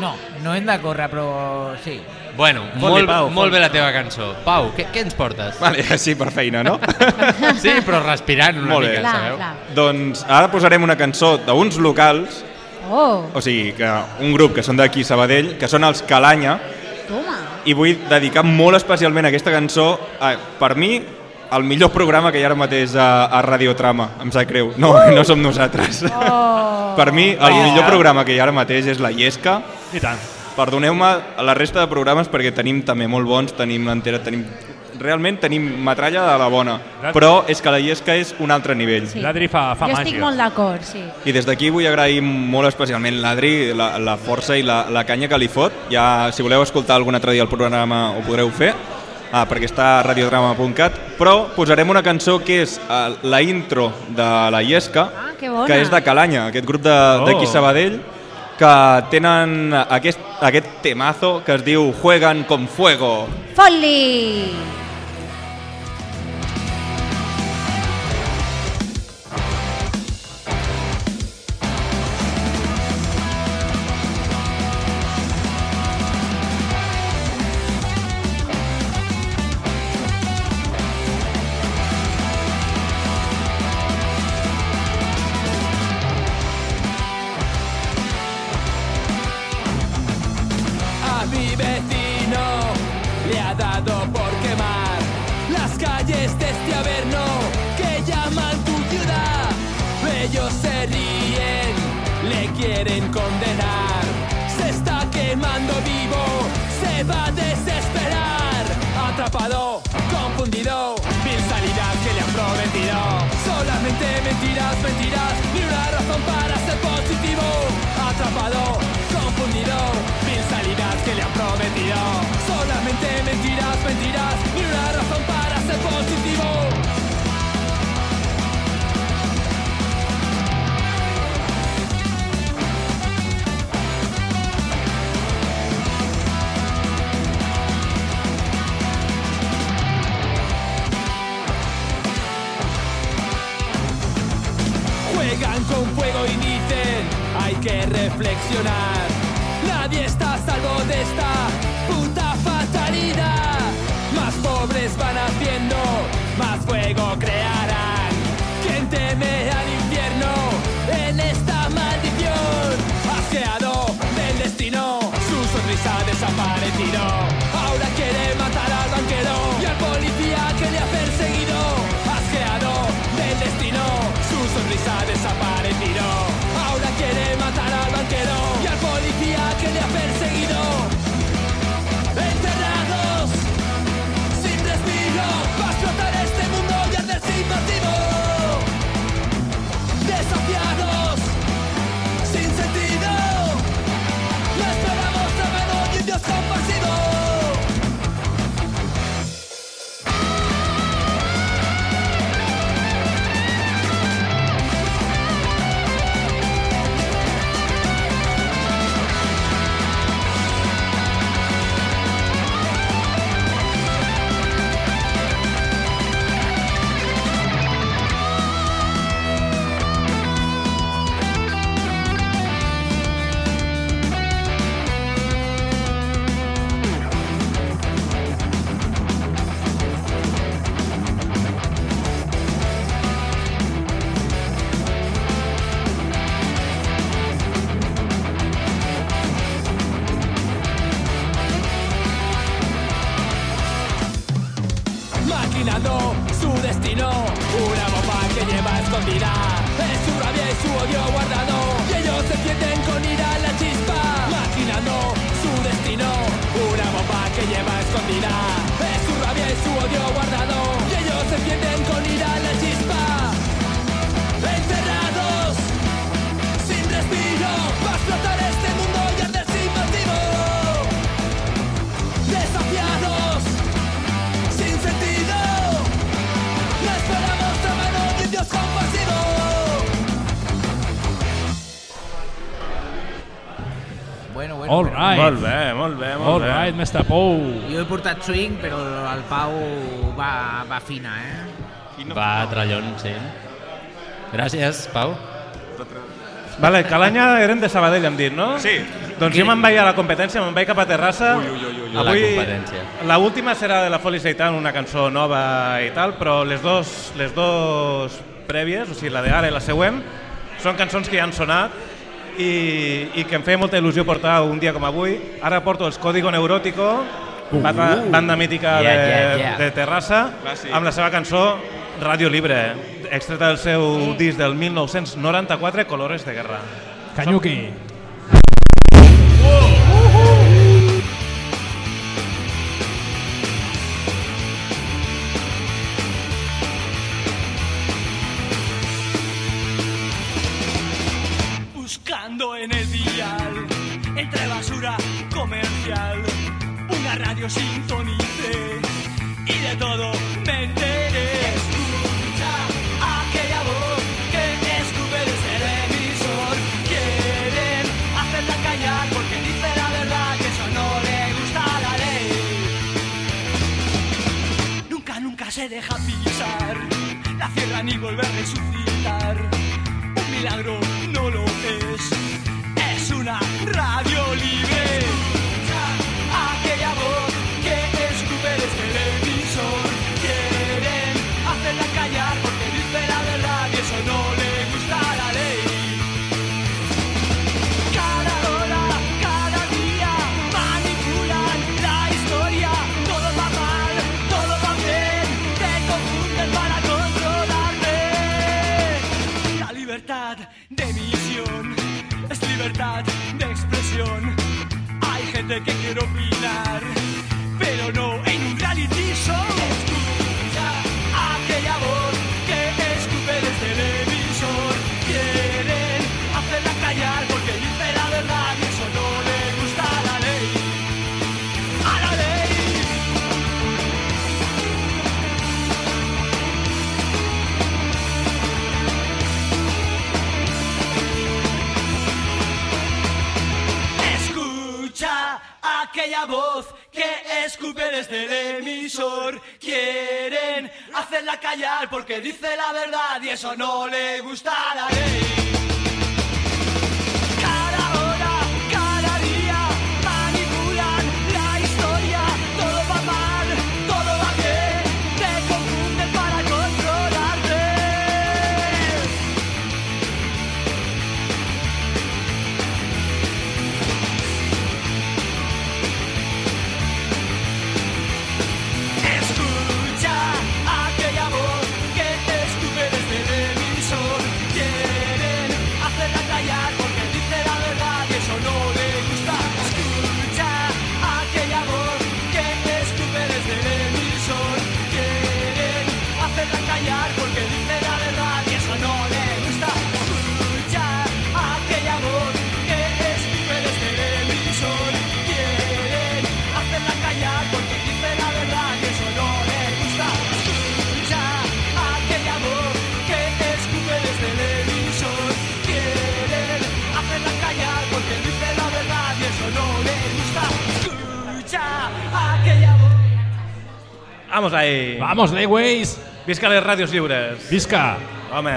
No, no hem de córrer, però sí. Bueno, molt, Pau, molt bé la teva cançó. Pau, què, què ens portes? Vale, sí, per feina, no? [LAUGHS] Sí, però respirant una Molt bé. mica, Clar, sabeu? clar. doncs ara posarem una cançó d'uns locals, Oh, o sigui, que un grup que són d'aquí Sabadell, que són els Calanya, toma. i vull dedicar molt especialment aquesta cançó a, per mi, el millor programa que hi ha ara mateix a, a Radiotrama, em sap greu. No, no som nosaltres. Oh. per mi, el Oh. millor programa que hi ha ara mateix és la Llesca. I tant. Perdoneu-me a la resta de programes perquè tenim també molt bons, tenim l'entera, tenim... Realment tenim metralla de la bona, però és que la Llesca és un altre nivell. Sí. L'Adri fa, fa jo màgia. estic molt d'acord, sí. I des d'aquí vull agrair molt especialment l'Adri, la, la força i la, la canya que li fot. Ja, si voleu escoltar algun altre dia el programa ho podreu fer, ah, perquè està a radiodrama.cat, però posarem una cançó que és uh, la intro de la Llesca, Ah, que bona. que és de Calanya, aquest grup de- Oh. d'aquí Sabadell, que tenen aquest, aquest temazo que es diu Juegan con fuego. Fot-li! Dicen hay que reflexionar. Nadie está a salvo de esta bé, molt bé, molt All bé. right, mestre Pou. Jo he portat swing, però el Pau va, va fina, eh? Va, trallon, sí. Gràcies, Pau. Vale, Calanya eren de Sabadell, hem dit, no? Sí. Doncs jo me'n vaig a la competència, me'n vaig cap a Terrassa. Ui, ui, ui, ui. A la competència. La última serà de la Foli Seitan, una cançó nova i tal, però les dos, les dos prèvies, o sigui, la d'ara i la següent, són cançons que ja han sonat i, i que em feia molta il·lusió portar un dia com avui. Ara porto els Código Neurótico, Uh. banda, banda mítica Yeah, de, yeah, yeah. de Terrassa, Clàssic. amb la seva cançó Radio Libre, extreta del seu disc del 1994, Colores de Guerra. Canyuqui. Buscando Vamos ahí. Vamos, Leyways. Visca les ràdios lliures. Visca. Home.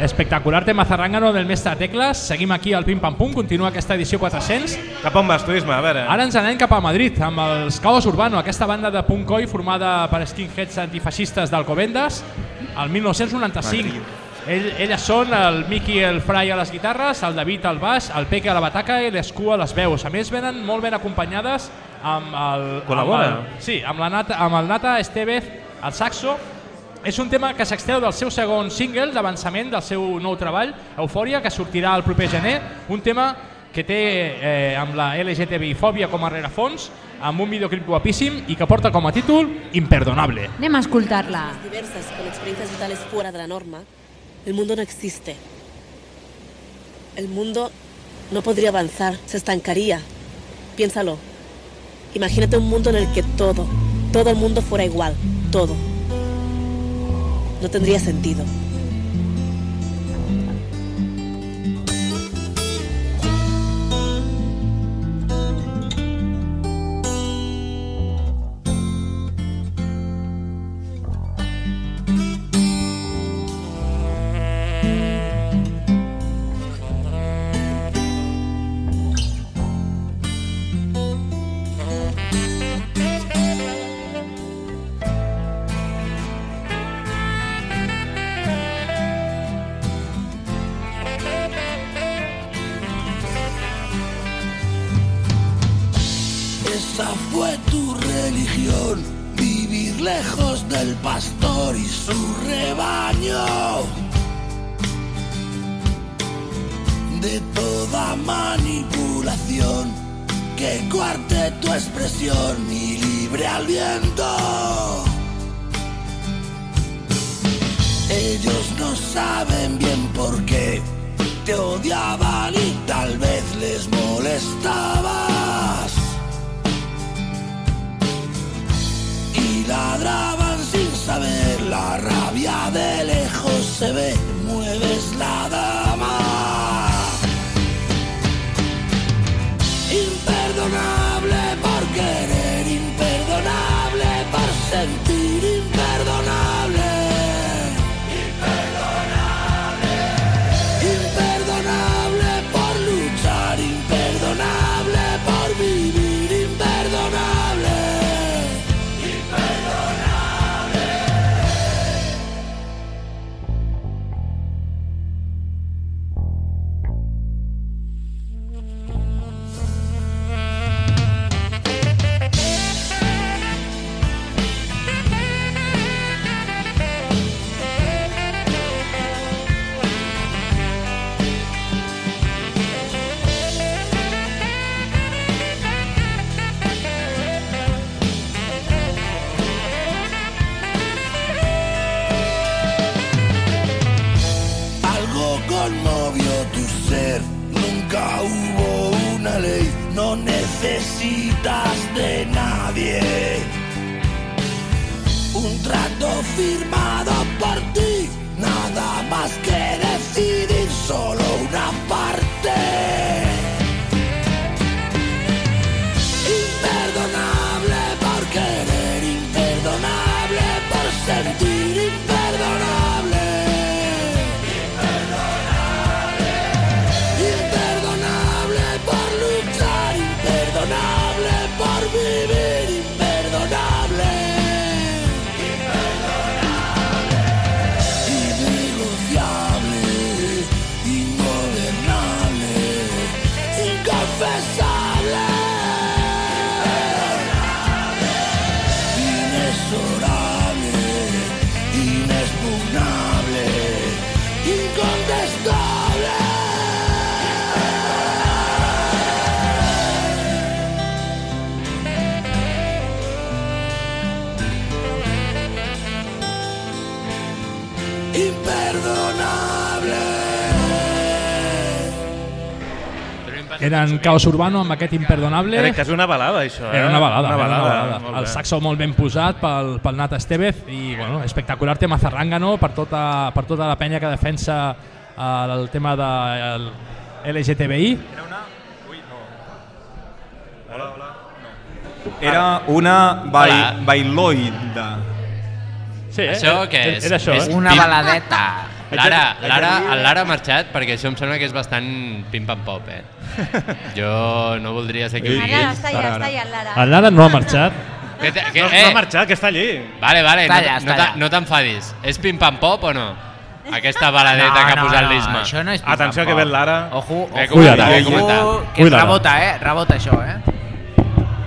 Espectacular tema zarrangano del mestre Tecles. Seguim aquí al Pim Pam Pum, continua aquesta edició 400. Cap on vas, turisme? A veure. Ara ens anem cap a Madrid amb els Caos Urbano, aquesta banda de punk oi formada per skinheads antifeixistes d'Alcobendas el 1995. Ell, elles són el Miki el Frai a les guitarres, el David al baix, el Peque a la bataca i l'Escu a les veus. A més, venen molt ben acompanyades amb el... Col·labora? Amb el, sí, amb, la nata, amb el Nata Estevez al saxo. És un tema que s'extreu del seu segon single d'avançament del seu nou treball, Eufòria, que sortirà el proper gener. Un tema que té eh, amb la LGTBI-fòbia com a rerefons, amb un videoclip guapíssim i que porta com a títol Imperdonable. Anem a escoltar-la. diversas con experiencias vitales fuera de la norma, el mundo no existe. El mundo no podría avanzar, se estancaría. Piénsalo. Imagínate un mundo en el que todo, todo el mundo fuera igual, todo. No tendría sentido. Eren Caos Urbano amb aquest imperdonable. Era quasi una balada, això. Eh? Era una balada, Una era balada, una balada. El saxo molt ben posat pel, pel Nat Estevez i bueno, espectacular tema zarrangano per tota, per tota la penya que defensa eh, el tema de el LGTBI. Era una bai, Hola. bailoide. Sí, eh? Això què és? Era això, és eh? Una pim- baladeta. Lara, Lara, el Lara ha marxat perquè això em sembla que és bastant pim-pam-pop, eh? [LAUGHS] Jo no voldria ser aquí. Ara està allà, està allà, el Lara. El Lara no ha marxat. Que, te- que, No, eh, no ha marxat, que està allí. Vale, vale, Està no, allà, no, està t'a- allà. no t'enfadis. És pim-pam-pop o no? Aquesta baladeta que ha posat l'Isma. Això no és Atenció, que ve el Lara. Ojo, Ve ojo, comentar, ve ojo, comentar. que Lara. rebota, eh? Rebota això, eh?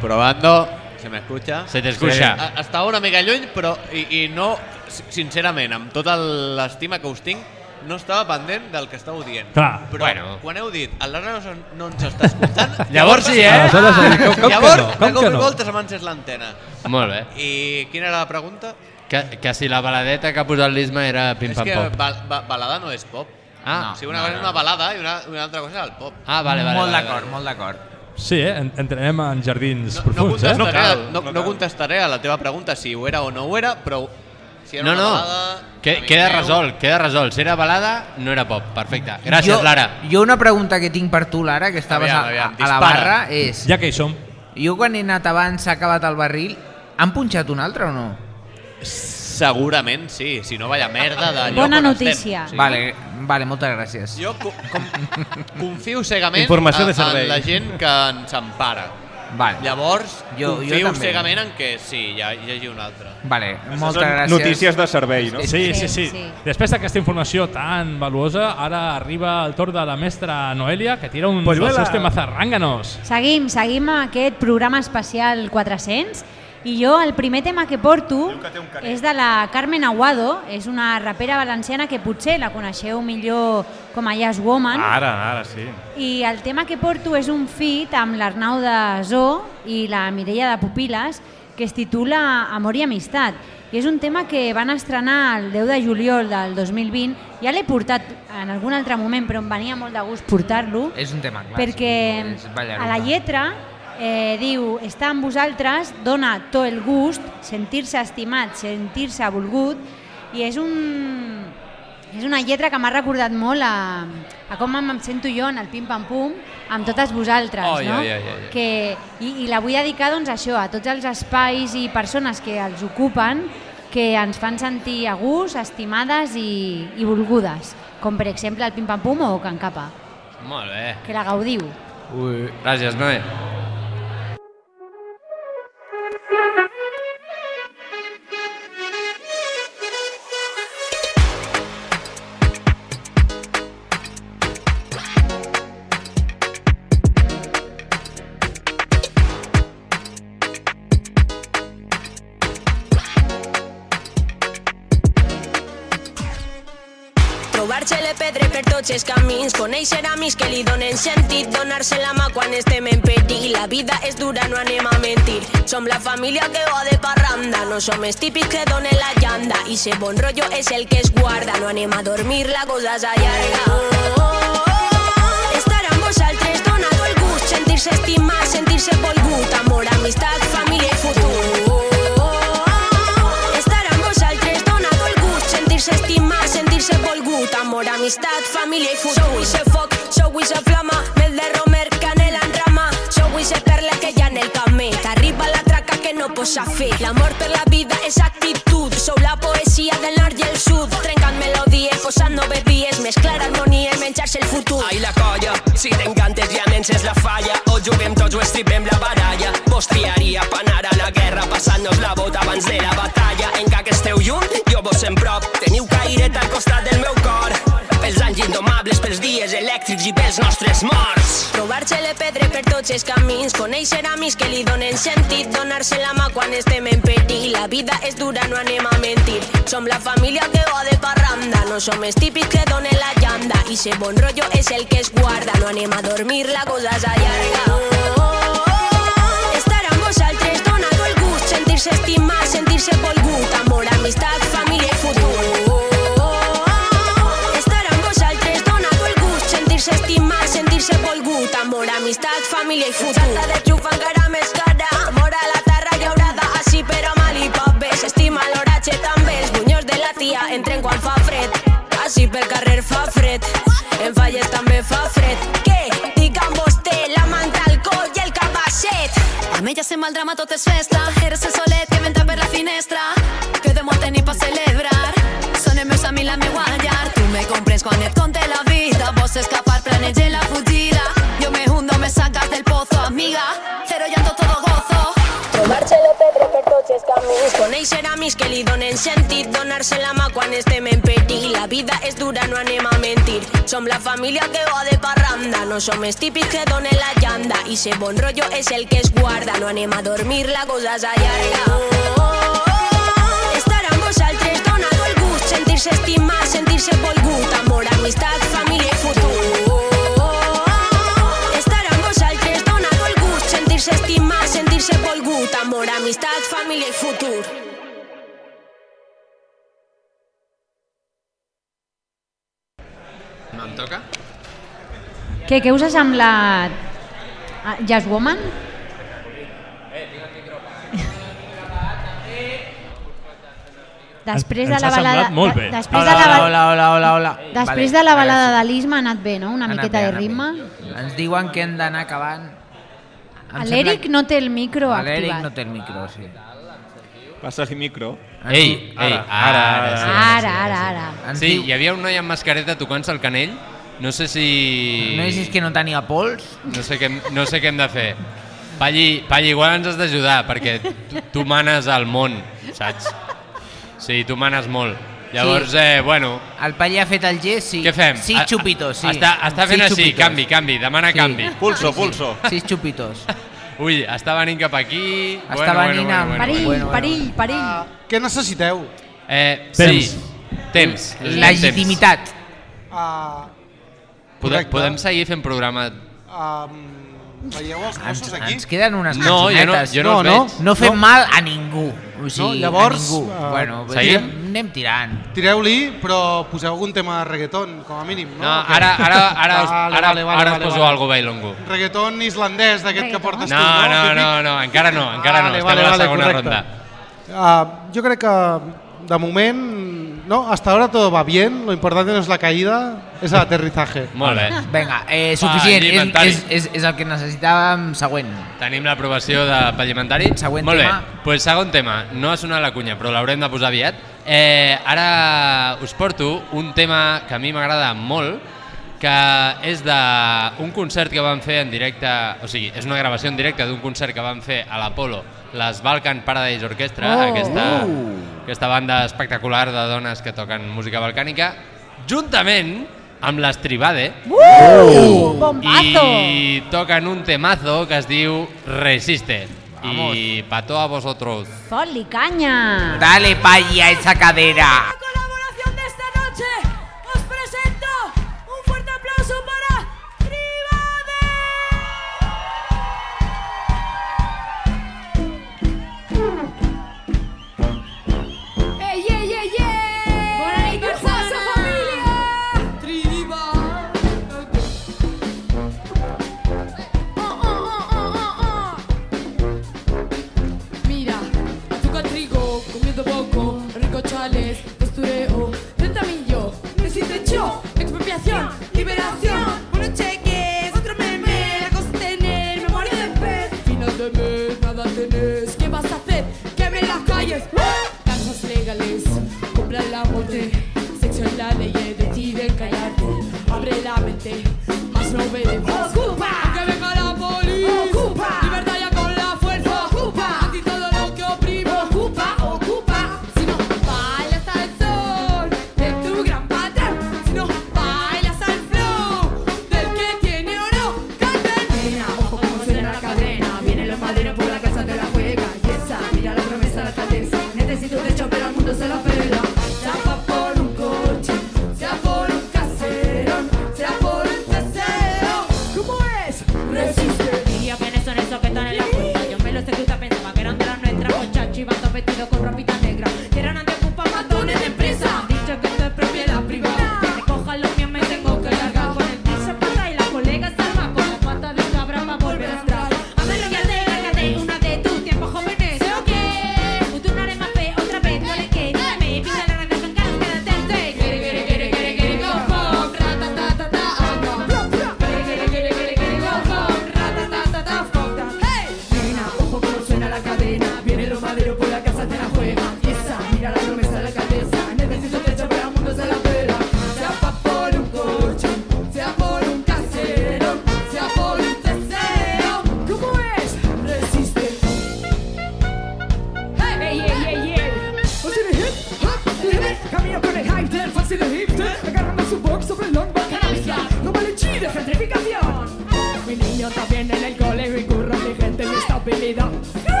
Probando, ¿se me escucha? Se te escucha. A- Estava una mica lluny, però i, i no, si- sincerament, amb tota l'estima que us tinc, no estava pendent del que estàveu dient. Clar. Però Bueno. quan heu dit el Lara no, no ens està escoltant... [LAUGHS] Llavors sí, eh? Aleshores, com- com que llavors, no? Com de cop que i no? volta se l'antena. Molt bé. I quina era la pregunta? Que, que si la baladeta que ha posat l'Isma era És que pim-pam-pop. ba ba balada no és pop. Ah, o sigui, una no, cosa no, és una no. balada i una, una altra cosa és el pop. Ah, vale, vale. molt vale, d'acord, vale. molt d'acord. Sí, eh? En- Entrenem en jardins No, profuns, eh? contestaré, cal, no, no no cal. contestaré a la teva pregunta si ho era o no ho era, però si era No, una no. balada... Que, queda meu, resolt, queda resolt. Si era balada, no era pop. Perfecte. Gràcies, jo, Lara. Jo una pregunta que tinc per tu, Lara, que estaves Aviam, a, aviam, a, la dispara. barra, és... Ja que hi som. Jo quan he anat abans, s'ha acabat el barril, han punxat un altre o no? Segurament sí, si no vaya merda de lloc Bona on notícia. estem. Vale, vale, moltes gràcies. Jo co com, confio cegament Informació de servei. en la gent que ens empara. Vale. Llavors, Jo- jo confio també. cegament en que sí, ja hi hagi un altre. Vale, moltes gràcies. notícies de servei, no? Sí, sí, sí. Després d'aquesta informació tan valuosa, ara arriba el torn de la mestra Noelia, que tira un Polluela. dels seus temes zarrànganos. Seguim, seguim aquest programa especial 400 i jo el primer tema que porto és de la Carmen Aguado, és una rapera valenciana que potser la coneixeu millor com a Jazz Woman. Ara, ara, sí. I el tema que porto és un feat amb l'Arnau de Zoo i la Mireia de Pupiles que es titula Amor i Amistat. I és un tema que van estrenar el 10 de juliol del 2020. Ja l'he portat en algun altre moment, però em venia molt de gust portar-lo. És un tema clàssic. Perquè a la lletra eh, diu estar amb vosaltres dona tot el gust, sentir-se estimat, sentir-se volgut i és un és una lletra que m'ha recordat molt a, a com em sento jo en el Pim Pam Pum amb totes vosaltres, Ai, no? ai, ai, ai. Que, i, I la vull dedicar doncs, a això, a tots els espais i persones que els ocupen que ens fan sentir a gust, estimades i, i volgudes, com per exemple el Pim Pam Pum o Can Capa, Molt bé. que la gaudiu. Ui. Gràcies, Noé. Tots els camins, conèixer amics que li donen sentit, donar-se la mà quan estem en perill. La vida és dura, no anem a mentir. Som la família que va de parranda, no som els típics que donen la llanda. I ser bon rotllo és el que es guarda, no anem a dormir, la cosa s'allarga. Estar amb vosaltres dona el gust, sentir-se estimat, sentir-se volgut, amor, amistat, família i futur. Sentir-se estimat, sentir-se volgut, amor, amistat, família i futur. Sou ese foc, sou esa flama, mel de romer, canela en rama, sou ese perla que hi ha en el camí. T'arriba la traca que no posa fi. L'amor per la vida és actitud, sou la poesia del nord i el sud, trencant melodies, posant noves vies, mesclar harmonia i menjar-se el futur. Ai, la colla, si t'encantes diamants és la falla. O juguem tots o estripem la baralla. Vos triaria pa anar a la guerra, passant-nos la bota abans de la batalla. Cairet al costat del meu cor. Pels anys indomables, pels dies elèctrics i pels nostres morts. Trobar-se le pedre per tots els camins, conèixer amics que li donen sentit, donar-se la mà quan estem en perill. La vida és dura, no anem a mentir. Som la família que va de parranda, no som els típics que donen la llanda. I ser bon rotllo és el que es guarda, no anem a dormir, la cosa s'allarga. Estar amb vosaltres dona el gust, sentir-se estimat, sentir-se volgut, amor, amistat, família i futur. Estimat, sentir-se volgut, amor, amistat, família i futur. Salta de xufa encara més amor a la terra llaurada, així però mal i bé, s'estima l'oratge també, els bunyors de la tia entren quan fa fred, així pel carrer fa fred, en falles també fa fred. Què? Digue'm vostè, la manta al coll i el cabasset. A se mal drama tot és festa Eres el solet que m'entra per la finestra Que de tenir pa celebrar Són els meus amics la meua llar Tu me comprens quan et conte la vida Vos escapar, planege la fugida Yo me hundo, me sacas del pozo Amiga, cero llanto, todo gozo Trobar-se le pedre per tots els camins, conèixer amics que li donen sentit, donar-se la mà quan estem en perill. La vida és dura, no anem a mentir. Som la família que va de parranda, no som els típics que donen la llanda. I ser bon rotllo és el que es guarda, no anem a dormir, la cosa s'allarga. Estar amb vosaltres dona tot el gust, sentir-se estimat, sentir-se volgut, amor, amistat, família i futur. Sentir-se estimat, sentir-se volgut, amor, amistat, família i futur. No em toca? Què, què us ha semblat ah, Jazz Woman? Després de la balada... molt bé. de- Després de la, Hola, hola, hola, hola, hola. Després Vale, de la balada de l'Isma ha anat bé, no? Una miqueta bé, de ritme. bé. Ens diuen que hem d'anar acabant. L'Eric no té el micro L'Eric activat. no té el micro, sí. Passa-li micro. Ei, ei, ara, ara, ara, sí. Ara, ara, ara. Sí, hi havia un noi amb mascareta tocant-se el canell. No sé si... No sé si és que no tenia pols. No sé què, no sé què hem de fer. Palli, Palli, igual ens has d'ajudar, perquè tu, tu manes al món, saps? Sí, tu manes molt. Llavors, Sí. eh, bueno... El Palli ha fet el gest, sí. Què fem? Sis xupitos, sí. Està, està fent Sis així, xupitos. canvi, canvi, demana Sí. canvi. Pulso, Sí, sí. pulso. Sis xupitos. [LAUGHS] Ui, està venint cap aquí... Està venint amb- Perill, bueno, bueno. perill, perill. Què necessiteu? Eh, Temps. Sí, temps. Legitimitat. Uh, Podem, podem seguir fent programa... um, veieu els Ens, gossos aquí? ens queden unes No, jo no- cançonetes. jo no els veig. No fem No. mal a ningú. O sigui, no, llavors, a ningú. eh, bueno, seguim? anem, anem tirant. Tireu-li, però poseu algun tema de reggaeton, com a mínim, no? No, ara, ara, ara, us, Vale, ara, vale, vale, ara us vale, poso vale. algo bailongo. Reggaeton islandès d'aquest que portes tu, No, no? no, no, no, encara no, encara no, Vale, estem vale, a la vale, segona correcte. ronda. Uh, jo crec que de moment, no, hasta ahora todo va bien, lo importante no es la caída, es el aterrizaje. Molt bé. Vinga, eh, Va, suficient. és, alimentari. és, és, és el que necessitàvem. Següent. Tenim l'aprovació de Pallimentari. Següent Molt tema. bé, pues segon tema. No ha sonat la cunya, però l'haurem de posar aviat. Eh, ara us porto un tema que a mi m'agrada molt, que és d'un concert que van fer en directe, o sigui, és una gravació en directe d'un concert que van fer a l'Apolo, les Balkan Paradise Orchestra, Oh. aquesta, Uh. aquesta banda espectacular de dones que toquen música balcànica, juntament amb l'Estribade, Uh! Bombazo! i toquen un temazo que es diu Resiste. Vamos. Y pato a vosotros. Fot-li canya! Dale, Palli, a esa cadera.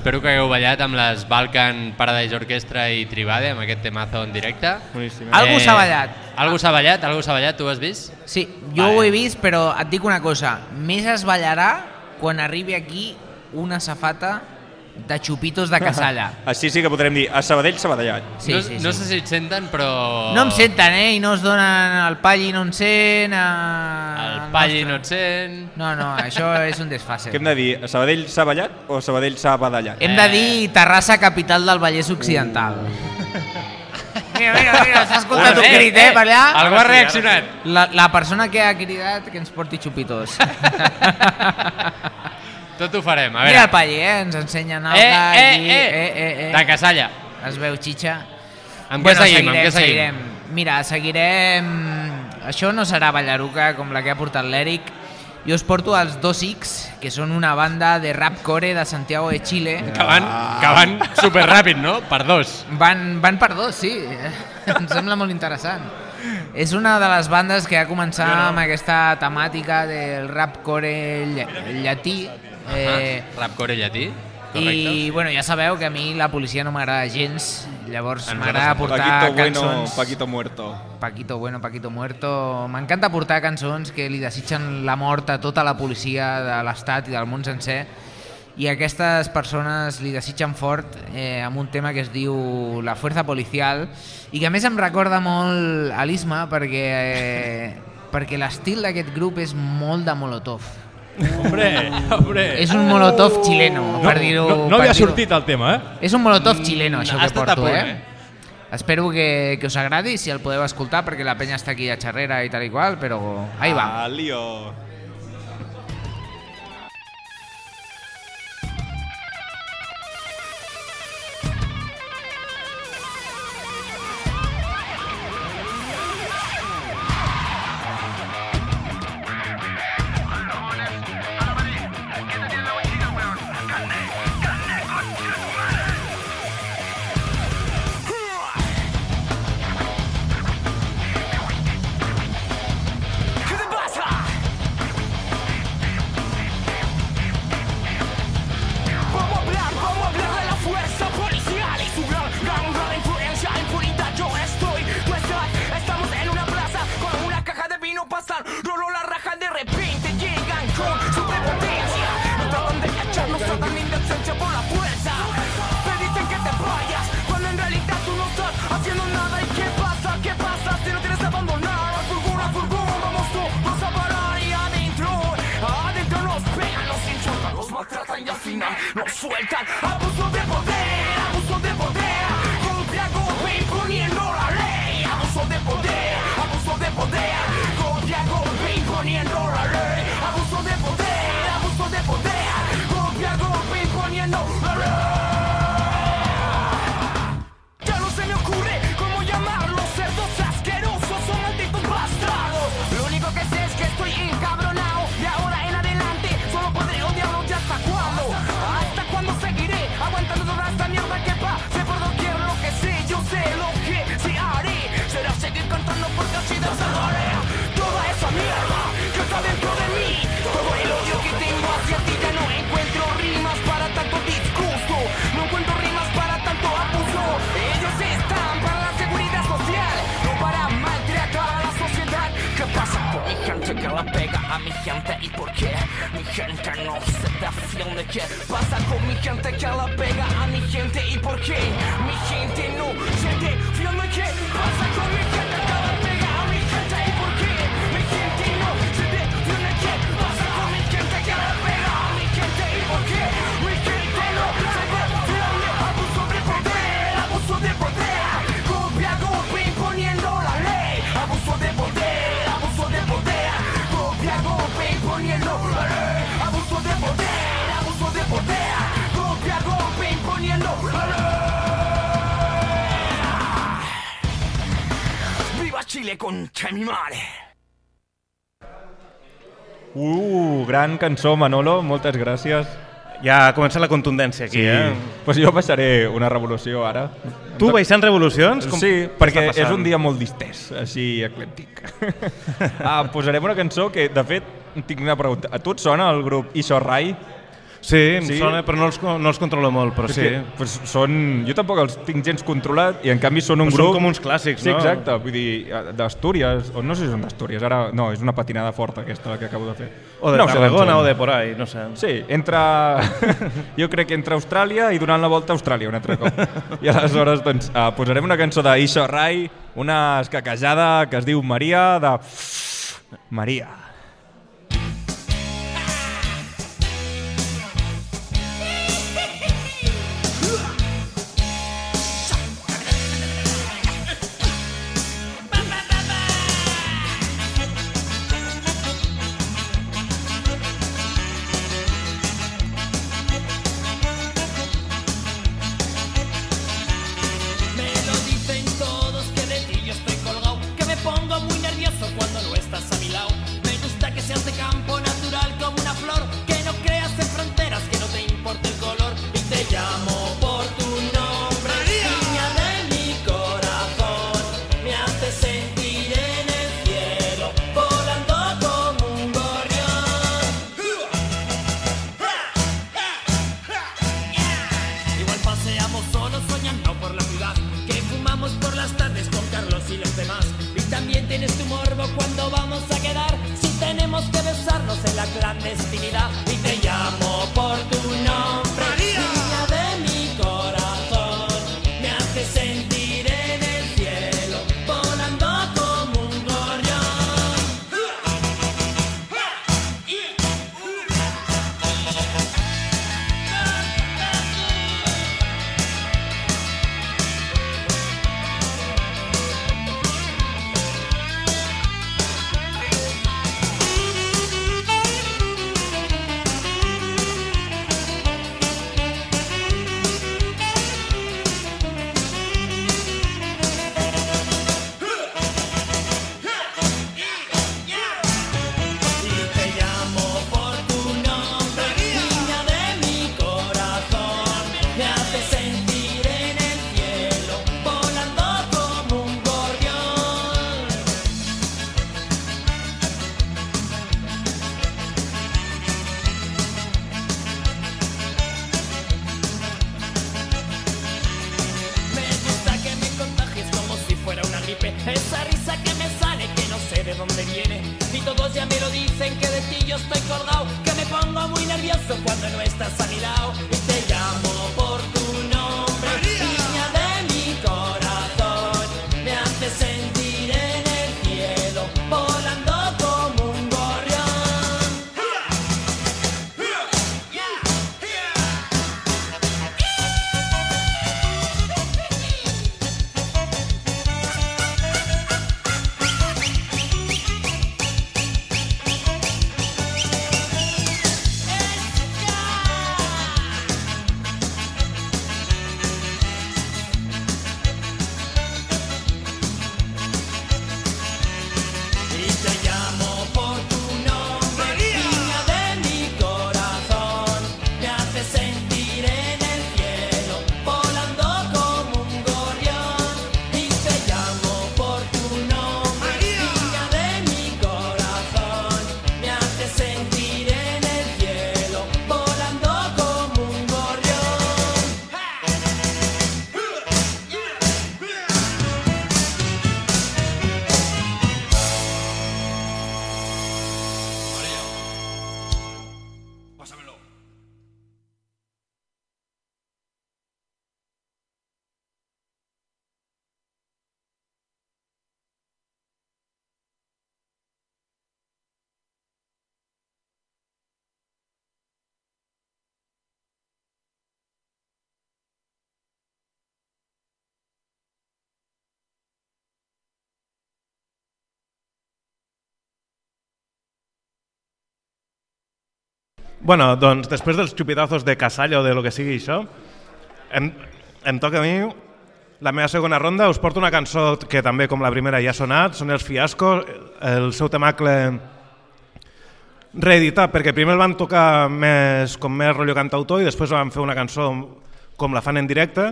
Espero que hagueu ballat amb les Balkan Paradise Orchestra i Tribade, amb aquest temazo en directe. Boníssim. Algú s'ha ballat. Algú s'ha ballat? Algú s'ha ballat? Tu ho has vist? Sí, jo ho he vist, però et dic una cosa. Més es ballarà quan arribi aquí una safata de xupitos de Casalla. [LAUGHS] Així sí que podrem dir a Sabadell, Sabadellat. Sí, no, sí, no sí. sé si et senten, però... No em senten, eh? I no es donen el palli no en sent... A... El palli no et sent... No, no, això és un desfase. Què hem de dir? A Sabadell s'ha ballat o Sabadell s'ha badallat? Hem de dir Terrassa, capital del Vallès Occidental. Mira, mira, mira, s'ha escoltat un Eh, crit, eh, eh, per allà. algú ha reaccionat. La, la persona que ha cridat que ens porti xupitos. [LAUGHS] Tot ho farem, a veure. Mira el palli, eh? Ens ensenyen el Eh, eh, i- eh. eh, eh, eh. De Casalla. Es veu xitxa. Amb què seguim, amb què seguim? seguirem. Mira, seguirem... Això no serà ballaruca com la que ha portat l'Eric. Jo us porto els 2X, que són una banda de rapcore de Santiago de Chile. Que van, que van superràpid, no? Per dos. Van, van per dos, sí. [LAUGHS] em sembla molt interessant. És una de les bandes que ha començat no. amb aquesta temàtica del rapcore ll llatí. Eh... Rapcore llatí. I bueno, ja sabeu que a mi la policia no m'agrada gens, llavors m'agrada portar Paquito bueno, cançons... Paquito muerto. Paquito bueno, Paquito muerto. M'encanta portar cançons que li desitgen la mort a tota la policia de l'Estat i del món sencer i aquestes persones li desitgen fort eh, amb un tema que es diu La Fuerza Policial i que a més em recorda molt a l'Isma perquè, eh, perquè l'estil d'aquest grup és molt de Molotov. Hombre, hombre. És un molotov xileno, per dir-ho... No, no havia sortit el tema, eh? És un molotov xileno, això ha que porto, punt, eh? Espero que, que us agradi, si el podeu escoltar, perquè la penya està aquí a xerrera i tal i qual, però ahí va. Ah, lío. Cançó, Manolo, moltes gràcies. Ja ha començat la contundència aquí, Sí. eh? Pues jo baixaré una revolució ara. Tu baixant revolucions? Com- Sí, què perquè és un dia molt distès, així eclèptic. [LAUGHS] ah, posarem una cançó que, de fet, tinc una pregunta. A tu et sona el grup Iso Rai? Sí, em sona, però no els, no els controlo molt, però És sí. Que, pues, són, jo tampoc els tinc gens controlat i en canvi són un Però són grup... com uns clàssics, sí, no? exacte, vull dir, d'Astúries, o no sé si són d'Astúries, ara no, és una patinada forta aquesta la que acabo de fer. O de no Tarragona són. o de por ahí, no sé. Sí, entre... [LAUGHS] jo crec que entre Austràlia i donant la volta a Austràlia un altre cop. I aleshores doncs, uh, posarem una cançó d'Isho Rai, una escaquejada que es diu Maria, de... Maria. Bueno, doncs després dels xupitazos de Casalla o de lo que sigui això, em, em toca a mi la meva segona ronda. Us porto una cançó que també, com la primera, ja ha sonat. Són els Fiasco, el seu temacle reeditar, perquè primer el van tocar més, com més rotllo cantautor i després van fer una cançó com la fan en directe,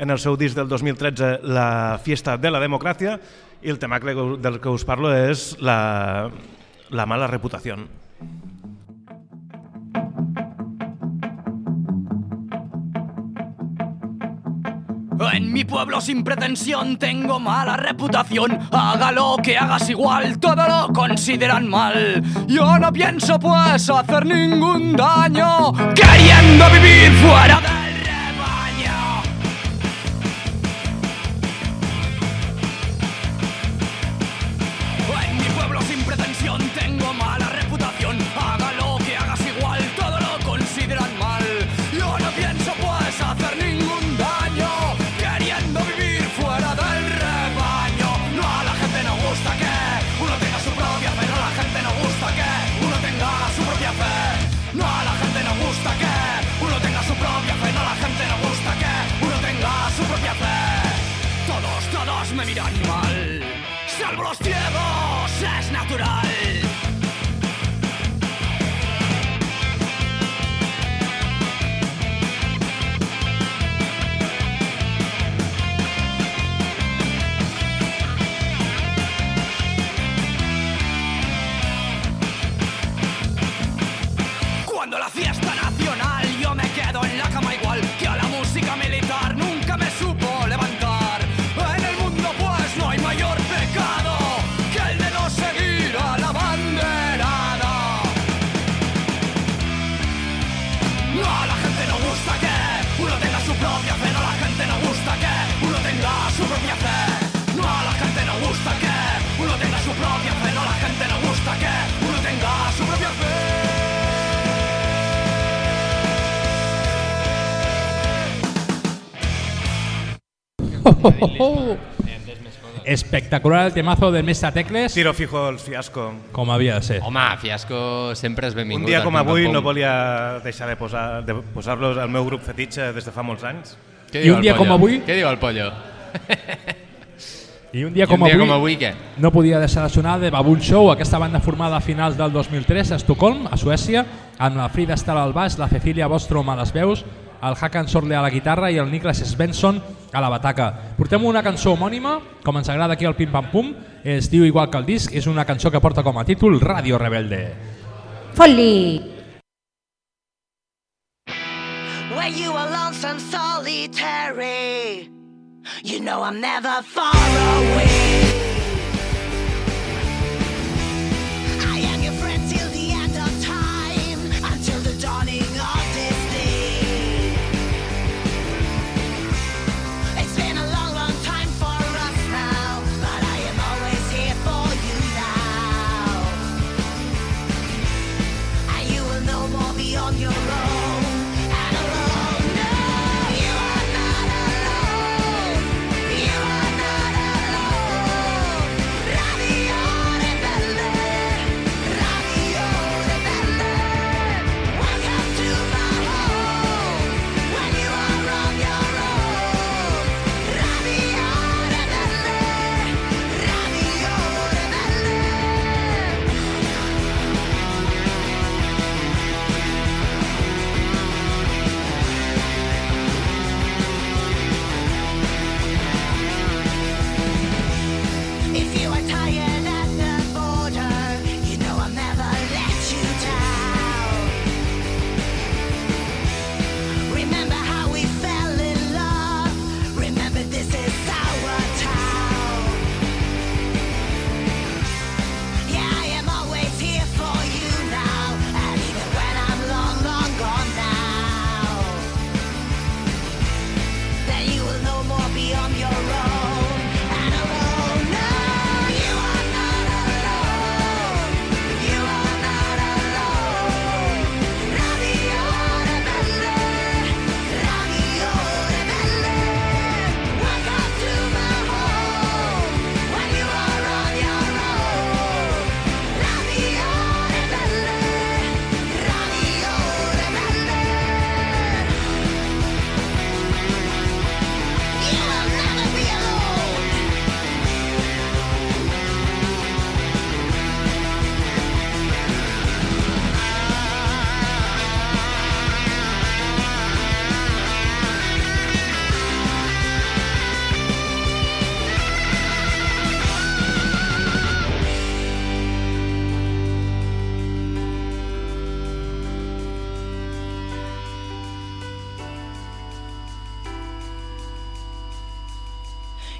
en el seu disc del 2013, La fiesta de la democràcia, i el tema que, del que us parlo és la, la mala reputació. En mi pueblo sin pretensión tengo mala reputación. Haga lo que hagas igual, todo lo consideran mal. Yo no pienso pues hacer ningún daño, queriendo vivir fuera del [LAUGHS] Espectacular el temazo del Mestre Tecles. Tiro fijo el fiasco. Com havia de ser. Home, fiasco sempre és benvingut. Un dia com avui no volia deixar de posar de posar-los al meu grup fetitxe des de fa molts anys. Què I un dia com pollo? avui- Què diu el pollo? I un dia I com un dia avui, com avui, què? no podia deixar de sonar The Baboon Show, aquesta banda formada a finals del 2003 a Estocolm, a Suècia, amb la Frida Stala al baix, la Cecilia Bostrom a les veus, el Hakan Sorle a la guitarra i el Niklas Svensson a la bataca. Portem una cançó homònima, com ens agrada aquí al Pim Pam Pum, es diu igual que el disc, és una cançó que porta com a títol Radio Rebelde. Fot-li! When you are lonesome, solitary, you know I'm never far away.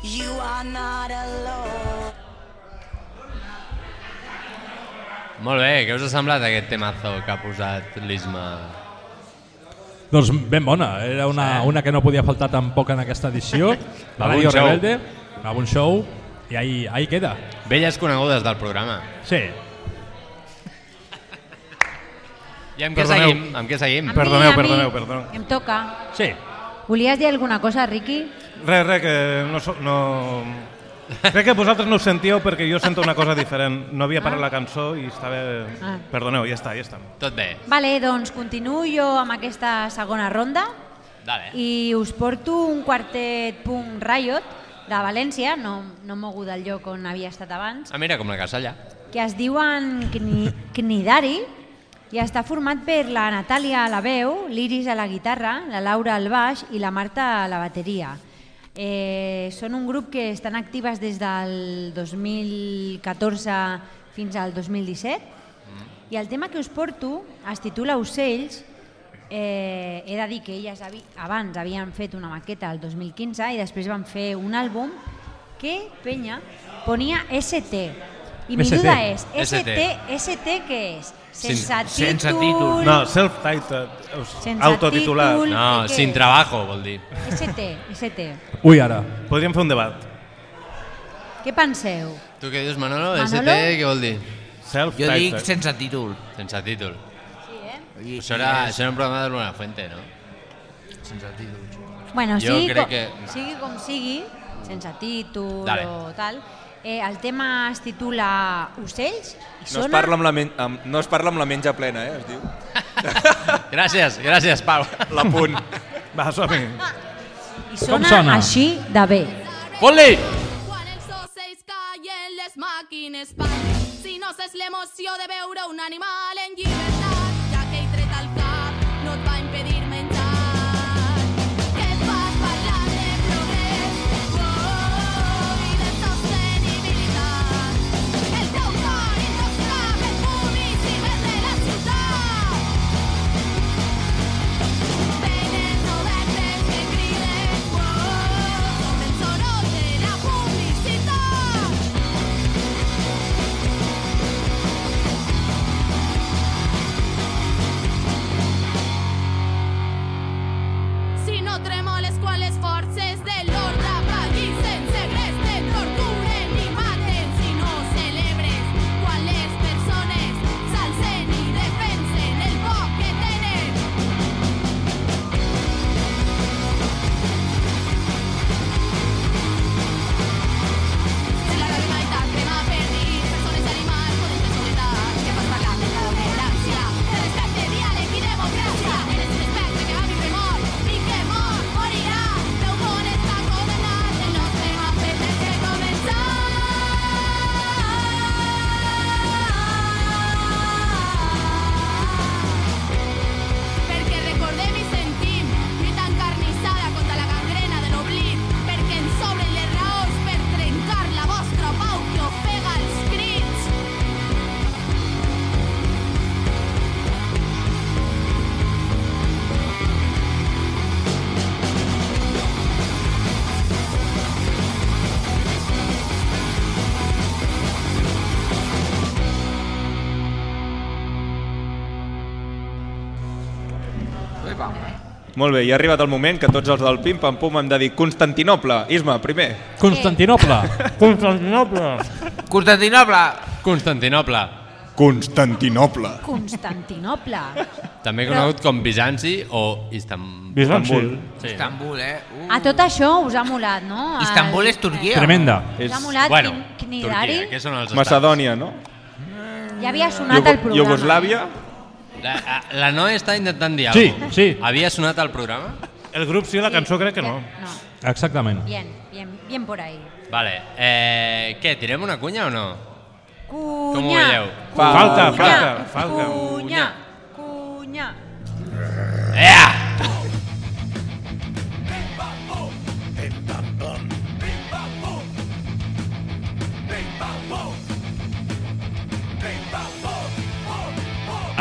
You are not alone. Molt bé, què us ha semblat aquest temazo que ha posat l'Isma? Doncs ben bona, era una, una que no podia faltar tampoc en aquesta edició. [LAUGHS] La Radio show. Rebelde, algun show, i ahí, ahí queda. Velles conegudes del programa. Sí. I amb què Perdoneu. seguim? Amb què seguim? Perdoneu, mi, perdoneu, perdoneu. Em toca. Sí. Volies dir alguna cosa, Riqui? Res, res, que no, so- no... Crec que vosaltres no ho sentíeu perquè jo sento una cosa diferent. No havia parat Ah. la cançó i estava... Ah. Perdoneu, ja està, ja està. Tot bé. Vale, doncs continuo jo amb aquesta segona ronda Dale. i us porto un quartet punt Riot de València, no, no mogut del lloc on havia estat abans, Ah, mira, com la casalla. que es diuen Cni- Cnidari i està format per la Natàlia a la veu, l'Iris a la guitarra, la Laura al baix i la Marta a la bateria. Eh, són un grup que estan actives des del 2014 fins al 2017 i el tema que us porto es titula Ocells. Eh, he de dir que elles abans havien fet una maqueta el 2015 i després van fer un àlbum que, penya, ponia ST. I mi ST. duda és, ST. ST, què és? Sense Sin- títol... No, self-titled, Sense autotitulat. títol, No, sin és? trabajo, vol dir. ST, ST. [LAUGHS] Ui, ara. Podríem fer un debat. Què penseu? Tu què dius, Manolo? Manolo? ST, què vol dir? Jo dic sense títol. Sense títol. Sí, eh? I, Això era, això era un programa de Luna Fuente, no? Sense títol. Bueno, Jo sigui, crec com, que- sigui com sigui, sense títol Dale. o tal, eh, el tema es titula Ocells i No es, sona... parla amb la men amb, no es parla amb la menja plena, eh, es diu. [LAUGHS] gràcies, gràcies, Pau. L'apunt. Va, som-hi. I sona, sona? així de bé. Fot-li! Quan els ocells callen, les màquines pan. Si no és l'emoció de veure un animal en llibertat, Molt bé, i ha arribat el moment que tots els del Pim Pam Pum hem de dir Constantinople. Isma, primer. Constantinople. [LAUGHS] Constantinople. Constantinople. Constantinople. Constantinople. Constantinople. També conegut com Bizanci o Istam... Bizanci. Istanbul. Sí. Istanbul, eh? Uh. A tot això us ha molat, no? El- Istanbul és Turquia. Tremenda. Us ha molat Bueno, Knidari? Turquia, què són els estats? Macedònia, no? Ja havia sonat al programa. Iugoslàvia? La, la Noe està intentant dir Sí, alguna cosa. sí. Havia sonat al programa? El grup sí, la cançó crec que no. No, Exactament. bien, bien, bien por ahí. Vale. Eh, què, tirem una cunya o no? Cunya. Com ho veieu? Fa- Falta, Cunya, falta, falta. Cunya, cunya. Ea!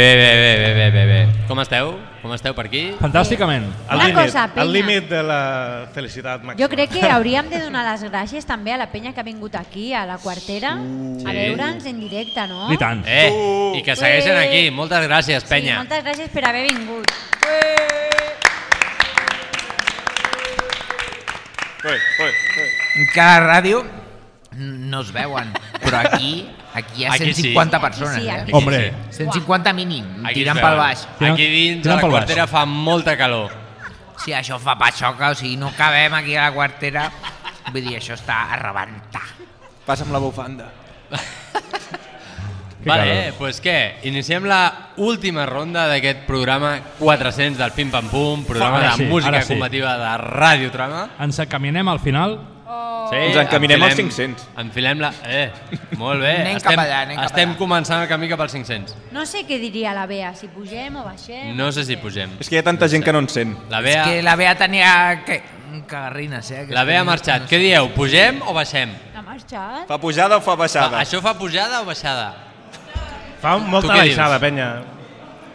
Bé, bé, bé, bé, bé, bé, bé. Com esteu? Com esteu per aquí? Fantàsticament. Al Una límit, cosa, penya. al límit de la felicitat màxima. Jo crec que hauríem de donar les gràcies també a la penya que ha vingut aquí, a la quartera, Sí. a veure'ns en directe, no? I tant. Eh, i que segueixen Ué. aquí. Moltes gràcies, Sí, penya. moltes gràcies per haver vingut. Ui, ui, ui. Que a la ràdio no es veuen, però aquí aquí hi ha Aquí sí. 150 persones. Aquí sí, eh? Hombre. 150 mínim, Aquí tirant pel baix. Aquí dins, a Tirant la quartera, fa molta calor. Sí, això fa patxoca, o sigui, no cabem aquí a la quartera. Vull dir, això està a rebentar. Passa'm la bufanda. [LAUGHS] Que vale, eh, pues què? Iniciem la última ronda d'aquest programa 400 del Pim Pam Pum, programa Ara de sí, música sí. combativa de Ràdio Trama. Ens encaminem al final. Sí, Ens encaminem als enfilem- 500. Enfilem la... Eh, molt bé. Anem estem, cap allà, anem cap estem allà. començant el camí cap als 500. No sé què diria la Bea, si pugem o baixem. No sé si pugem. És que hi ha tanta gent que no en sent. La És Bea, que la Bea tenia que... cagarrines, eh? la Bea ha marxat. Què dieu? Pugem o baixem? Ha marxat? Fa pujada o fa baixada? Fa, això fa pujada o baixada? Fa molta baixada, dius? penya.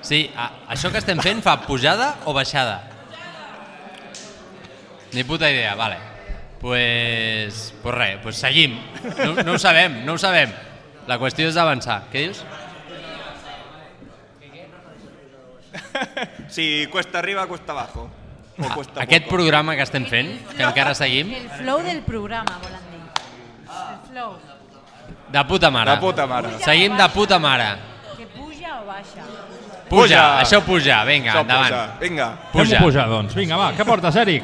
Sí, a, això que estem fent fa pujada o baixada? Ni puta idea, vale. Pues, pues res, pues seguim. No, no ho sabem, no ho sabem. La qüestió és avançar. Què dius? [LAUGHS] Si cuesta arriba, cuesta abajo. O cuesta Aquest poco. programa que estem fent, que encara seguim, El flow del programa, volen dir. El flow. de puta mare. De puta mare. Seguim de puta mare. Que puja o baixa? Puja, Puja. això puja, vinga, Això endavant. puja. Vinga. Fem-ho Puja. pujar, doncs. Vinga, va, què portes, Eric?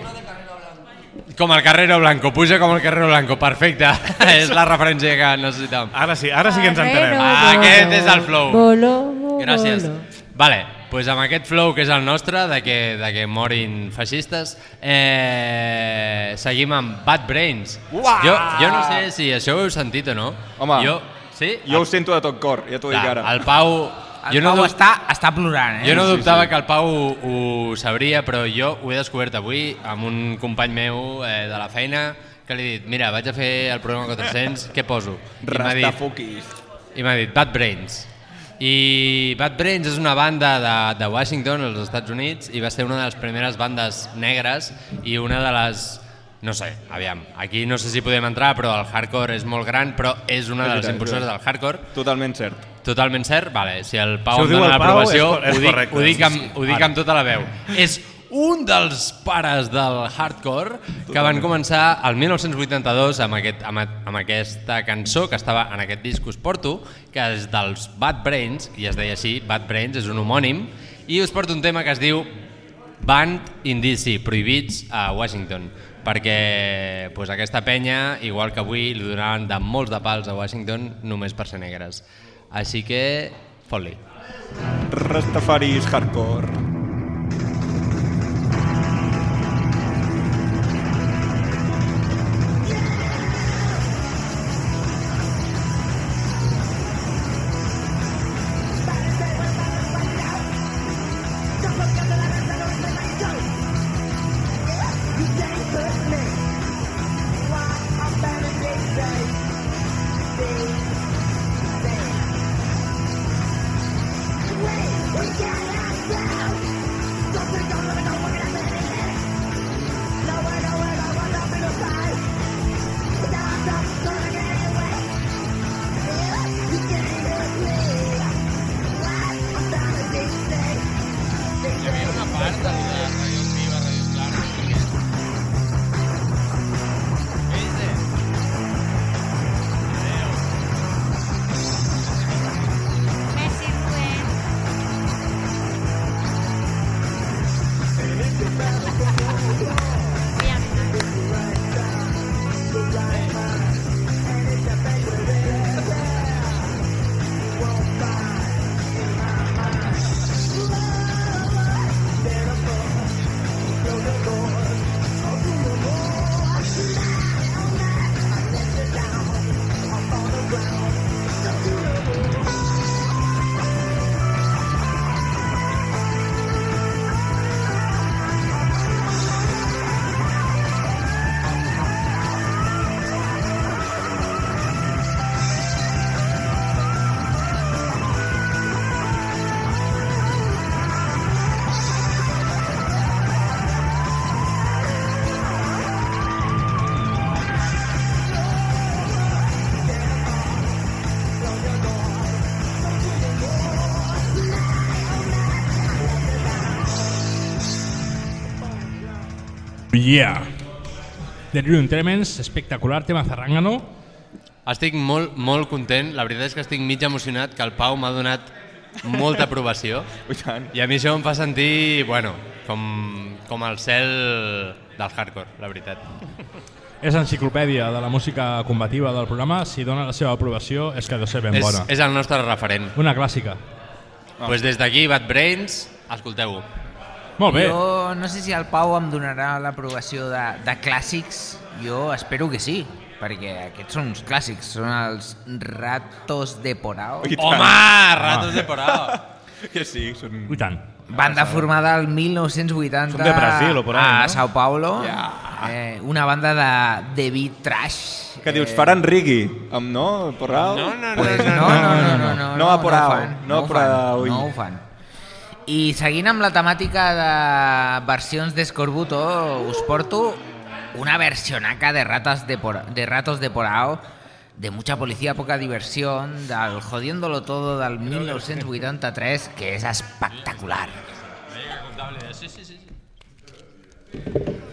Com el Carrero Blanco, puja com el Carrero Blanco, perfecte. [LAUGHS] és la referència que necessitàvem. Ara sí, ara sí que ens entenem. Ah, aquest és el flow. Bolo, Gràcies. bolo. Vale, pues amb aquest flow que és el nostre, de que, de que morin feixistes, eh, seguim amb Bad Brains. Uah! Jo, jo no sé si això ho heu sentit o no. Home, jo, sí? Jo ho sento de tot cor, ja t'ho dic ara. el Pau... El jo no Pau dub- està, està plorant, eh? jo no Sí, dubtava sí. que el Pau ho, ho sabria, però jo ho he descobert avui amb un company meu eh, de la feina que li he dit, mira, vaig a fer el programa 400, què poso? I m'ha dit, i m'ha dit Bad Brains. I Bad Brains és una banda de, de Washington, als Estats Units, i va ser una de les primeres bandes negres i una de les... No sé, aviam, aquí no sé si podem entrar, però el hardcore és molt gran, però és una de les impulsores del hardcore. Totalment cert. Totalment cert? Vale, si el Pau Si em dona l'aprovació, ho, dic, correcte. ho dic, amb, sí. ho dic amb tota la veu. És un dels pares del hardcore que van començar el 1982 amb, aquest, amb, a- amb aquesta cançó que estava en aquest disc que us porto, que és dels Bad Brains, i es deia així, Bad Brains, és un homònim, i us porto un tema que es diu Banned in DC, prohibits a Washington, perquè pues, aquesta penya, igual que avui, li donaven de molts de pals a Washington només per ser negres. Així que, fot-li. Rastafaris hardcore. Yeah. Delirium Tremens, espectacular tema zarrangano. Estic molt, molt content. La veritat és que estic mig emocionat, que el Pau m'ha donat molta aprovació. [LAUGHS] I a mi això em fa sentir, bueno, com, com el cel del hardcore, la veritat. És enciclopèdia de la música combativa del programa. Si dona la seva aprovació és que deu ser ben És, bona. és el nostre referent. Una clàssica. Doncs pues des d'aquí, Bad Brains, escolteu-ho. Molt bé. Jo no sé si el Pau em donarà l'aprovació de, de clàssics, jo espero que sí, perquè aquests són uns clàssics, són els Ratos de Porao. Home, Ratos de Porao. [LAUGHS] que sí, són... I tant. Banda formada el 1980 Són de Brasil o por ahí, a no? Sao Paulo, eh, una banda de, de beat trash. Que dius, faran reggae, amb no? Porrao? No, no, no, no, no, no, no, no, No a Porrao, ho fan, no a ho fan, Porrao. no ho fan. I seguint amb la temàtica de versions d'Escorbuto, us porto una versionaca de ratas de, por, de ratos de Porao, de mucha policía, poca diversión, del Jodiéndolo Todo del 1983, que és espectacular. Sí, sí, sí. Sí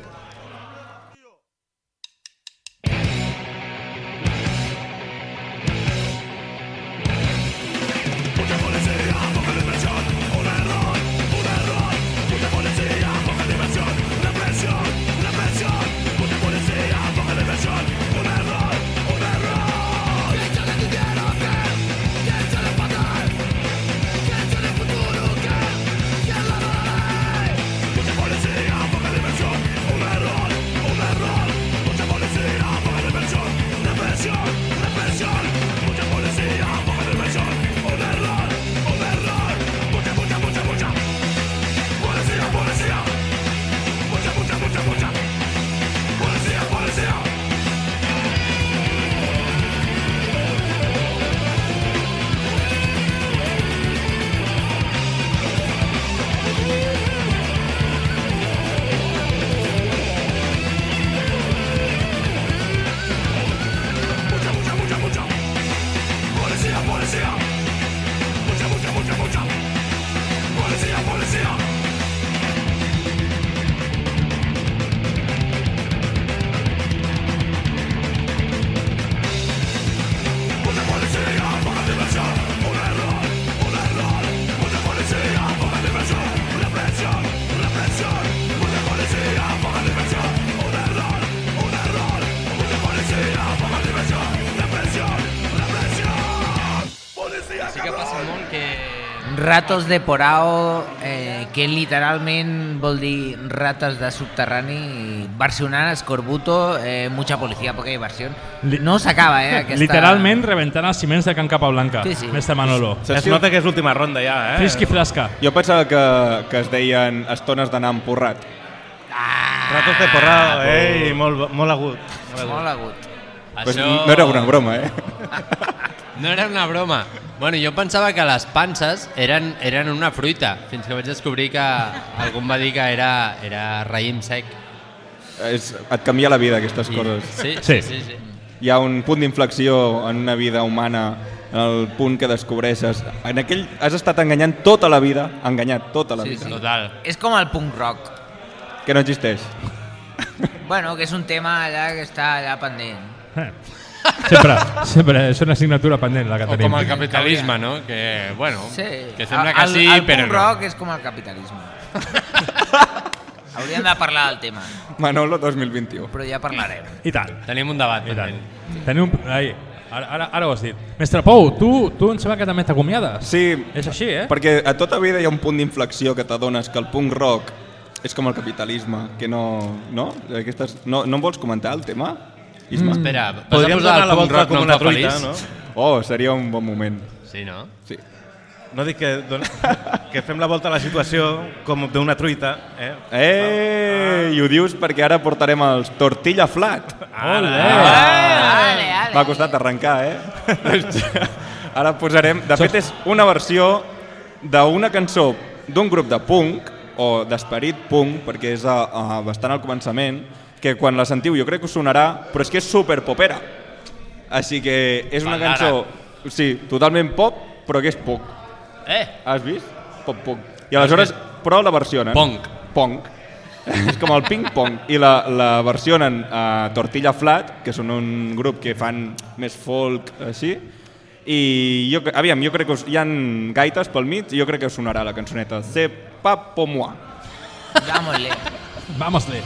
Ratos de Porao, eh, que literalment vol dir rates de subterrani, versionant Escorbuto, eh, mucha policía, poca diversió. No s'acaba, eh, aquesta... Literalment rebentant els ciments de Can Capablanca. Sí, sí. Mestre Manolo. Es nota que és l'última ronda ja, eh? Frisqui flasca. Jo pensava que, que es deien estones d'anar empurrat. Ratos de porrao, eh? Molt, molt agut. Molt agut. Pues Això- no era una broma, eh? [LAUGHS] No era una broma. Bueno, jo pensava que les panses eren, eren una fruita, fins que vaig descobrir que algú em va dir que era, era raïm sec. És, et canvia la vida, aquestes I- coses. sí, sí, sí, sí. Hi ha un punt d'inflexió en una vida humana, en el punt que descobreixes. En aquell has estat enganyant tota la vida, enganyat tota la Sí, vida. sí. Total. És com el punk rock. Que no existeix. Bueno, que és un tema allà que està allà pendent. Eh. Sempre, sempre és una assignatura pendent la que O tenim. com el capitalisme, no? Que, bueno, Sí. que sembla que el, sí, el però punk no. rock és com el capitalisme. [LAUGHS] Hauríem de parlar del tema, Manolo 2021. però ja parlarem. I tant. Tenim un debat. I tant. pendent. Tenim un... Ai, ara, ara, ara ho has dit. Mestre Pou, tu, tu em sembla que també t'acomiades. Sí, És així, eh? perquè a tota vida hi ha un punt d'inflexió que t'adones que el punk rock és com el capitalisme, que no... No? Aquestes, no, no em vols comentar el tema, Isma? Mm. Espera, vas a Podríem posar donar la volta com una truita, feliç? no? Oh, seria un bon moment. Sí, no? Sí. No dic que, don... [LAUGHS] que fem la volta a la situació com d'una truita. Eh? Eh, i ho dius perquè ara portarem els Tortilla Flat. Ole! Ale, ale. M'ha costat arrencar, eh? [LAUGHS] ara posarem... De fet, és una versió d'una cançó d'un grup de punk, o d'esperit punk, perquè és a, a, bastant al començament, que quan la sentiu jo crec que us sonarà, però és que és super popera. Així que és una cançó, sí, totalment pop, però que és punk. Eh? Has vist? Pop punk. I aleshores, però la versionen. Punk. Punk. és com el ping-pong i la, la versionen a Tortilla Flat, que són un grup que fan més folk així, i jo, aviam, jo crec que us, hi han gaites pel mig i jo crec que us sonarà la cançoneta C'est pas pour moi. Dámosle. Vámosle.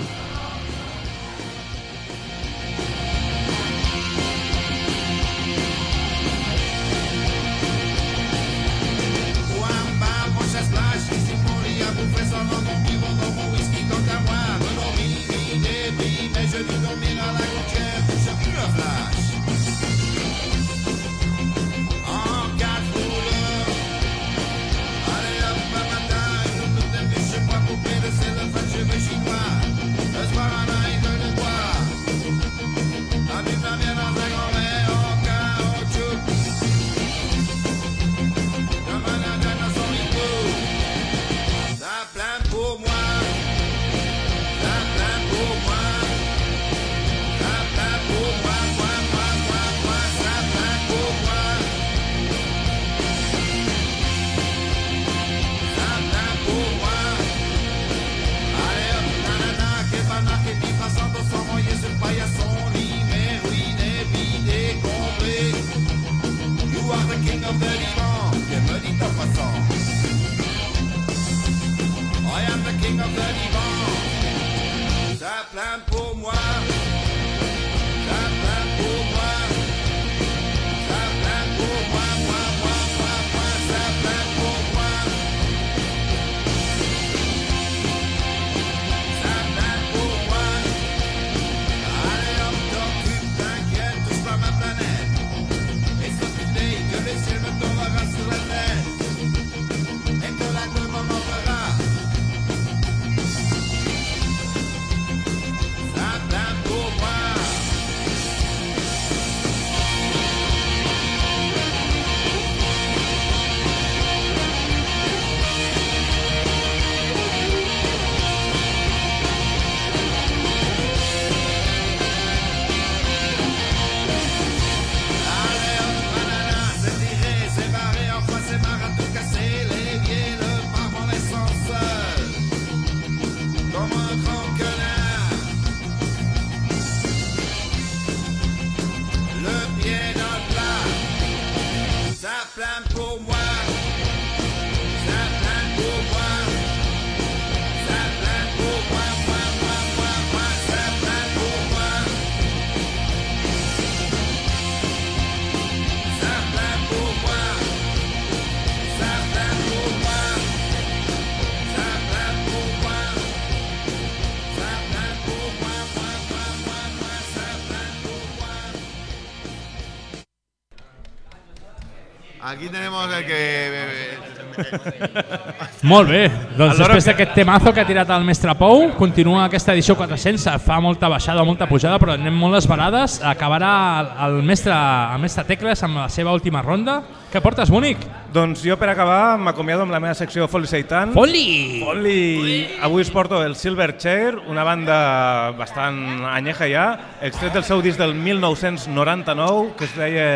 plein pour Aquí tenemos el que... Molt bé, doncs Alhora després d'aquest temazo que ha tirat el mestre Pou, continua aquesta edició 400, fa molta baixada, molta pujada, però anem molt esbarades. Acabarà el, mestre, el mestre Tecles amb la seva última ronda. Què portes, bonic? Doncs jo per acabar m'acomiado amb la meva secció Folli Seitan. Folli! Folli! Avui us porto el Silver Chair, una banda bastant anyeja ja, extret del seu disc del 1999, que es deia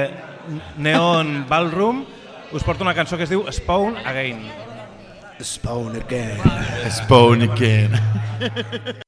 Neon Ballroom. Us porto una cançó que es diu Spawn Again. Spawn again. Spawn again. [LAUGHS]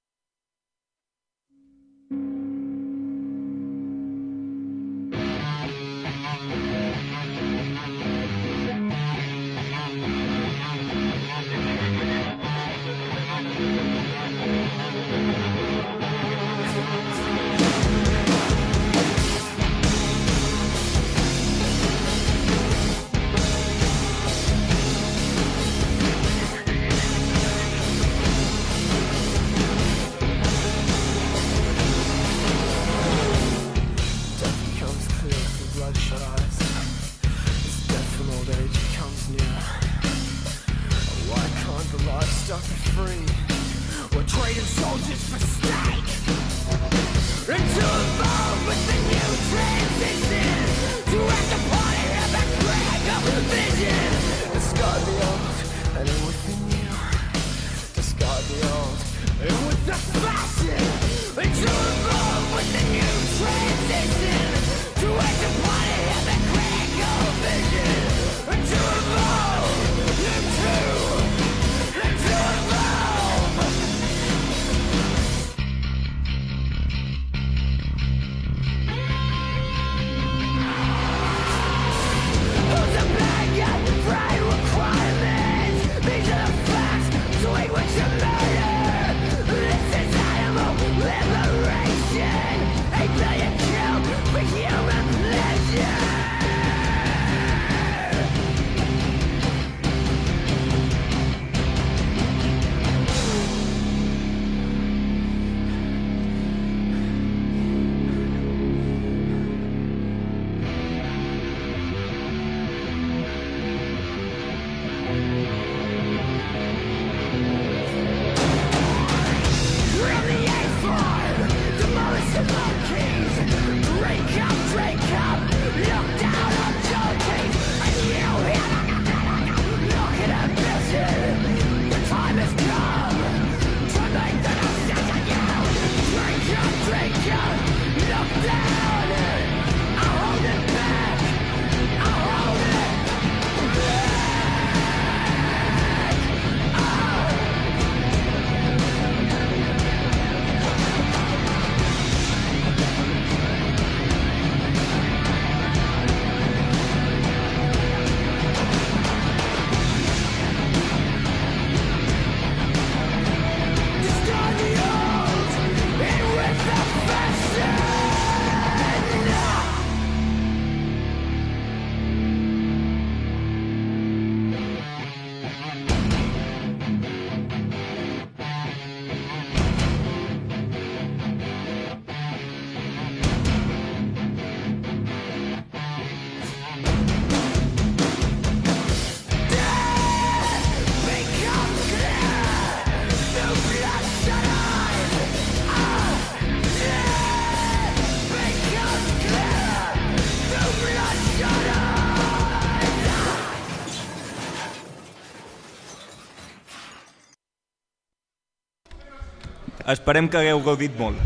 Esperem que hagueu gaudit molt.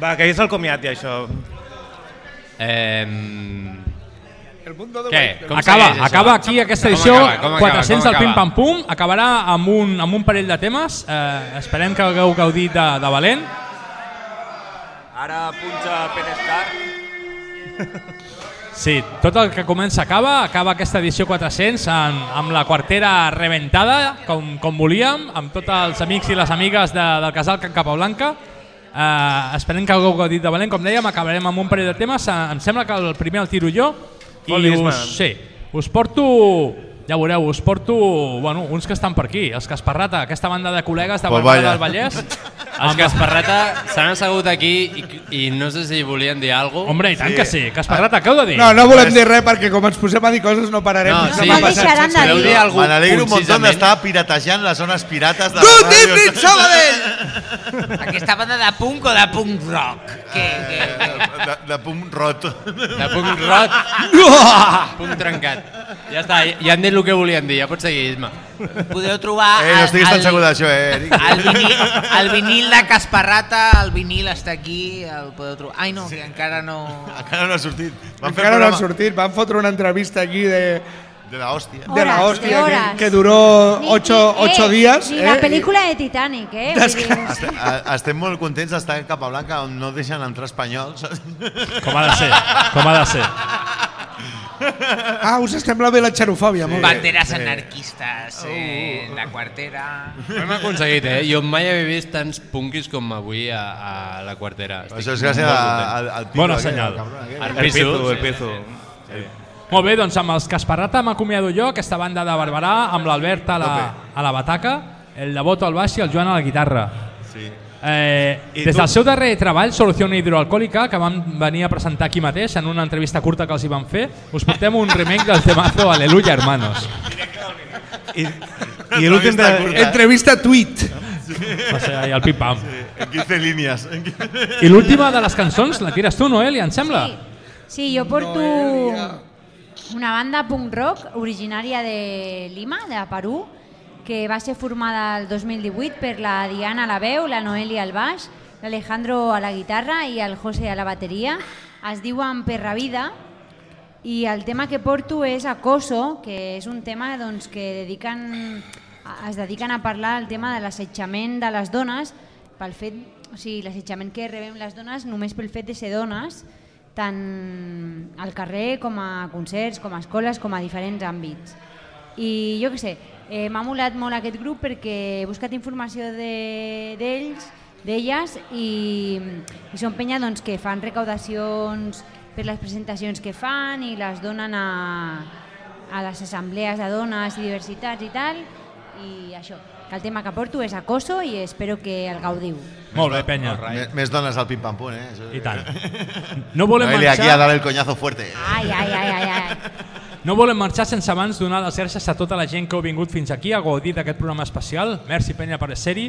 Va, que és el comiat ja, això. Eh, El mundo de Què? Com acaba, segueix això? acaba aquí aquesta Com edició acaba? Com acaba? 400 Com del Pim? Pam Pum. Acabarà amb un, amb un parell de temes. Eh, esperem que hagueu gaudit de, de valent. Ara punxa Penescar. Sí, tot el que comença acaba. Acaba aquesta edició 400 amb, amb la quartera reventada, com, com volíem, amb tots els amics i les amigues de, del casal Can Capablanca. Uh, esperem que hagueu gaudit de valent. Com dèiem, acabarem amb un parell de temes. Em sembla que el primer el tiro jo. I us, sí, us porto, ja veureu, us porto bueno, uns que estan per aquí. Els Casparrata, aquesta banda de col·legues de Barberà del Vallès. [LAUGHS] Els Casparrata s'han assegut aquí i, i no sé si volien dir alguna cosa. Hombre, i tant que sí. Casparrata, què heu de dir? No, no volem dir res perquè com ens posem a dir coses no pararem. No, sí. No deixaran de dir. algú Me n'alegro un muntó d'estar piratejant les zones pirates de Good la ràdio. evening, Sabadell! Aquesta banda de punk o de punk rock? Que, que, De, de punt rot. De punk rot, punk trencat. Ja està, ja han dit el que volien dir, ja pots seguir, Isma. Podeu trobar... Eh, no estiguis tan el- segur d'això, eh, Eric. El vinil, el vinil de Casparrata, el vinil està aquí, el podeu trobar. Ai, no, que encara no... Encara no ha sortit. Van fer Encara no programa sortit. Van fotre una entrevista aquí de, de la hòstia. de la Horas, hòstia de que, horas. que duró Ni- 8, ni- 8 eh, dies. Ni eh? la pel·lícula de Titanic, eh? Vull dir, Estem, estem molt contents d'estar a Capablanca on no deixen entrar espanyols. Com ha de ser, com ha de ser. Ah, us sembla bé la xerofòbia. Molt bé. Banderes anarquistes, eh, la quartera... Ho hem aconseguit, eh? Jo mai he vist tants punkis com avui a, a la quartera. Estic Això és gràcies al- al piso Bona aquell, senyal. el aquell. El piso, el sí, sí, sí. Molt bé, doncs amb els Casparrata m'acomiado jo, aquesta banda de Barberà, amb l'Albert a, la, a la bataca, el Devoto al baix i el Joan a la guitarra. Sí. Eh, I des tu? del seu darrer treball, Solució Hidroalcohòlica, que vam venir a presentar aquí mateix en una entrevista curta que els hi van fer, us portem un remake del temazo Aleluya, hermanos. I, i l'últim de... Entrevista tuit. Va ser ahí el pim-pam. En 15 línies. En 15... I l'última de les cançons la tires tu, Noelia, em sembla? Sí, jo porto una banda punk rock originària de Lima, de Perú, que va ser formada el 2018 per la Diana a la veu, la Noelia al baix, l'Alejandro a la guitarra i el José a la bateria. Es diuen Perra Vida i el tema que porto és Acoso, que és un tema doncs, que dediquen, es dediquen a parlar el tema de l'assetjament de les dones pel fet, o sigui, l'assetjament que rebem les dones només pel fet de ser dones, tant al carrer com a concerts, com a escoles, com a diferents àmbits. I jo què sé, eh, m'ha molat molt aquest grup perquè he buscat informació de- d'ells, d'elles, i, i són penya doncs, que fan recaudacions per les presentacions que fan i les donen a, a les assemblees de dones i diversitats i tal, i això, que el tema que porto és acoso i espero que el gaudiu. Molt bé, penya. Més, més dones al pim-pam-pum, eh? Això... I tant. No volem Noelia aquí marxar- a dar el coñazo fuerte. Ai, ai, ai, ai, ai. No volem marxar sense abans donar les gràcies a tota la gent que heu vingut fins aquí a gaudir d'aquest programa especial. Merci, Penya, per ser-hi.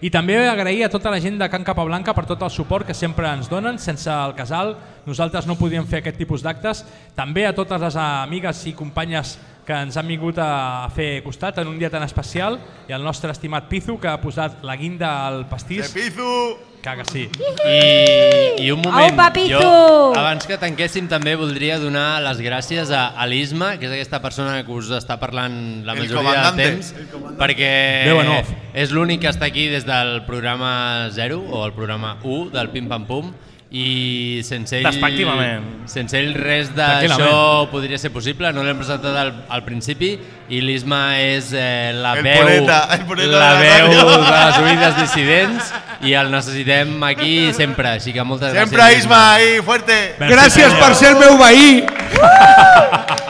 I també agrair a tota la gent de Can Capablanca per tot el suport que sempre ens donen. Sense el casal nosaltres no podíem fer aquest tipus d'actes. També a totes les amigues i companyes que ens han vingut a fer costat en un dia tan especial i al nostre estimat Pizu que ha posat la guinda al pastís. Pizu! Que sí. I, I un moment, Pizu! jo abans que tanquéssim també voldria donar les gràcies a, a l'Isma, que és aquesta persona que us està parlant la El majoria del comandante. temps, perquè Veu en off. és l'únic que està aquí des del programa 0 o el programa 1 del Pim Pam Pum i sense ell, Despectivament. sense ell res d'això podria ser possible, no l'hem presentat al, al principi i l'Isma és eh, la El veu, pureta, el pureta la de la veu de les oïdes dissidents i el necessitem aquí sempre, així que moltes Sempre gràcies. Isma, ahí, fuerte. Gràcies per ser el meu veí. [LAUGHS]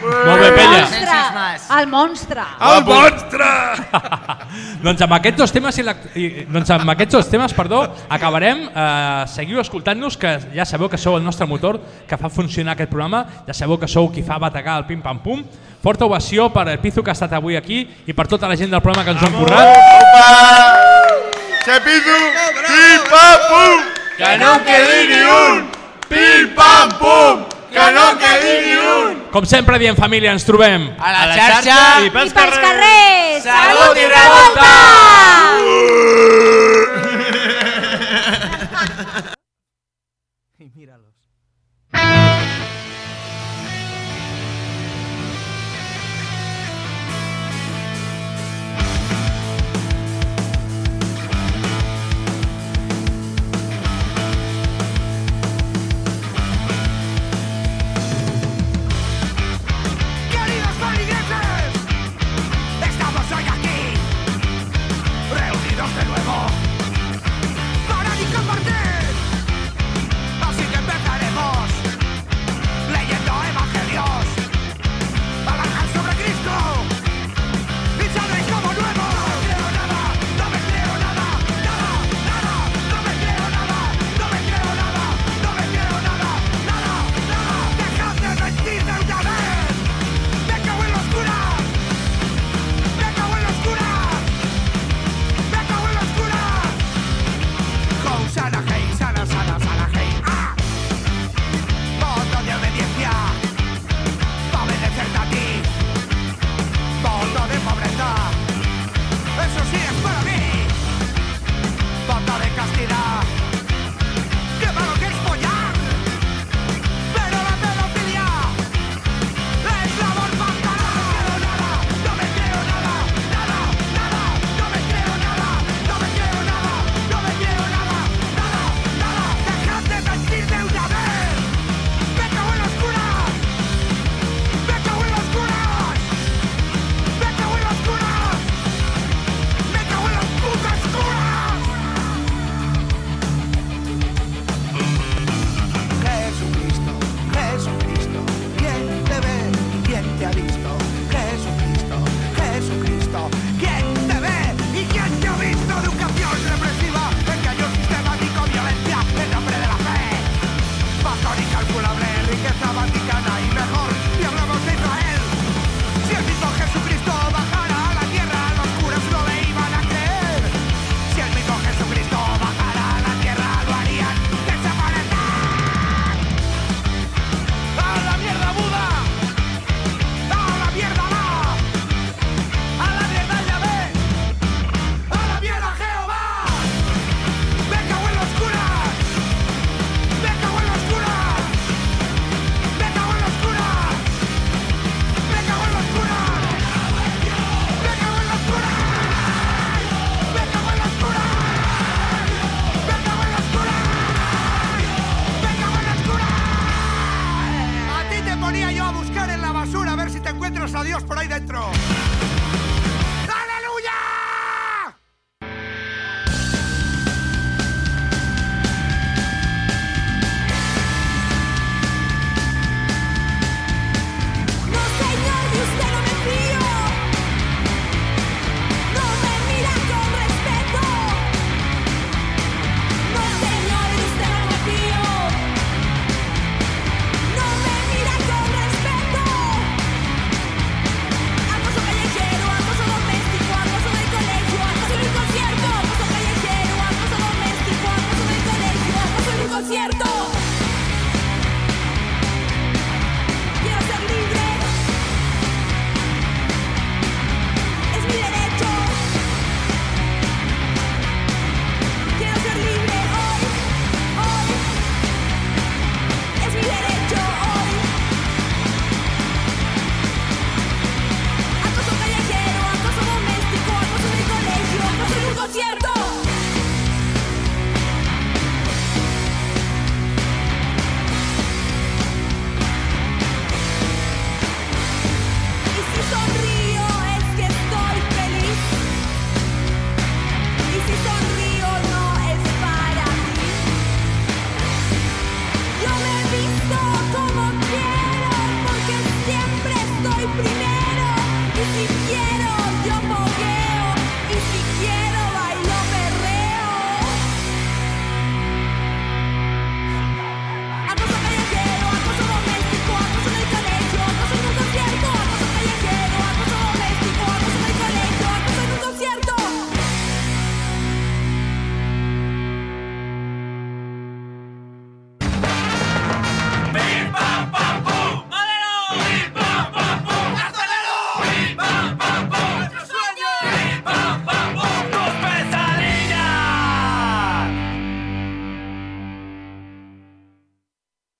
Molt bé, Monstre! El monstre! El monstre! [LAUGHS] doncs amb aquests dos temes i, la, i doncs amb aquests dos temes, perdó, acabarem. Eh, seguiu escoltant-nos que ja sabeu que sou el nostre motor que fa funcionar aquest programa, ja sabeu que sou qui fa bategar el pim pam pum. Forta ovació per el Pizu que ha estat avui aquí i per tota la gent del programa que ens ho han currat. Opa! Se pizu! Pim-pam-pum! Que no quedi ni un! Pim-pam-pum! Que no quedi ni un! Com sempre diem família, ens trobem A la xarxa I pels carrers! Salut i revolta! Uh!